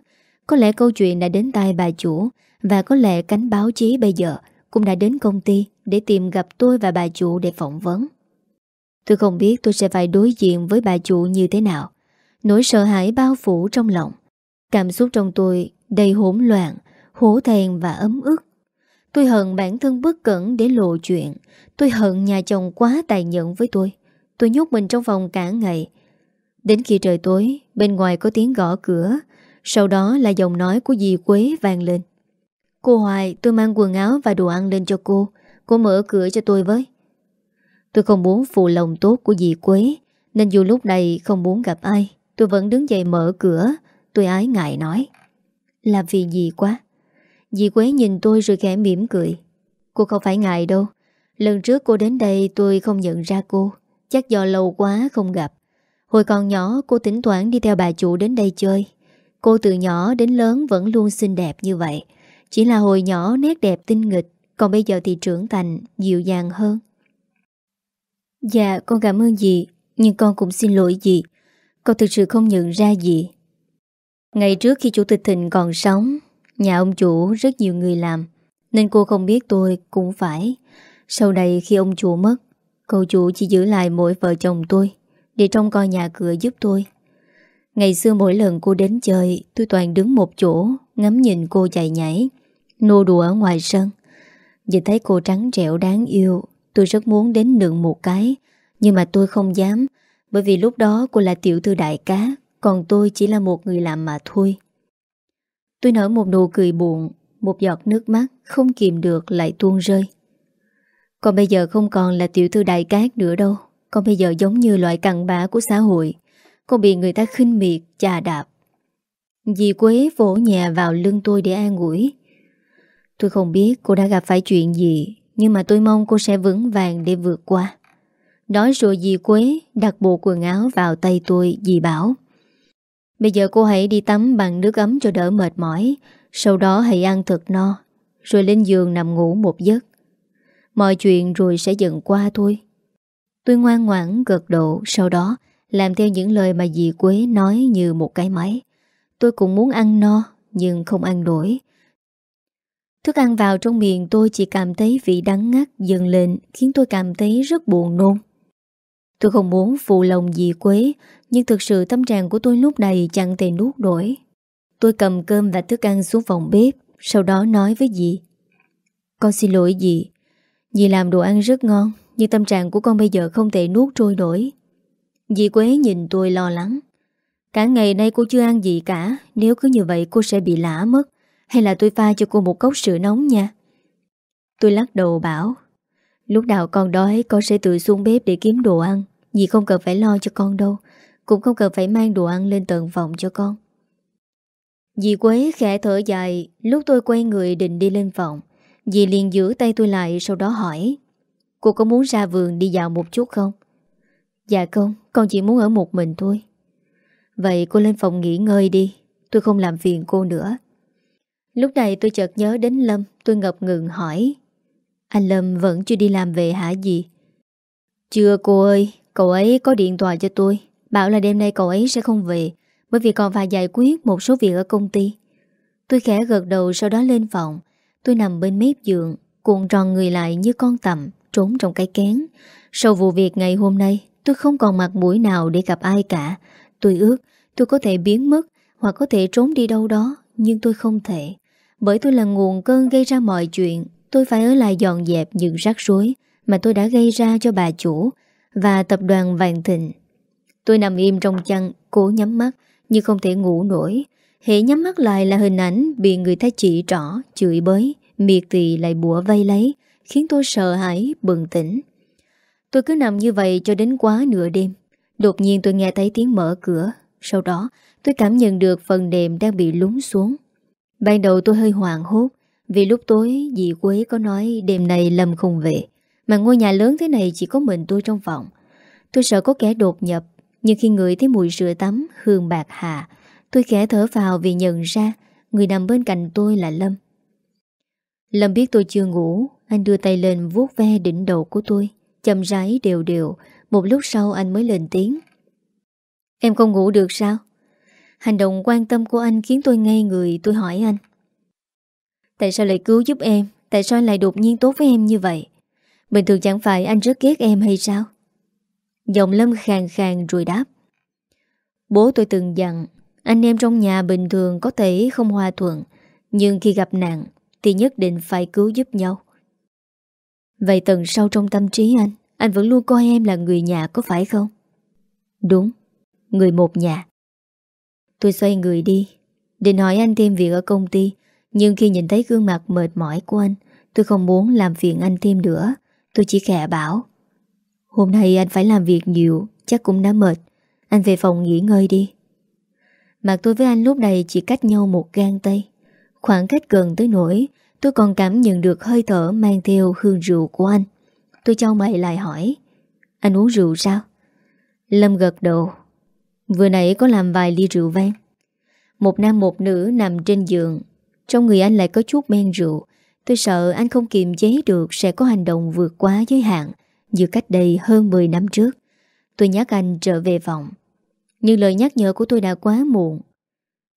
Speaker 1: Có lẽ câu chuyện đã đến tai bà chủ, và có lẽ cánh báo chí bây giờ Cũng đã đến công ty Để tìm gặp tôi và bà chủ để phỏng vấn. Tôi không biết tôi sẽ phải đối diện với bà chủ như thế nào. Nỗi sợ hãi bao phủ trong lòng. Cảm xúc trong tôi đầy hỗn loạn, Hổ thèn và ấm ức. Tôi hận bản thân bất cẩn để lộ chuyện. Tôi hận nhà chồng quá tài nhận với tôi. Tôi nhốt mình trong phòng cả ngày. Đến khi trời tối, Bên ngoài có tiếng gõ cửa. Sau đó là giọng nói của dì Quế vang lên. Cô Hoài, tôi mang quần áo và đồ ăn lên cho cô. Cô mở cửa cho tôi với. Tôi không muốn phụ lòng tốt của dì Quế, Nên dù lúc này không muốn gặp ai, Tôi vẫn đứng dậy mở cửa. Tôi ái ngại nói, Là vì gì quá? Dì Quế nhìn tôi rồi khẽ mỉm cười. Cô không phải ngại đâu. Lần trước cô đến đây tôi không nhận ra cô. Chắc do lâu quá không gặp. Hồi còn nhỏ, cô tỉnh thoảng đi theo bà chủ đến đây chơi. Cô từ nhỏ đến lớn vẫn luôn xinh đẹp như vậy. Chỉ là hồi nhỏ nét đẹp tinh nghịch, Còn bây giờ thì trưởng thành, Dịu dàng hơn. Dạ con cảm ơn dì, Nhưng con cũng xin lỗi dì. Con thực sự không nhận ra gì Ngày trước khi chủ tịch Thịnh còn sống Nhà ông chủ rất nhiều người làm, Nên cô không biết tôi cũng phải. Sau này khi ông chủ mất, Cậu chủ chỉ giữ lại mỗi vợ chồng tôi Để trông coi nhà cửa giúp tôi. Ngày xưa mỗi lần cô đến chơi, Tôi toàn đứng một chỗ, Ngắm nhìn cô chạy nhảy, Nô đùa ở ngoài sân. Nhìn thấy cô trắng trẻo đáng yêu, Tôi rất muốn đến nựng một cái, Nhưng mà tôi không dám, Bởi vì lúc đó cô là tiểu thư đại cá, Còn tôi chỉ là một người làm mà thôi. Tôi nở một nụ cười buồn Một giọt nước mắt Không kìm được lại tuôn rơi. Còn bây giờ không còn là tiểu thư đại cát nữa đâu Còn bây giờ giống như loại cặn bã của xã hội còn bị người ta khinh miệt, chà đạp. Dì Quế vỗ nhà vào lưng tôi để an ủi. Tôi không biết cô đã gặp phải chuyện gì Nhưng mà tôi mong cô sẽ vững vàng để vượt qua. Nói rồi dì Quế đặt bộ quần áo vào tay tôi Dì bảo. Bây giờ cô hãy đi tắm bằng nước ấm cho đỡ mệt mỏi. Sau đó hãy ăn thật no, Rồi lên giường nằm ngủ một giấc. Mọi chuyện rồi sẽ dần qua thôi. Tôi ngoan ngoãn gật độ Sau đó làm theo những lời mà dì Quế nói như một cái máy. Tôi cũng muốn ăn no, Nhưng không ăn nổi. Thức ăn vào trong miệng tôi chỉ cảm thấy vị đắng ngắt dần lên, Khiến tôi cảm thấy rất buồn nôn. Tôi không muốn phụ lòng dì Quế nhưng thực sự tâm trạng của tôi lúc này chẳng thể nuốt nổi. Tôi cầm cơm và thức ăn xuống phòng bếp, Sau đó nói với dì. Con xin lỗi dì Dì làm đồ ăn rất ngon, Nhưng tâm trạng của con bây giờ không thể nuốt trôi nổi. Dì Quế nhìn tôi lo lắng. Cả ngày nay cô chưa ăn gì cả, Nếu cứ như vậy cô sẽ bị lã mất, Hay là tôi pha cho cô một cốc sữa nóng nha? Tôi lắc đầu bảo, Lúc nào con đói, con sẽ tự xuống bếp để kiếm đồ ăn, Dì không cần phải lo cho con đâu. Cũng không cần phải mang đồ ăn lên tận phòng cho con. Dì Quế khẽ thở dài, Lúc tôi quay người định đi lên phòng. Dì liền giữ tay tôi lại, Sau đó hỏi, Cô có muốn ra vườn đi dạo một chút không? Dạ không Con chỉ muốn ở một mình thôi. Vậy cô lên phòng nghỉ ngơi đi, Tôi không làm phiền cô nữa. Lúc này tôi chợt nhớ đến Lâm, Tôi ngập ngừng hỏi, Anh Lâm vẫn chưa đi làm về hả gì Chưa cô ơi, Cậu ấy có điện thoại cho tôi. Bảo là đêm nay cậu ấy sẽ không về, Bởi vì còn phải giải quyết một số việc ở công ty. Tôi khẽ gật đầu sau đó lên phòng. Tôi nằm bên mép giường, Cuộn tròn người lại như con tầm Trốn trong cái kén. Sau vụ việc ngày hôm nay, Tôi không còn mặt mũi nào để gặp ai cả. Tôi ước tôi có thể biến mất Hoặc có thể trốn đi đâu đó, Nhưng tôi không thể. Bởi tôi là nguồn cơn gây ra mọi chuyện, Tôi phải ở lại dọn dẹp những rắc rối Mà tôi đã gây ra cho bà chủ Và tập đoàn Vàng Thịnh. Tôi nằm im trong chăn Cố nhắm mắt Nhưng không thể ngủ nổi. Hệ nhắm mắt lại là hình ảnh Bị người ta chỉ trỏ, chửi bới Miệt tỳ lại bùa vây lấy Khiến tôi sợ hãi, bừng tỉnh. Tôi cứ nằm như vậy cho đến quá nửa đêm. Đột nhiên tôi nghe thấy tiếng mở cửa. Sau đó tôi cảm nhận được phần đệm đang bị lún xuống. Ban đầu tôi hơi hoảng hốt Vì lúc tối dì Quế có nói đêm này Lâm không về Mà ngôi nhà lớn thế này chỉ có mình tôi trong phòng. Tôi sợ có kẻ đột nhập nhưng khi ngửi thấy mùi sữa tắm, Hương bạc hà Tôi khẽ thở vào vì nhận ra Người nằm bên cạnh tôi là Lâm. Lâm biết tôi chưa ngủ, Anh đưa tay lên vuốt ve đỉnh đầu của tôi Chầm rái đều đều. Một lúc sau anh mới lên tiếng. Em không ngủ được sao? Hành động quan tâm của anh khiến tôi ngây người, Tôi hỏi anh. Tại sao lại cứu giúp em? Tại sao anh lại đột nhiên tốt với em như vậy? Bình thường chẳng phải anh rất ghét em hay sao? Giọng Lâm khàng khàng rồi đáp. Bố tôi từng dặn, Anh em trong nhà bình thường có thể không hòa thuận, Nhưng khi gặp nạn Thì nhất định phải cứu giúp nhau. Vậy tầng sau trong tâm trí anh Anh vẫn luôn coi em là người nhà có phải không? Đúng, Người một nhà. Tôi xoay người đi, Định hỏi anh thêm việc ở công ty, Nhưng khi nhìn thấy gương mặt mệt mỏi của anh, Tôi không muốn làm phiền anh thêm nữa. Tôi chỉ khẽ bảo Hôm nay anh phải làm việc nhiều, Chắc cũng đã mệt. Anh về phòng nghỉ ngơi đi. Mặt tôi với anh lúc này chỉ cách nhau một gang tay. Khoảng cách gần tới nỗi, Tôi còn cảm nhận được hơi thở Mang theo hương rượu của anh. Tôi cho mày lại hỏi, Anh uống rượu sao? Lâm gật đầu, Vừa nãy có làm vài ly rượu vang. Một nam một nữ nằm trên giường. Trong người anh lại có chút men rượu. Tôi sợ anh không kiềm chế được Sẽ có hành động vượt quá giới hạn. Như cách đây hơn 10 năm trước. Tôi nhắc anh trở về vòng. Nhưng lời nhắc nhở của tôi đã quá muộn.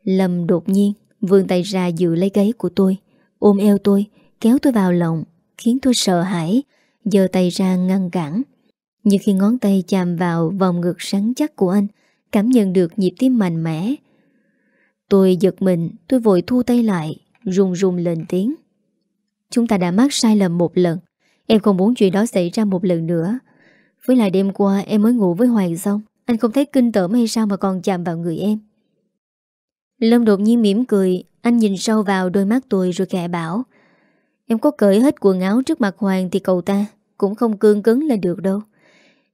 Speaker 1: Lâm đột nhiên vươn tay ra giữ lấy gáy của tôi, Ôm eo tôi, Kéo tôi vào lòng, Khiến tôi sợ hãi, giơ tay ra ngăn cản. Nhưng khi ngón tay chạm vào vòng ngực sáng chắc của anh, Cảm nhận được nhịp tim mạnh mẽ. Tôi giật mình, Tôi vội thu tay lại, run run lên tiếng. Chúng ta đã mắc sai lầm một lần. Em không muốn chuyện đó xảy ra một lần nữa. Với lại đêm qua em mới ngủ với Hoàng xong, Anh không thấy kinh tởm hay sao mà còn chạm vào người em. Lâm đột nhiên mỉm cười, Anh nhìn sâu vào đôi mắt tôi rồi khẽ bảo, Em có cởi hết quần áo trước mặt Hoàng Thì cậu ta cũng không cương cứng lên được đâu.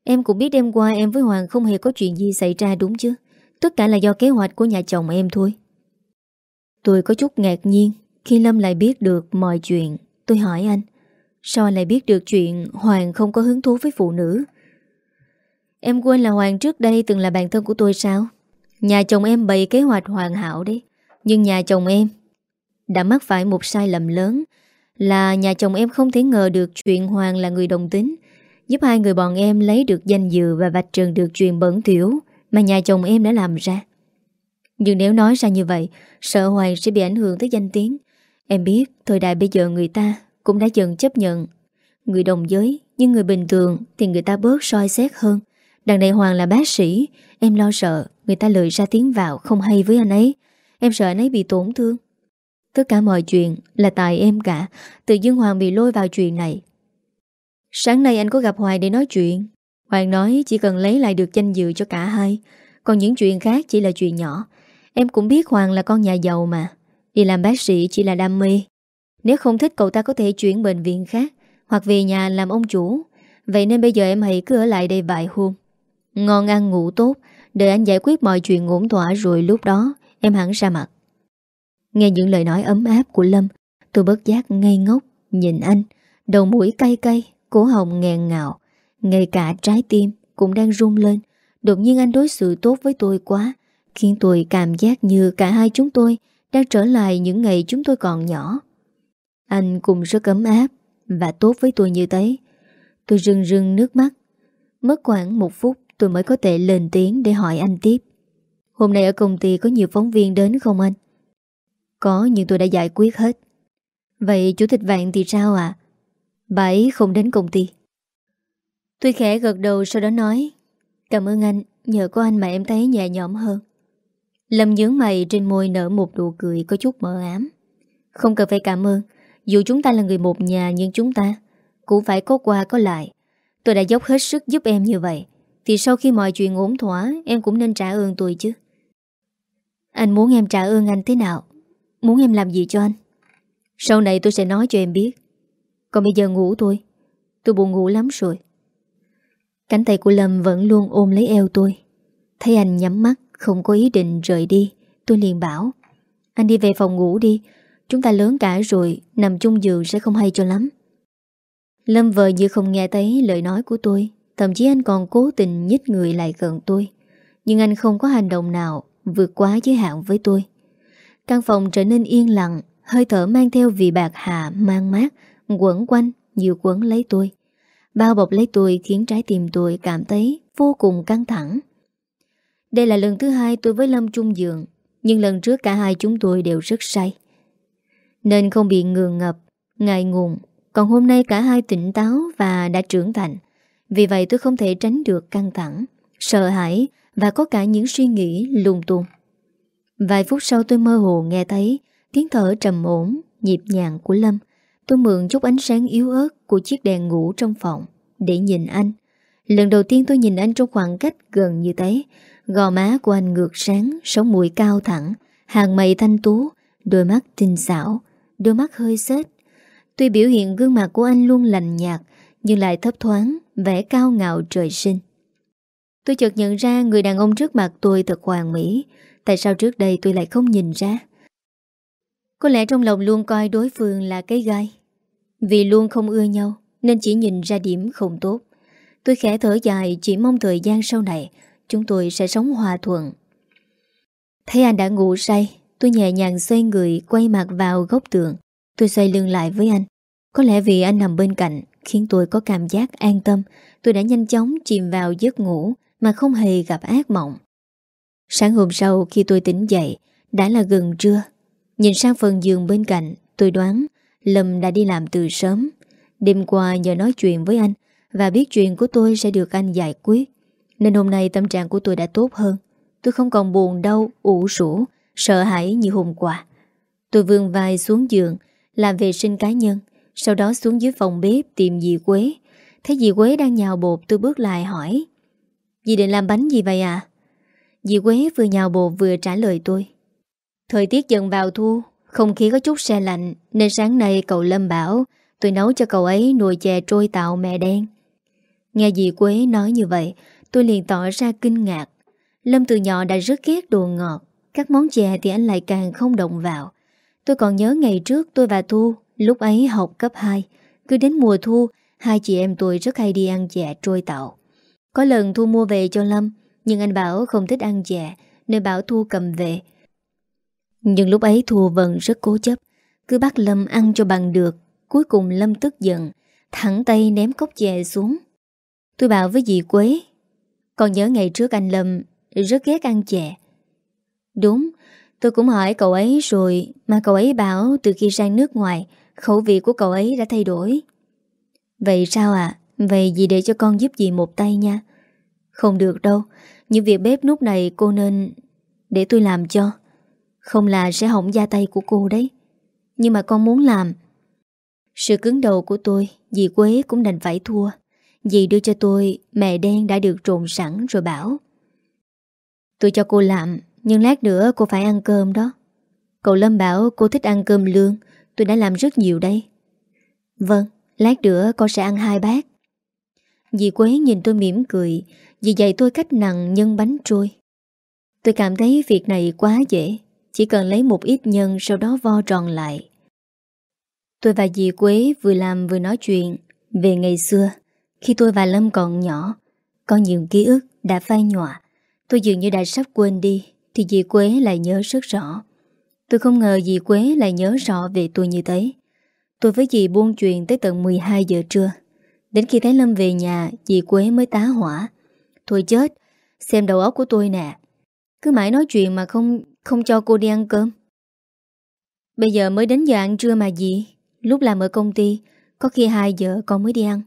Speaker 1: Em cũng biết đêm qua em với Hoàng không hề có chuyện gì xảy ra đúng chứ? Tất cả là do kế hoạch của nhà chồng em thôi. Tôi có chút ngạc nhiên Khi Lâm lại biết được mọi chuyện. Tôi hỏi anh Sao anh lại biết được chuyện Hoàng không có hứng thú với phụ nữ? Em quên là Hoàng trước đây từng là bạn thân của tôi sao? Nhà chồng em bày kế hoạch hoàn hảo đấy, Nhưng nhà chồng em Đã mắc phải một sai lầm lớn Là nhà chồng em không thể ngờ được chuyện Hoàng là người đồng tính, Giúp hai người bọn em lấy được danh dự Và vạch trần được chuyện bẩn thiểu Mà nhà chồng em đã làm ra. Nhưng nếu nói ra như vậy, Sợ Hoàng sẽ bị ảnh hưởng tới danh tiếng. Em biết thời đại bây giờ người ta cũng đã dần chấp nhận. Người đồng giới, Nhưng người bình thường thì người ta bớt soi xét hơn. Đằng này Hoàng là bác sĩ, Em lo sợ người ta lời ra tiếng vào Không hay với anh ấy. Em sợ anh ấy bị tổn thương. Tất cả mọi chuyện là tại em cả. Tự dưng Hoàng bị lôi vào chuyện này. Sáng nay anh có gặp Hoàng để nói chuyện. Hoàng nói chỉ cần lấy lại được danh dự cho cả hai. Còn những chuyện khác chỉ là chuyện nhỏ. Em cũng biết Hoàng là con nhà giàu mà. Đi làm bác sĩ chỉ là đam mê. Nếu không thích, cậu ta có thể chuyển bệnh viện khác, Hoặc về nhà làm ông chủ. Vậy nên bây giờ em hãy cứ ở lại đây vài hôm. Ngon ăn, ngủ tốt. Đợi anh giải quyết mọi chuyện ổn thỏa rồi lúc đó, Em hẳn ra mặt. Nghe những lời nói ấm áp của Lâm, Tôi bất giác ngây ngốc, Nhìn anh. Đầu mũi cay cay, Cổ hồng nghẹn ngào. Ngay cả trái tim cũng đang rung lên. Đột nhiên anh đối xử tốt với tôi quá, Khiến tôi cảm giác như cả hai chúng tôi Đang trở lại những ngày chúng tôi còn nhỏ. Anh cũng rất ấm áp Và tốt với tôi như thế Tôi rưng rưng nước mắt Mất khoảng một phút, tôi mới có thể lên tiếng để hỏi anh tiếp Hôm nay ở công ty có nhiều phóng viên đến không anh? Có, nhưng tôi đã giải quyết hết Vậy chủ tịch vạn thì sao ạ? À? Bà ấy không đến công ty Tôi khẽ gật đầu sau đó nói, Cảm ơn anh, Nhờ có anh mà em thấy nhẹ nhõm hơn Lâm nhướng mày trên môi nở một nụ cười Có chút mờ ám Không cần phải cảm ơn dù chúng ta là người một nhà, nhưng chúng ta Cũng phải có qua, có lại. Tôi đã dốc hết sức giúp em như vậy. Thì sau khi mọi chuyện ổn thỏa, Em cũng nên trả ơn tôi chứ. Anh muốn em trả ơn anh thế nào? Muốn em làm gì cho anh? Sau này tôi sẽ nói cho em biết. Còn bây giờ ngủ thôi. Tôi buồn ngủ lắm rồi. Cánh tay của Lâm vẫn luôn ôm lấy eo tôi. Thấy anh nhắm mắt, Không có ý định rời đi, Tôi liền bảo. Anh đi về phòng ngủ đi. Chúng ta lớn cả rồi Nằm chung giường sẽ không hay cho lắm Lâm vợ như không nghe thấy lời nói của tôi Thậm chí anh còn cố tình nhích người lại gần tôi Nhưng anh không có hành động nào Vượt quá giới hạn với tôi Căn phòng trở nên yên lặng Hơi thở mang theo vị bạc hà mang mát quẩn quanh, nhiều quấn lấy tôi. Bao bọc lấy tôi khiến trái tim tôi cảm thấy vô cùng căng thẳng. Đây là lần thứ hai tôi với Lâm chung giường, nhưng lần trước cả hai chúng tôi đều rất say. Nên không bị ngường ngập, ngại ngùng, còn hôm nay cả hai tỉnh táo và đã trưởng thành. Vì vậy tôi không thể tránh được căng thẳng, sợ hãi và có cả những suy nghĩ lung tung. Vài phút sau tôi mơ hồ nghe thấy tiếng thở trầm ổn, nhịp nhàng của Lâm Tôi mượn chút ánh sáng yếu ớt của chiếc đèn ngủ trong phòng để nhìn anh. Lần đầu tiên tôi nhìn anh trong khoảng cách gần như thế. Gò má của anh ngược sáng, sống mũi cao thẳng, hàng mày thanh tú, đôi mắt tinh xảo, đôi mắt hơi xết. Tuy biểu hiện gương mặt của anh luôn lành nhạt, Nhưng lại thấp thoáng, Vẻ cao ngạo trời sinh. Tôi chợt nhận ra người đàn ông trước mặt tôi thật hoàn mỹ. Tại sao trước đây tôi lại không nhìn ra? Có lẽ trong lòng luôn coi đối phương là cái gai. Vì luôn không ưa nhau, Nên chỉ nhìn ra điểm không tốt. Tôi khẽ thở dài, Chỉ mong thời gian sau này, Chúng tôi sẽ sống hòa thuận. Thấy anh đã ngủ say Tôi nhẹ nhàng xoay người Quay mặt vào góc tường. Tôi xoay lưng lại với anh. Có lẽ vì anh nằm bên cạnh Khiến tôi có cảm giác an tâm. Tôi đã nhanh chóng chìm vào giấc ngủ Mà không hề gặp ác mộng. Sáng hôm sau khi tôi tỉnh dậy Đã là gần trưa. Nhìn sang phần giường bên cạnh Tôi đoán Lâm đã đi làm từ sớm. Đêm qua nhờ nói chuyện với anh Và biết chuyện của tôi sẽ được anh giải quyết. Nên hôm nay tâm trạng của tôi đã tốt hơn. Tôi không còn buồn đau, ủ rũ. Sợ hãi như hôm qua. Tôi vươn vai xuống giường, Làm vệ sinh cá nhân, Sau đó xuống dưới phòng bếp tìm dì Quế. Thấy dì Quế đang nhào bột, tôi bước lại hỏi, Dì định làm bánh gì vậy à? Dì Quế vừa nhào bột vừa trả lời tôi, Thời tiết dần vào thu, Không khí có chút xe lạnh, Nên sáng nay cậu Lâm bảo, Tôi nấu cho cậu ấy nồi chè trôi tạo mẹ đen. Nghe dì Quế nói như vậy, Tôi liền tỏ ra kinh ngạc. Lâm từ nhỏ đã rất ghét đồ ngọt các món chè thì anh lại càng không động vào. Tôi còn nhớ ngày trước tôi và Thu, Lúc ấy học cấp 2 Cứ đến mùa thu, Hai chị em tôi rất hay đi ăn chè trôi tạo Có lần Thu mua về cho Lâm, Nhưng anh bảo không thích ăn chè, Nên bảo Thu cầm về. Nhưng lúc ấy Thu vẫn rất cố chấp. Cứ bắt Lâm ăn cho bằng được, Cuối cùng Lâm tức giận, Thẳng tay ném cốc chè xuống. Tôi bảo với dì Quế Còn nhớ ngày trước anh Lâm Rất ghét ăn chè Đúng, Tôi cũng hỏi cậu ấy rồi Mà cậu ấy bảo từ khi sang nước ngoài, Khẩu vị của cậu ấy đã thay đổi. Vậy sao ạ? À? Vậy dì để cho con giúp dì một tay nha? Không được đâu, Những việc bếp nút này cô nên Để tôi làm cho. Không là sẽ hỏng da tay của cô đấy. Nhưng mà con muốn làm. Sự cứng đầu của tôi, Dì Quế cũng đành phải thua. Dì đưa cho tôi mẹ đen đã được trộn sẵn rồi bảo. Tôi cho cô làm nhưng lát nữa cô phải ăn cơm đó. Cậu Lâm bảo cô thích ăn cơm lương. Tôi đã làm rất nhiều đây. Vâng, lát nữa con sẽ ăn hai bát. Dì Quế nhìn tôi mỉm cười Dì dạy tôi cách nặng nhân bánh trôi. Tôi cảm thấy việc này quá dễ Chỉ cần lấy một ít nhân Sau đó vo tròn lại. Tôi và dì Quế vừa làm vừa nói chuyện Về ngày xưa. Khi tôi và Lâm còn nhỏ Có nhiều ký ức đã phai nhòa Tôi dường như đã sắp quên đi. Thì dì Quế lại nhớ rất rõ. Tôi không ngờ dì Quế lại nhớ rõ về tôi như thế. Tôi với dì buôn chuyện tới tận 12 giờ trưa. Đến khi thấy Lâm về nhà, Dì Quế mới tá hỏa. Thôi chết, Xem đầu óc của tôi nè. Cứ mãi nói chuyện mà không không cho cô đi ăn cơm. Bây giờ mới đến giờ ăn trưa mà dì. Lúc làm ở công ty, Có khi 2 giờ con mới đi ăn.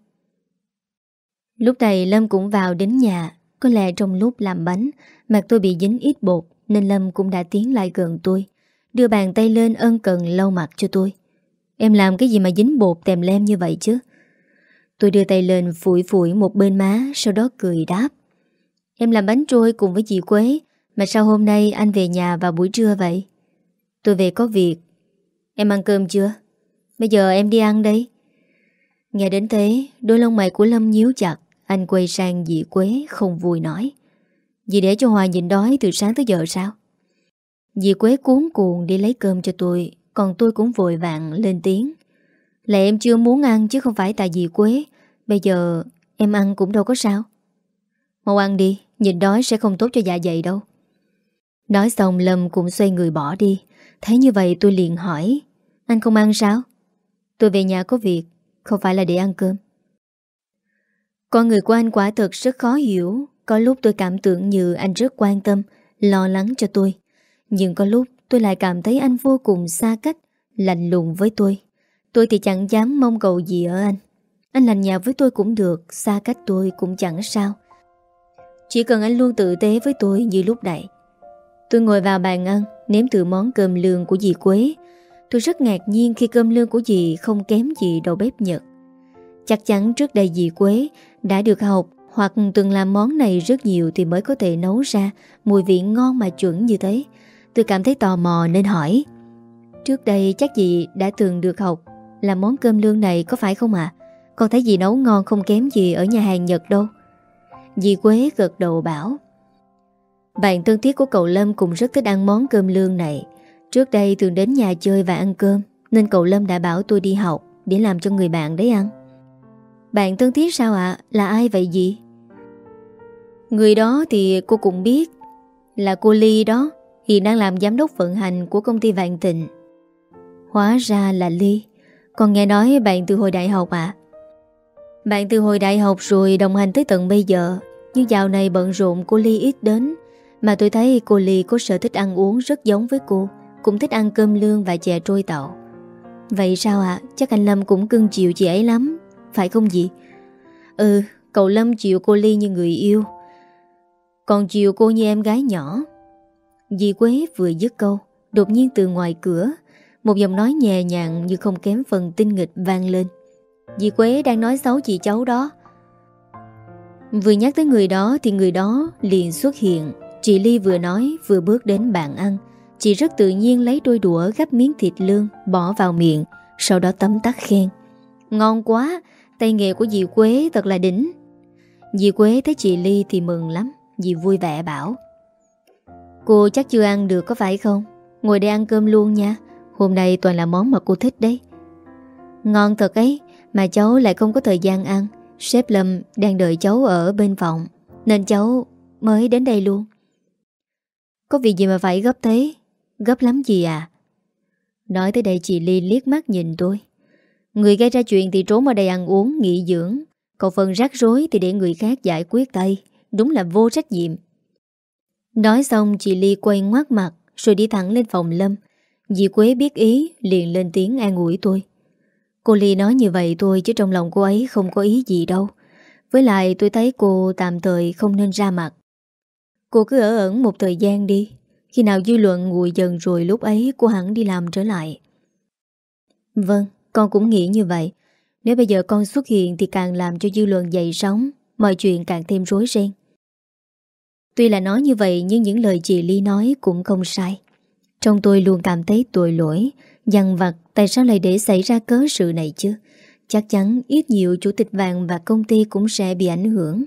Speaker 1: Lúc này Lâm cũng vào đến nhà. Có lẽ trong lúc làm bánh, Mặt tôi bị dính ít bột. Nên Lâm cũng đã tiến lại gần tôi, Đưa bàn tay lên ân cần lau mặt cho tôi. Em làm cái gì mà dính bột tèm lem như vậy chứ? Tôi đưa tay lên phủi phủi một bên má, Sau đó cười đáp. Em làm bánh trôi cùng với chị Quế, Mà sao hôm nay anh về nhà vào buổi trưa vậy? Tôi về có việc. Em ăn cơm chưa? Bây giờ em đi ăn đây. Nghe đến thế, Đôi lông mày của Lâm nhíu chặt, Anh quay sang dì Quế, không vui nói. Dì để cho Hòa nhịn đói từ sáng tới giờ sao? Dì Quế cuốn cuồng đi lấy cơm cho tôi, Còn tôi cũng vội vàng lên tiếng. Là em chưa muốn ăn chứ không phải tại dì Quế, Bây giờ em ăn cũng đâu có sao. Mau ăn đi nhịn đói sẽ không tốt cho dạ dày đâu. Nói xong Lâm cũng xoay người bỏ đi. Thấy như vậy tôi liền hỏi, Anh không ăn sao? Tôi về nhà có việc, Không phải là để ăn cơm. Con người của anh quả thật rất khó hiểu. Có lúc tôi cảm tưởng như anh rất quan tâm, Lo lắng cho tôi. Nhưng có lúc tôi lại cảm thấy anh vô cùng xa cách, Lạnh lùng với tôi. Tôi thì chẳng dám mong cầu gì ở anh. Anh lành nhạt với tôi cũng được, Xa cách tôi cũng chẳng sao. Chỉ cần anh luôn tự tế với tôi như lúc nãy Tôi ngồi vào bàn ăn, Nếm từ món cơm lương của dì Quế. Tôi rất ngạc nhiên khi cơm lương của dì Không kém gì đầu bếp Nhật. Chắc chắn trước đây dì Quế Đã được học hoặc từng làm món này rất nhiều Thì mới có thể nấu ra. Mùi vị ngon mà chuẩn như thế. Tôi cảm thấy tò mò nên hỏi. Trước đây chắc dì đã từng được học Làm món cơm lương này có phải không ạ? Con thấy dì nấu ngon không kém gì ở nhà hàng Nhật đâu. Dì Quế gật đầu bảo. Bạn thân thiết của cậu Lâm cũng rất thích ăn món cơm lương này. Trước đây thường đến nhà chơi và ăn cơm, Nên cậu Lâm đã bảo tôi đi học Để làm cho người bạn đấy ăn. Bạn thân thiết sao ạ? Là ai vậy dì? Người đó thì cô cũng biết Là cô Ly đó. Hiện đang làm giám đốc vận hành của công ty Vạn Tịnh Hóa ra là Ly. Còn nghe nói bạn từ hồi đại học à Bạn từ hồi đại học rồi đồng hành tới tận bây giờ. Nhưng dạo này bận rộn cô Ly ít đến. Mà tôi thấy cô Ly có sở thích ăn uống rất giống với cô. Cũng thích ăn cơm lương và chè trôi tàu. Vậy sao ạ? Chắc anh Lâm cũng cưng chiều chị ấy lắm. Phải không gì? Ừ, cậu Lâm chịu cô Ly như người yêu. Còn chịu cô như em gái nhỏ. Dì Quế vừa dứt câu Đột nhiên từ ngoài cửa Một giọng nói nhẹ nhàng như không kém phần tinh nghịch vang lên. Dì Quế đang nói xấu chị cháu đó. Vừa nhắc tới người đó Thì người đó liền xuất hiện. Chị Ly vừa nói vừa bước đến bàn ăn. Chị rất tự nhiên lấy đôi đũa gắp miếng thịt lương Bỏ vào miệng Sau đó tấm tắt khen. Ngon quá Tay nghề của dì Quế thật là đỉnh. Dì Quế thấy chị Ly thì mừng lắm, Dì vui vẻ bảo. Cô chắc chưa ăn được có phải không? Ngồi đây ăn cơm luôn nha. Hôm nay toàn là món mà cô thích đấy. Ngon thật ấy, Mà cháu lại không có thời gian ăn. Sếp Lâm đang đợi cháu ở bên phòng, Nên cháu mới đến đây luôn. Có việc gì mà phải gấp thế? Gấp lắm gì à? Nói tới đây chị Ly liếc mắt nhìn tôi. Người gây ra chuyện thì trốn ở đây ăn uống Nghỉ dưỡng. Còn phần rắc rối thì để người khác giải quyết tay. Đúng là vô trách nhiệm. Nói xong chị Ly quay ngoát mặt Rồi đi thẳng lên phòng Lâm. Dì Quế biết ý liền lên tiếng an ủi tôi. Cô Ly nói như vậy thôi Chứ trong lòng cô ấy không có ý gì đâu. Với lại tôi thấy cô tạm thời không nên ra mặt. Cô cứ ở ẩn một thời gian đi. Khi nào dư luận nguội dần rồi lúc ấy cô hẳn đi làm trở lại. Vâng, con cũng nghĩ như vậy Nếu bây giờ con xuất hiện thì càng làm cho dư luận dậy sóng Mọi chuyện càng thêm rối ren Tuy là nói như vậy nhưng những lời chị Ly nói cũng không sai. Trong tôi luôn cảm thấy tội lỗi, dằn vặt tại sao lại để xảy ra cớ sự này chứ? Chắc chắn ít nhiều chủ tịch vàng và công ty cũng sẽ bị ảnh hưởng.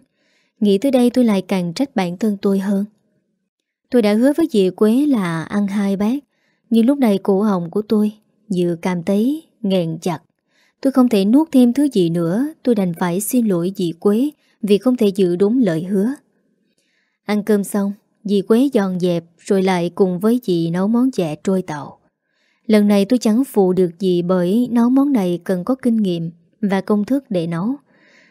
Speaker 1: Nghĩ tới đây tôi lại càng trách bản thân tôi hơn. Tôi đã hứa với dì Quế là ăn hai bát, nhưng lúc này cổ họng của tôi dự cảm thấy nghẹn chặt. Tôi không thể nuốt thêm thứ gì nữa, tôi đành phải xin lỗi dì Quế vì không thể giữ đúng lời hứa. Ăn cơm xong, dì Quế dọn dẹp rồi lại cùng với dì nấu món chè trôi tàu. Lần này tôi chẳng phụ được gì bởi nấu món này cần có kinh nghiệm và công thức để nấu.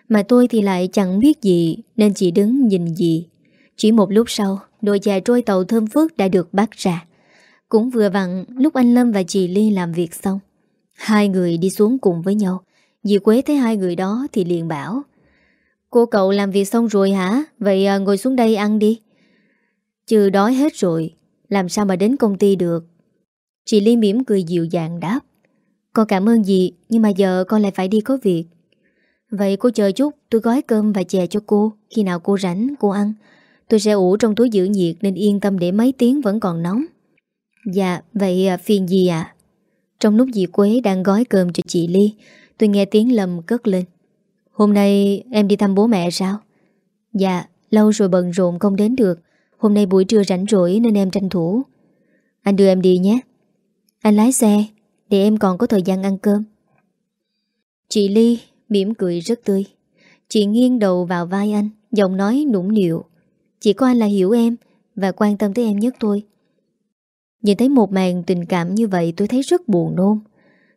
Speaker 1: Mà tôi thì lại chẳng biết gì nên chỉ đứng nhìn dì. Chỉ một lúc sau, đồi chè trôi tàu thơm phước đã được bắt ra. Cũng vừa vặn lúc anh Lâm và chị Ly làm việc xong. Hai người đi xuống cùng với nhau. Dì Quế thấy hai người đó thì liền bảo Cô cậu làm việc xong rồi hả? Vậy à, ngồi xuống đây ăn đi. Chưa đói hết rồi, làm sao mà đến công ty được? Chị Ly mỉm cười dịu dàng đáp. Con cảm ơn dì, nhưng mà giờ con lại phải đi có việc. Vậy cô chờ chút, tôi gói cơm và chè cho cô. Khi nào cô rảnh, cô ăn. Tôi sẽ ủ trong túi giữ nhiệt nên yên tâm để mấy tiếng vẫn còn nóng. Dạ, vậy à, phiền gì à? Trong lúc dì Quế đang gói cơm cho chị Ly, tôi nghe tiếng Lâm cất lên. Hôm nay em đi thăm bố mẹ sao? Dạ, lâu rồi bận rộn không đến được. Hôm nay buổi trưa rảnh rỗi nên em tranh thủ. Anh đưa em đi nhé. Anh lái xe, để em còn có thời gian ăn cơm. Chị Ly mỉm cười rất tươi. Chị nghiêng đầu vào vai anh, giọng nói nũng nịu. Chỉ có anh là hiểu em và quan tâm tới em nhất thôi. Nhìn thấy một màn tình cảm như vậy tôi thấy rất buồn nôn.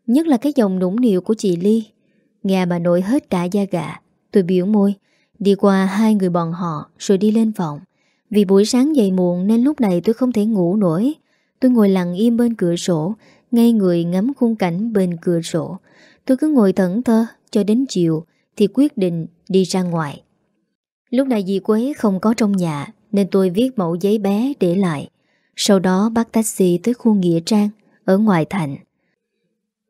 Speaker 1: Nhất là cái dòng nũng nịu của chị Ly. Nghe bà nội hết cả da gà, Tôi biểu môi. Đi qua hai người bọn họ, Rồi đi lên phòng. Vì buổi sáng dậy muộn Nên lúc này tôi không thể ngủ nổi. Tôi ngồi lặng im bên cửa sổ, Ngay người ngắm khung cảnh bên cửa sổ. Tôi cứ ngồi thẫn thơ Cho đến chiều, Thì quyết định đi ra ngoài. Lúc này dì Quế không có trong nhà, Nên tôi viết mẫu giấy bé để lại. Sau đó bắt taxi tới khu Nghĩa Trang, Ở ngoài thành.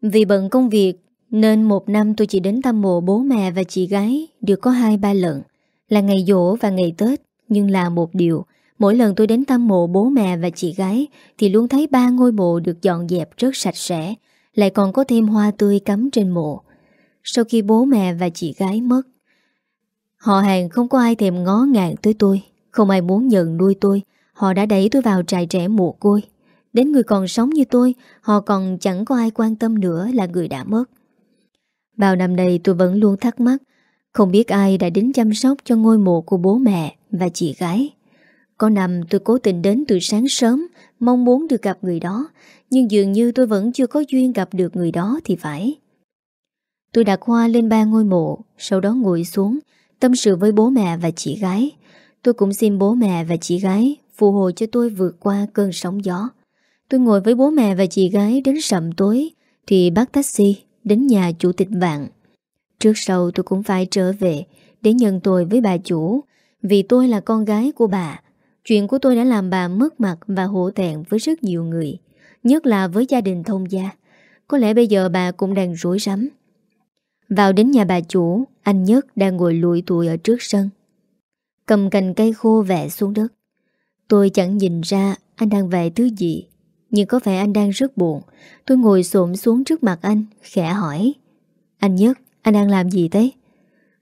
Speaker 1: Vì bận công việc, nên một năm tôi chỉ đến thăm mộ bố mẹ và chị gái, Được có hai, ba lần. Là ngày dỗ và ngày Tết, Nhưng là một điều, Mỗi lần tôi đến thăm mộ bố mẹ và chị gái, Thì luôn thấy ba ngôi mộ được dọn dẹp rất sạch sẽ, Lại còn có thêm hoa tươi cắm trên mộ. Sau khi bố mẹ và chị gái mất, Họ hàng không có ai thèm ngó ngàng tới tôi, Không ai muốn nhận nuôi tôi. Họ đã đẩy tôi vào trại trẻ mồ côi. Đến người còn sống như tôi, Họ còn chẳng có ai quan tâm nữa là người đã mất. Bao năm nay tôi vẫn luôn thắc mắc, Không biết ai đã đến chăm sóc cho ngôi mộ của bố mẹ và chị gái. Có năm tôi cố tình đến từ sáng sớm, Mong muốn được gặp người đó, Nhưng dường như tôi vẫn chưa có duyên gặp được người đó thì phải. Tôi đặt hoa lên ba ngôi mộ, Sau đó ngồi xuống, Tâm sự với bố mẹ và chị gái. Tôi cũng xin bố mẹ và chị gái Phù hộ cho tôi vượt qua cơn sóng gió. Tôi ngồi với bố mẹ và chị gái Đến sầm tối, Thì bắt taxi đến nhà chủ tịch vạn. Trước sau tôi cũng phải trở về Để nhận tôi với bà chủ, Vì tôi là con gái của bà. Chuyện của tôi đã làm bà mất mặt Và hổ thẹn với rất nhiều người, Nhất là với gia đình thông gia. Có lẽ bây giờ bà cũng đang rối rắm. Vào đến nhà bà chủ, Anh Nhất đang ngồi lụi tụi ở trước sân. Cầm cành cây khô vẽ xuống đất. Tôi chẳng nhìn ra anh đang về thứ gì Nhưng có vẻ anh đang rất buồn. Tôi ngồi xổm xuống trước mặt anh Khẽ hỏi. Anh Nhất, anh đang làm gì thế?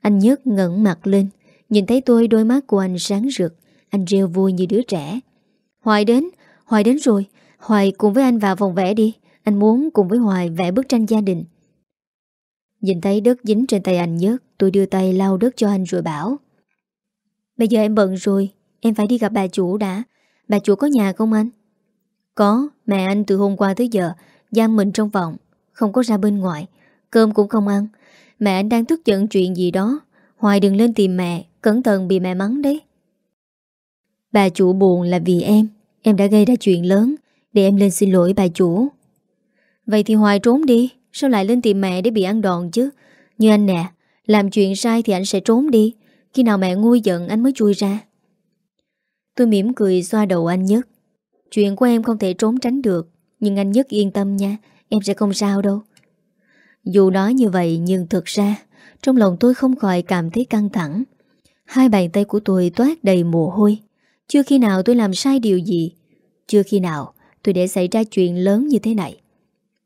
Speaker 1: Anh Nhất ngẩn mặt lên Nhìn thấy tôi đôi mắt của anh sáng rực. Anh rêu vui như đứa trẻ. Hoài đến, Hoài đến rồi. Hoài cùng với anh vào phòng vẽ đi. Anh muốn cùng với Hoài vẽ bức tranh gia đình. Nhìn thấy đất dính trên tay anh Nhất Tôi đưa tay lau đất cho anh rồi bảo. Bây giờ em bận rồi Em phải đi gặp bà chủ đã. Bà chủ có nhà không anh? Có, mẹ anh từ hôm qua tới giờ Giam mình trong phòng Không có ra bên ngoài. Cơm cũng không ăn. Mẹ anh đang tức giận chuyện gì đó. Hoài đừng lên tìm mẹ Cẩn thận bị mẹ mắng đấy. Bà chủ buồn là vì em. Em đã gây ra chuyện lớn Để em lên xin lỗi bà chủ. Vậy thì Hoài trốn đi. Sao lại lên tìm mẹ để bị ăn đòn chứ? Như anh nè Làm chuyện sai thì anh sẽ trốn đi. Khi nào mẹ nguôi giận anh mới chui ra. Tôi mỉm cười xoa đầu anh Nhất. Chuyện của em không thể trốn tránh được, Nhưng anh Nhất yên tâm nha, Em sẽ không sao đâu. Dù nói như vậy, nhưng thực ra, Trong lòng tôi không khỏi cảm thấy căng thẳng. Hai bàn tay của tôi toát đầy mồ hôi. Chưa khi nào tôi làm sai điều gì. Chưa khi nào tôi để xảy ra chuyện lớn như thế này.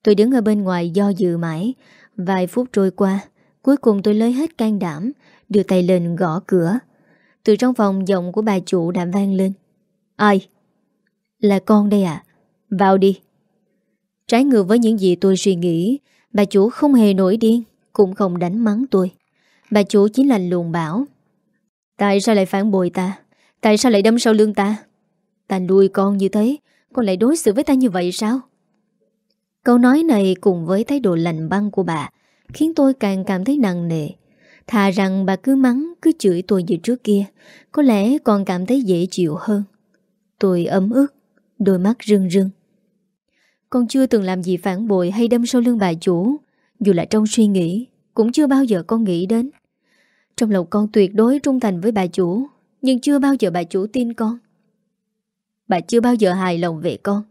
Speaker 1: Tôi đứng ở bên ngoài do dự mãi. Vài phút trôi qua, Cuối cùng tôi lấy hết can đảm, Đưa tay lên gõ cửa. Từ trong phòng, giọng của bà chủ đã vang lên. Ai? Là con đây à? Vào đi. Trái ngược với những gì tôi suy nghĩ, Bà chủ không hề nổi điên, Cũng không đánh mắng tôi. Bà chủ chính là lùn bảo. Tại sao lại phản bội ta? Tại sao lại đâm sau lưng ta? Ta nuôi con như thế, Con lại đối xử với ta như vậy sao? Câu nói này cùng với thái độ lạnh băng của bà, Khiến tôi càng cảm thấy nặng nề. Thà rằng bà cứ mắng, Cứ chửi tôi như trước kia, Có lẽ còn cảm thấy dễ chịu hơn. Tôi ấm ức, Đôi mắt rưng rưng. Con chưa từng làm gì phản bội hay đâm sau lưng bà chủ, Dù là trong suy nghĩ, Cũng chưa bao giờ con nghĩ đến. Trong lòng con tuyệt đối trung thành với bà chủ, Nhưng chưa bao giờ bà chủ tin con. Bà chưa bao giờ hài lòng về con.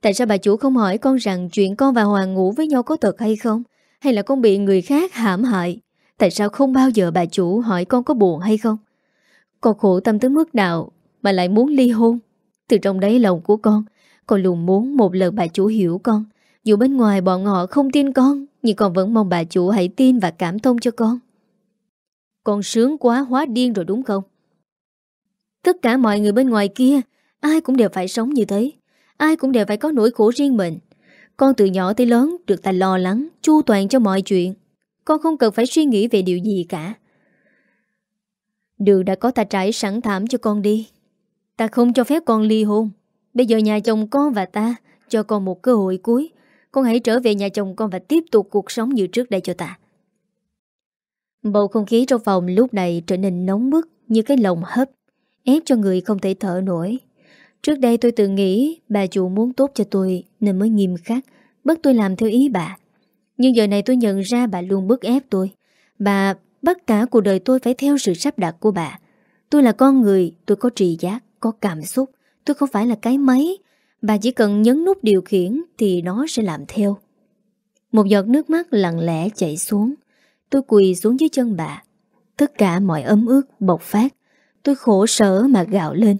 Speaker 1: Tại sao bà chủ không hỏi con rằng Chuyện con và Hoàng ngủ với nhau có thật hay không? Hay là con bị người khác hãm hại? Tại sao không bao giờ bà chủ hỏi con có buồn hay không? Con khổ tâm tới mức nào Mà lại muốn ly hôn? Từ trong đáy lòng của con Con luôn muốn một lần bà chủ hiểu con. Dù bên ngoài bọn họ không tin con Nhưng con vẫn mong bà chủ hãy tin và cảm thông cho con. Con sướng quá hóa điên rồi đúng không? Tất cả mọi người bên ngoài kia Ai cũng đều phải sống như thế. Ai cũng đều phải có nỗi khổ riêng mình. Con từ nhỏ tới lớn Được ta lo lắng, chu toàn cho mọi chuyện. Con không cần phải suy nghĩ về điều gì cả. Đường đã có ta trải sẵn thảm cho con đi. Ta không cho phép con ly hôn. Bây giờ nhà chồng con và ta Cho con một cơ hội cuối. Con hãy trở về nhà chồng con và tiếp tục cuộc sống như trước đây cho ta. Bầu không khí trong phòng lúc này trở nên nóng bức như cái lồng hấp, ép cho người không thể thở nổi. Trước đây tôi tự nghĩ bà chủ muốn tốt cho tôi nên mới nghiêm khắc, bắt tôi làm theo ý bà. Nhưng giờ này tôi nhận ra bà luôn bức ép tôi. Bà bắt cả cuộc đời tôi phải theo sự sắp đặt của bà. Tôi là con người, tôi có trì giác, có cảm xúc. Tôi không phải là cái máy. Bà chỉ cần nhấn nút điều khiển thì nó sẽ làm theo. Một giọt nước mắt lặng lẽ chảy xuống. Tôi quỳ xuống dưới chân bà. Tất cả mọi ấm ước bộc phát. Tôi khổ sở mà gạo lên.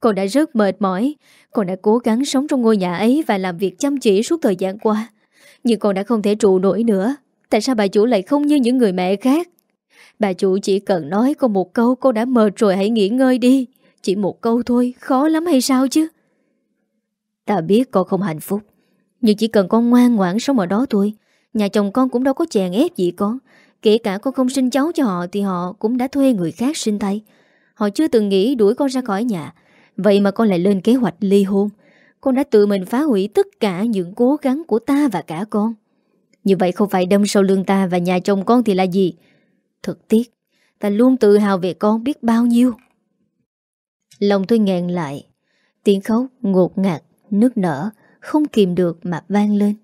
Speaker 1: Con đã rất mệt mỏi Con đã cố gắng sống trong ngôi nhà ấy Và làm việc chăm chỉ suốt thời gian qua nhưng con đã không thể trụ nổi nữa. Tại sao bà chủ lại không như những người mẹ khác? Bà chủ chỉ cần nói con một câu Con đã mệt rồi, hãy nghỉ ngơi đi. Chỉ một câu thôi, khó lắm hay sao chứ? Ta biết con không hạnh phúc, Nhưng chỉ cần con ngoan ngoãn sống ở đó thôi. Nhà chồng con cũng đâu có chèn ép gì con. Kể cả con không sinh cháu cho họ Thì họ cũng đã thuê người khác sinh tay Họ chưa từng nghĩ đuổi con ra khỏi nhà. Vậy mà con lại lên kế hoạch ly hôn. Con đã tự mình phá hủy tất cả những cố gắng của ta và cả con. Như vậy không phải đâm sau lưng ta và nhà chồng con thì là gì? Thực tiếc, Ta luôn tự hào về con biết bao nhiêu. Lòng tôi nghẹn lại, Tiếng khóc ngột ngạt Nước nở, Không kìm được mà vang lên.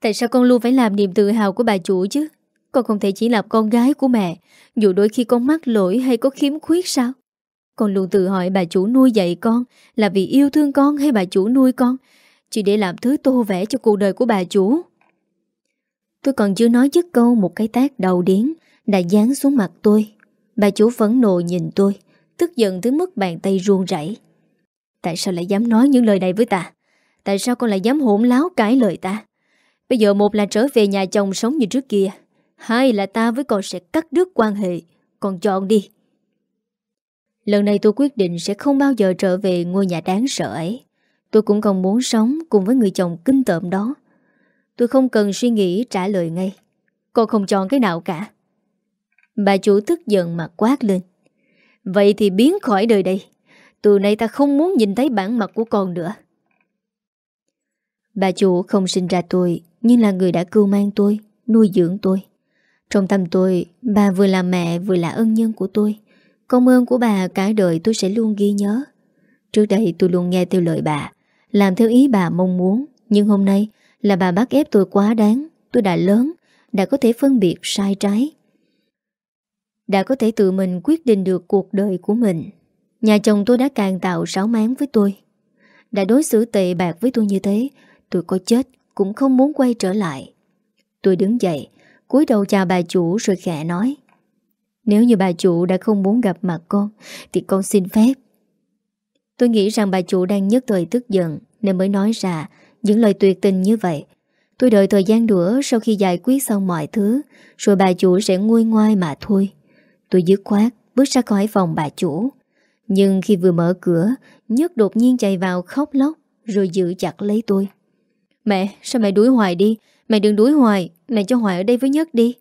Speaker 1: Tại sao con luôn phải làm niềm tự hào của bà chủ chứ? Con không thể chỉ là con gái của mẹ, Dù đôi khi con mắc lỗi hay có khiếm khuyết sao? Con luôn tự hỏi bà chủ nuôi dạy con Là vì yêu thương con hay bà chủ nuôi con. Chỉ để làm thứ tô vẽ cho cuộc đời của bà chủ. Tôi còn chưa nói dứt câu, Một cái tác đầu điến Đã dán xuống mặt tôi. Bà chủ phẫn nộ nhìn tôi, Tức giận tới mức bàn tay ruông rảy. Tại sao lại dám nói những lời này với ta? Tại sao con lại dám hỗn láo cãi lời ta? Bây giờ một là trở về nhà chồng sống như trước kia, Hai là ta với con sẽ cắt đứt quan hệ. Con chọn đi. Lần này tôi quyết định sẽ không bao giờ trở về ngôi nhà đáng sợ ấy. Tôi cũng không muốn sống cùng với người chồng kinh tởm đó. Tôi không cần suy nghĩ trả lời ngay. Con không chọn cái nào cả. Bà chủ tức giận mà quát lên. Vậy thì biến khỏi đời đây. Từ nay ta không muốn nhìn thấy bản mặt của con nữa. Bà chủ không sinh ra tôi, Nhưng là người đã cưu mang tôi, Nuôi dưỡng tôi. Trong tâm tôi, Bà vừa là mẹ vừa là ân nhân của tôi. Công ơn của bà cả đời tôi sẽ luôn ghi nhớ. Trước đây tôi luôn nghe theo lời bà, Làm theo ý bà mong muốn. Nhưng hôm nay là bà bắt ép tôi quá đáng. Tôi đã lớn, Đã có thể phân biệt sai trái. Đã có thể tự mình quyết định được cuộc đời của mình. Nhà chồng tôi đã càng tạo sáo máng với tôi. Đã đối xử tệ bạc với tôi như thế, Tôi có chết cũng không muốn quay trở lại. Tôi đứng dậy, cúi đầu chào bà chủ rồi khẽ nói. Nếu như bà chủ đã không muốn gặp mặt con, Thì con xin phép. Tôi nghĩ rằng bà chủ đang nhất thời tức giận, Nên mới nói ra những lời tuyệt tình như vậy. Tôi đợi thời gian nữa, Sau khi giải quyết xong mọi thứ, Rồi bà chủ sẽ nguôi ngoai mà thôi. Tôi dứt khoát bước ra khỏi phòng bà chủ. Nhưng khi vừa mở cửa, Nhất đột nhiên chạy vào khóc lóc, Rồi giữ chặt lấy tôi. Mẹ, sao mẹ đuổi Hoài đi? Mẹ đừng đuổi Hoài, Mẹ cho Hoài ở đây với Nhất đi.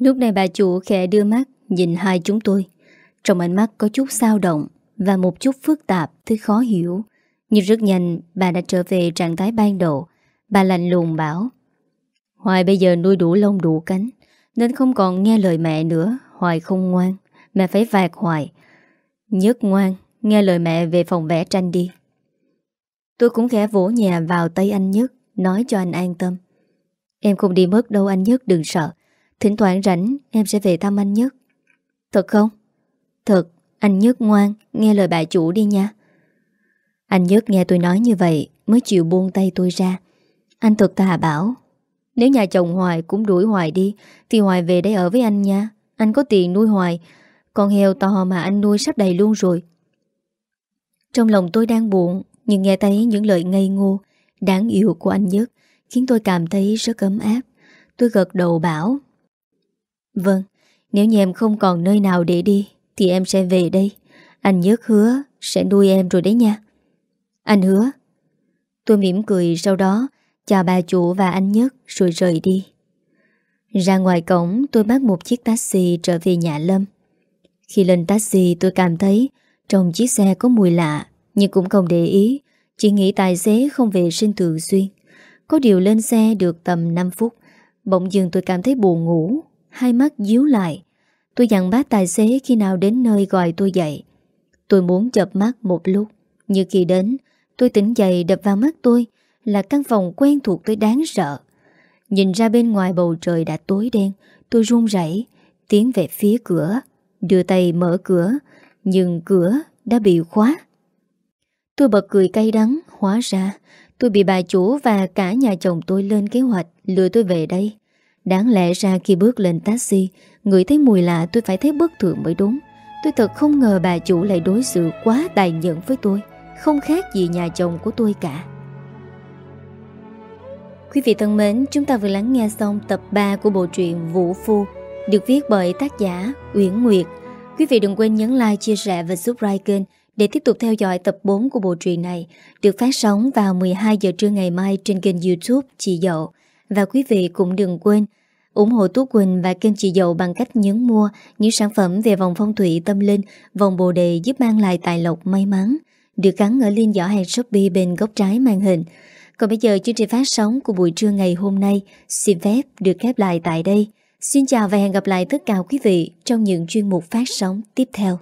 Speaker 1: Lúc này bà chủ khẽ đưa mắt Nhìn hai chúng tôi. Trong ánh mắt có chút sao động Và một chút phức tạp thứ khó hiểu. Nhưng rất nhanh, bà đã trở về trạng thái ban đầu. Bà lạnh lùng bảo, Hoài bây giờ nuôi đủ lông đủ cánh, Nên không còn nghe lời mẹ nữa. Hoài không ngoan, Mẹ phải vạt Hoài. Nhất ngoan, Nghe lời mẹ về phòng vẽ tranh đi. Tôi cũng khẽ vỗ nhà vào tay anh Nhất, Nói cho anh an tâm. Em không đi mất đâu anh Nhất, đừng sợ. Thỉnh thoảng rảnh em sẽ về thăm anh Nhất. Thật không? Thật, anh Nhất ngoan Nghe lời bà chủ đi nha. Anh Nhất nghe tôi nói như vậy Mới chịu buông tay tôi ra. Anh thật tà bảo Nếu nhà chồng Hoài cũng đuổi Hoài đi Thì Hoài về đây ở với anh nha. Anh có tiền nuôi Hoài Con heo to mà anh nuôi sắp đầy luôn rồi. Trong lòng tôi đang buồn nhưng nghe thấy những lời ngây ngô Đáng yêu của anh Nhất Khiến tôi cảm thấy rất ấm áp. Tôi gật đầu bảo Vâng, nếu như em không còn nơi nào để đi Thì em sẽ về đây. Anh nhớ hứa sẽ nuôi em rồi đấy nha. Anh hứa. Tôi mỉm cười sau đó Chào bà chủ và anh Nhất rồi rời đi. Ra ngoài cổng tôi bắt một chiếc taxi trở về nhà Lâm. Khi lên taxi tôi cảm thấy Trong chiếc xe có mùi lạ nhưng cũng không để ý Chỉ nghĩ tài xế không vệ sinh thường xuyên. Có điều lên xe được tầm 5 phút Bỗng dưng tôi cảm thấy buồn ngủ. Hai mắt díu lại. Tôi dặn bác tài xế khi nào đến nơi gọi tôi dậy. Tôi muốn chập mắt một lúc. Nhưng khi đến, Tôi tỉnh dậy đập vào mắt tôi Là căn phòng quen thuộc tôi đáng sợ. Nhìn ra bên ngoài bầu trời đã tối đen, Tôi run rẩy, Tiến về phía cửa, Đưa tay mở cửa, Nhưng cửa đã bị khóa. Tôi bật cười cay đắng, Hóa ra tôi bị bà chủ và cả nhà chồng tôi lên kế hoạch lừa tôi về đây. Đáng lẽ ra khi bước lên taxi Người thấy mùi lạ tôi phải thấy bất thường mới đúng Tôi thật không ngờ bà chủ lại đối xử quá tài nhẫn với tôi Không khác gì nhà chồng của tôi cả Quý vị thân mến, chúng ta vừa lắng nghe xong tập 3 của bộ truyện Vũ Phu được viết bởi tác giả Uyển Nguyệt. Quý vị đừng quên nhấn like, chia sẻ và subscribe kênh để tiếp tục theo dõi tập 4 của bộ truyện này được phát sóng vào 12 giờ trưa ngày mai trên kênh youtube Chị Dậu. Và quý vị cũng đừng quên ủng hộ Tú Quỳnh và kênh Chị Dậu bằng cách nhấn mua những sản phẩm về vòng phong thủy tâm linh, vòng bồ đề giúp mang lại tài lộc may mắn, được gắn ở link giỏ hàng Shopee bên góc trái màn hình. Còn bây giờ chương trình phát sóng của buổi trưa ngày hôm nay xin phép được khép lại tại đây. Xin chào và hẹn gặp lại tất cả quý vị trong những chuyên mục phát sóng tiếp theo.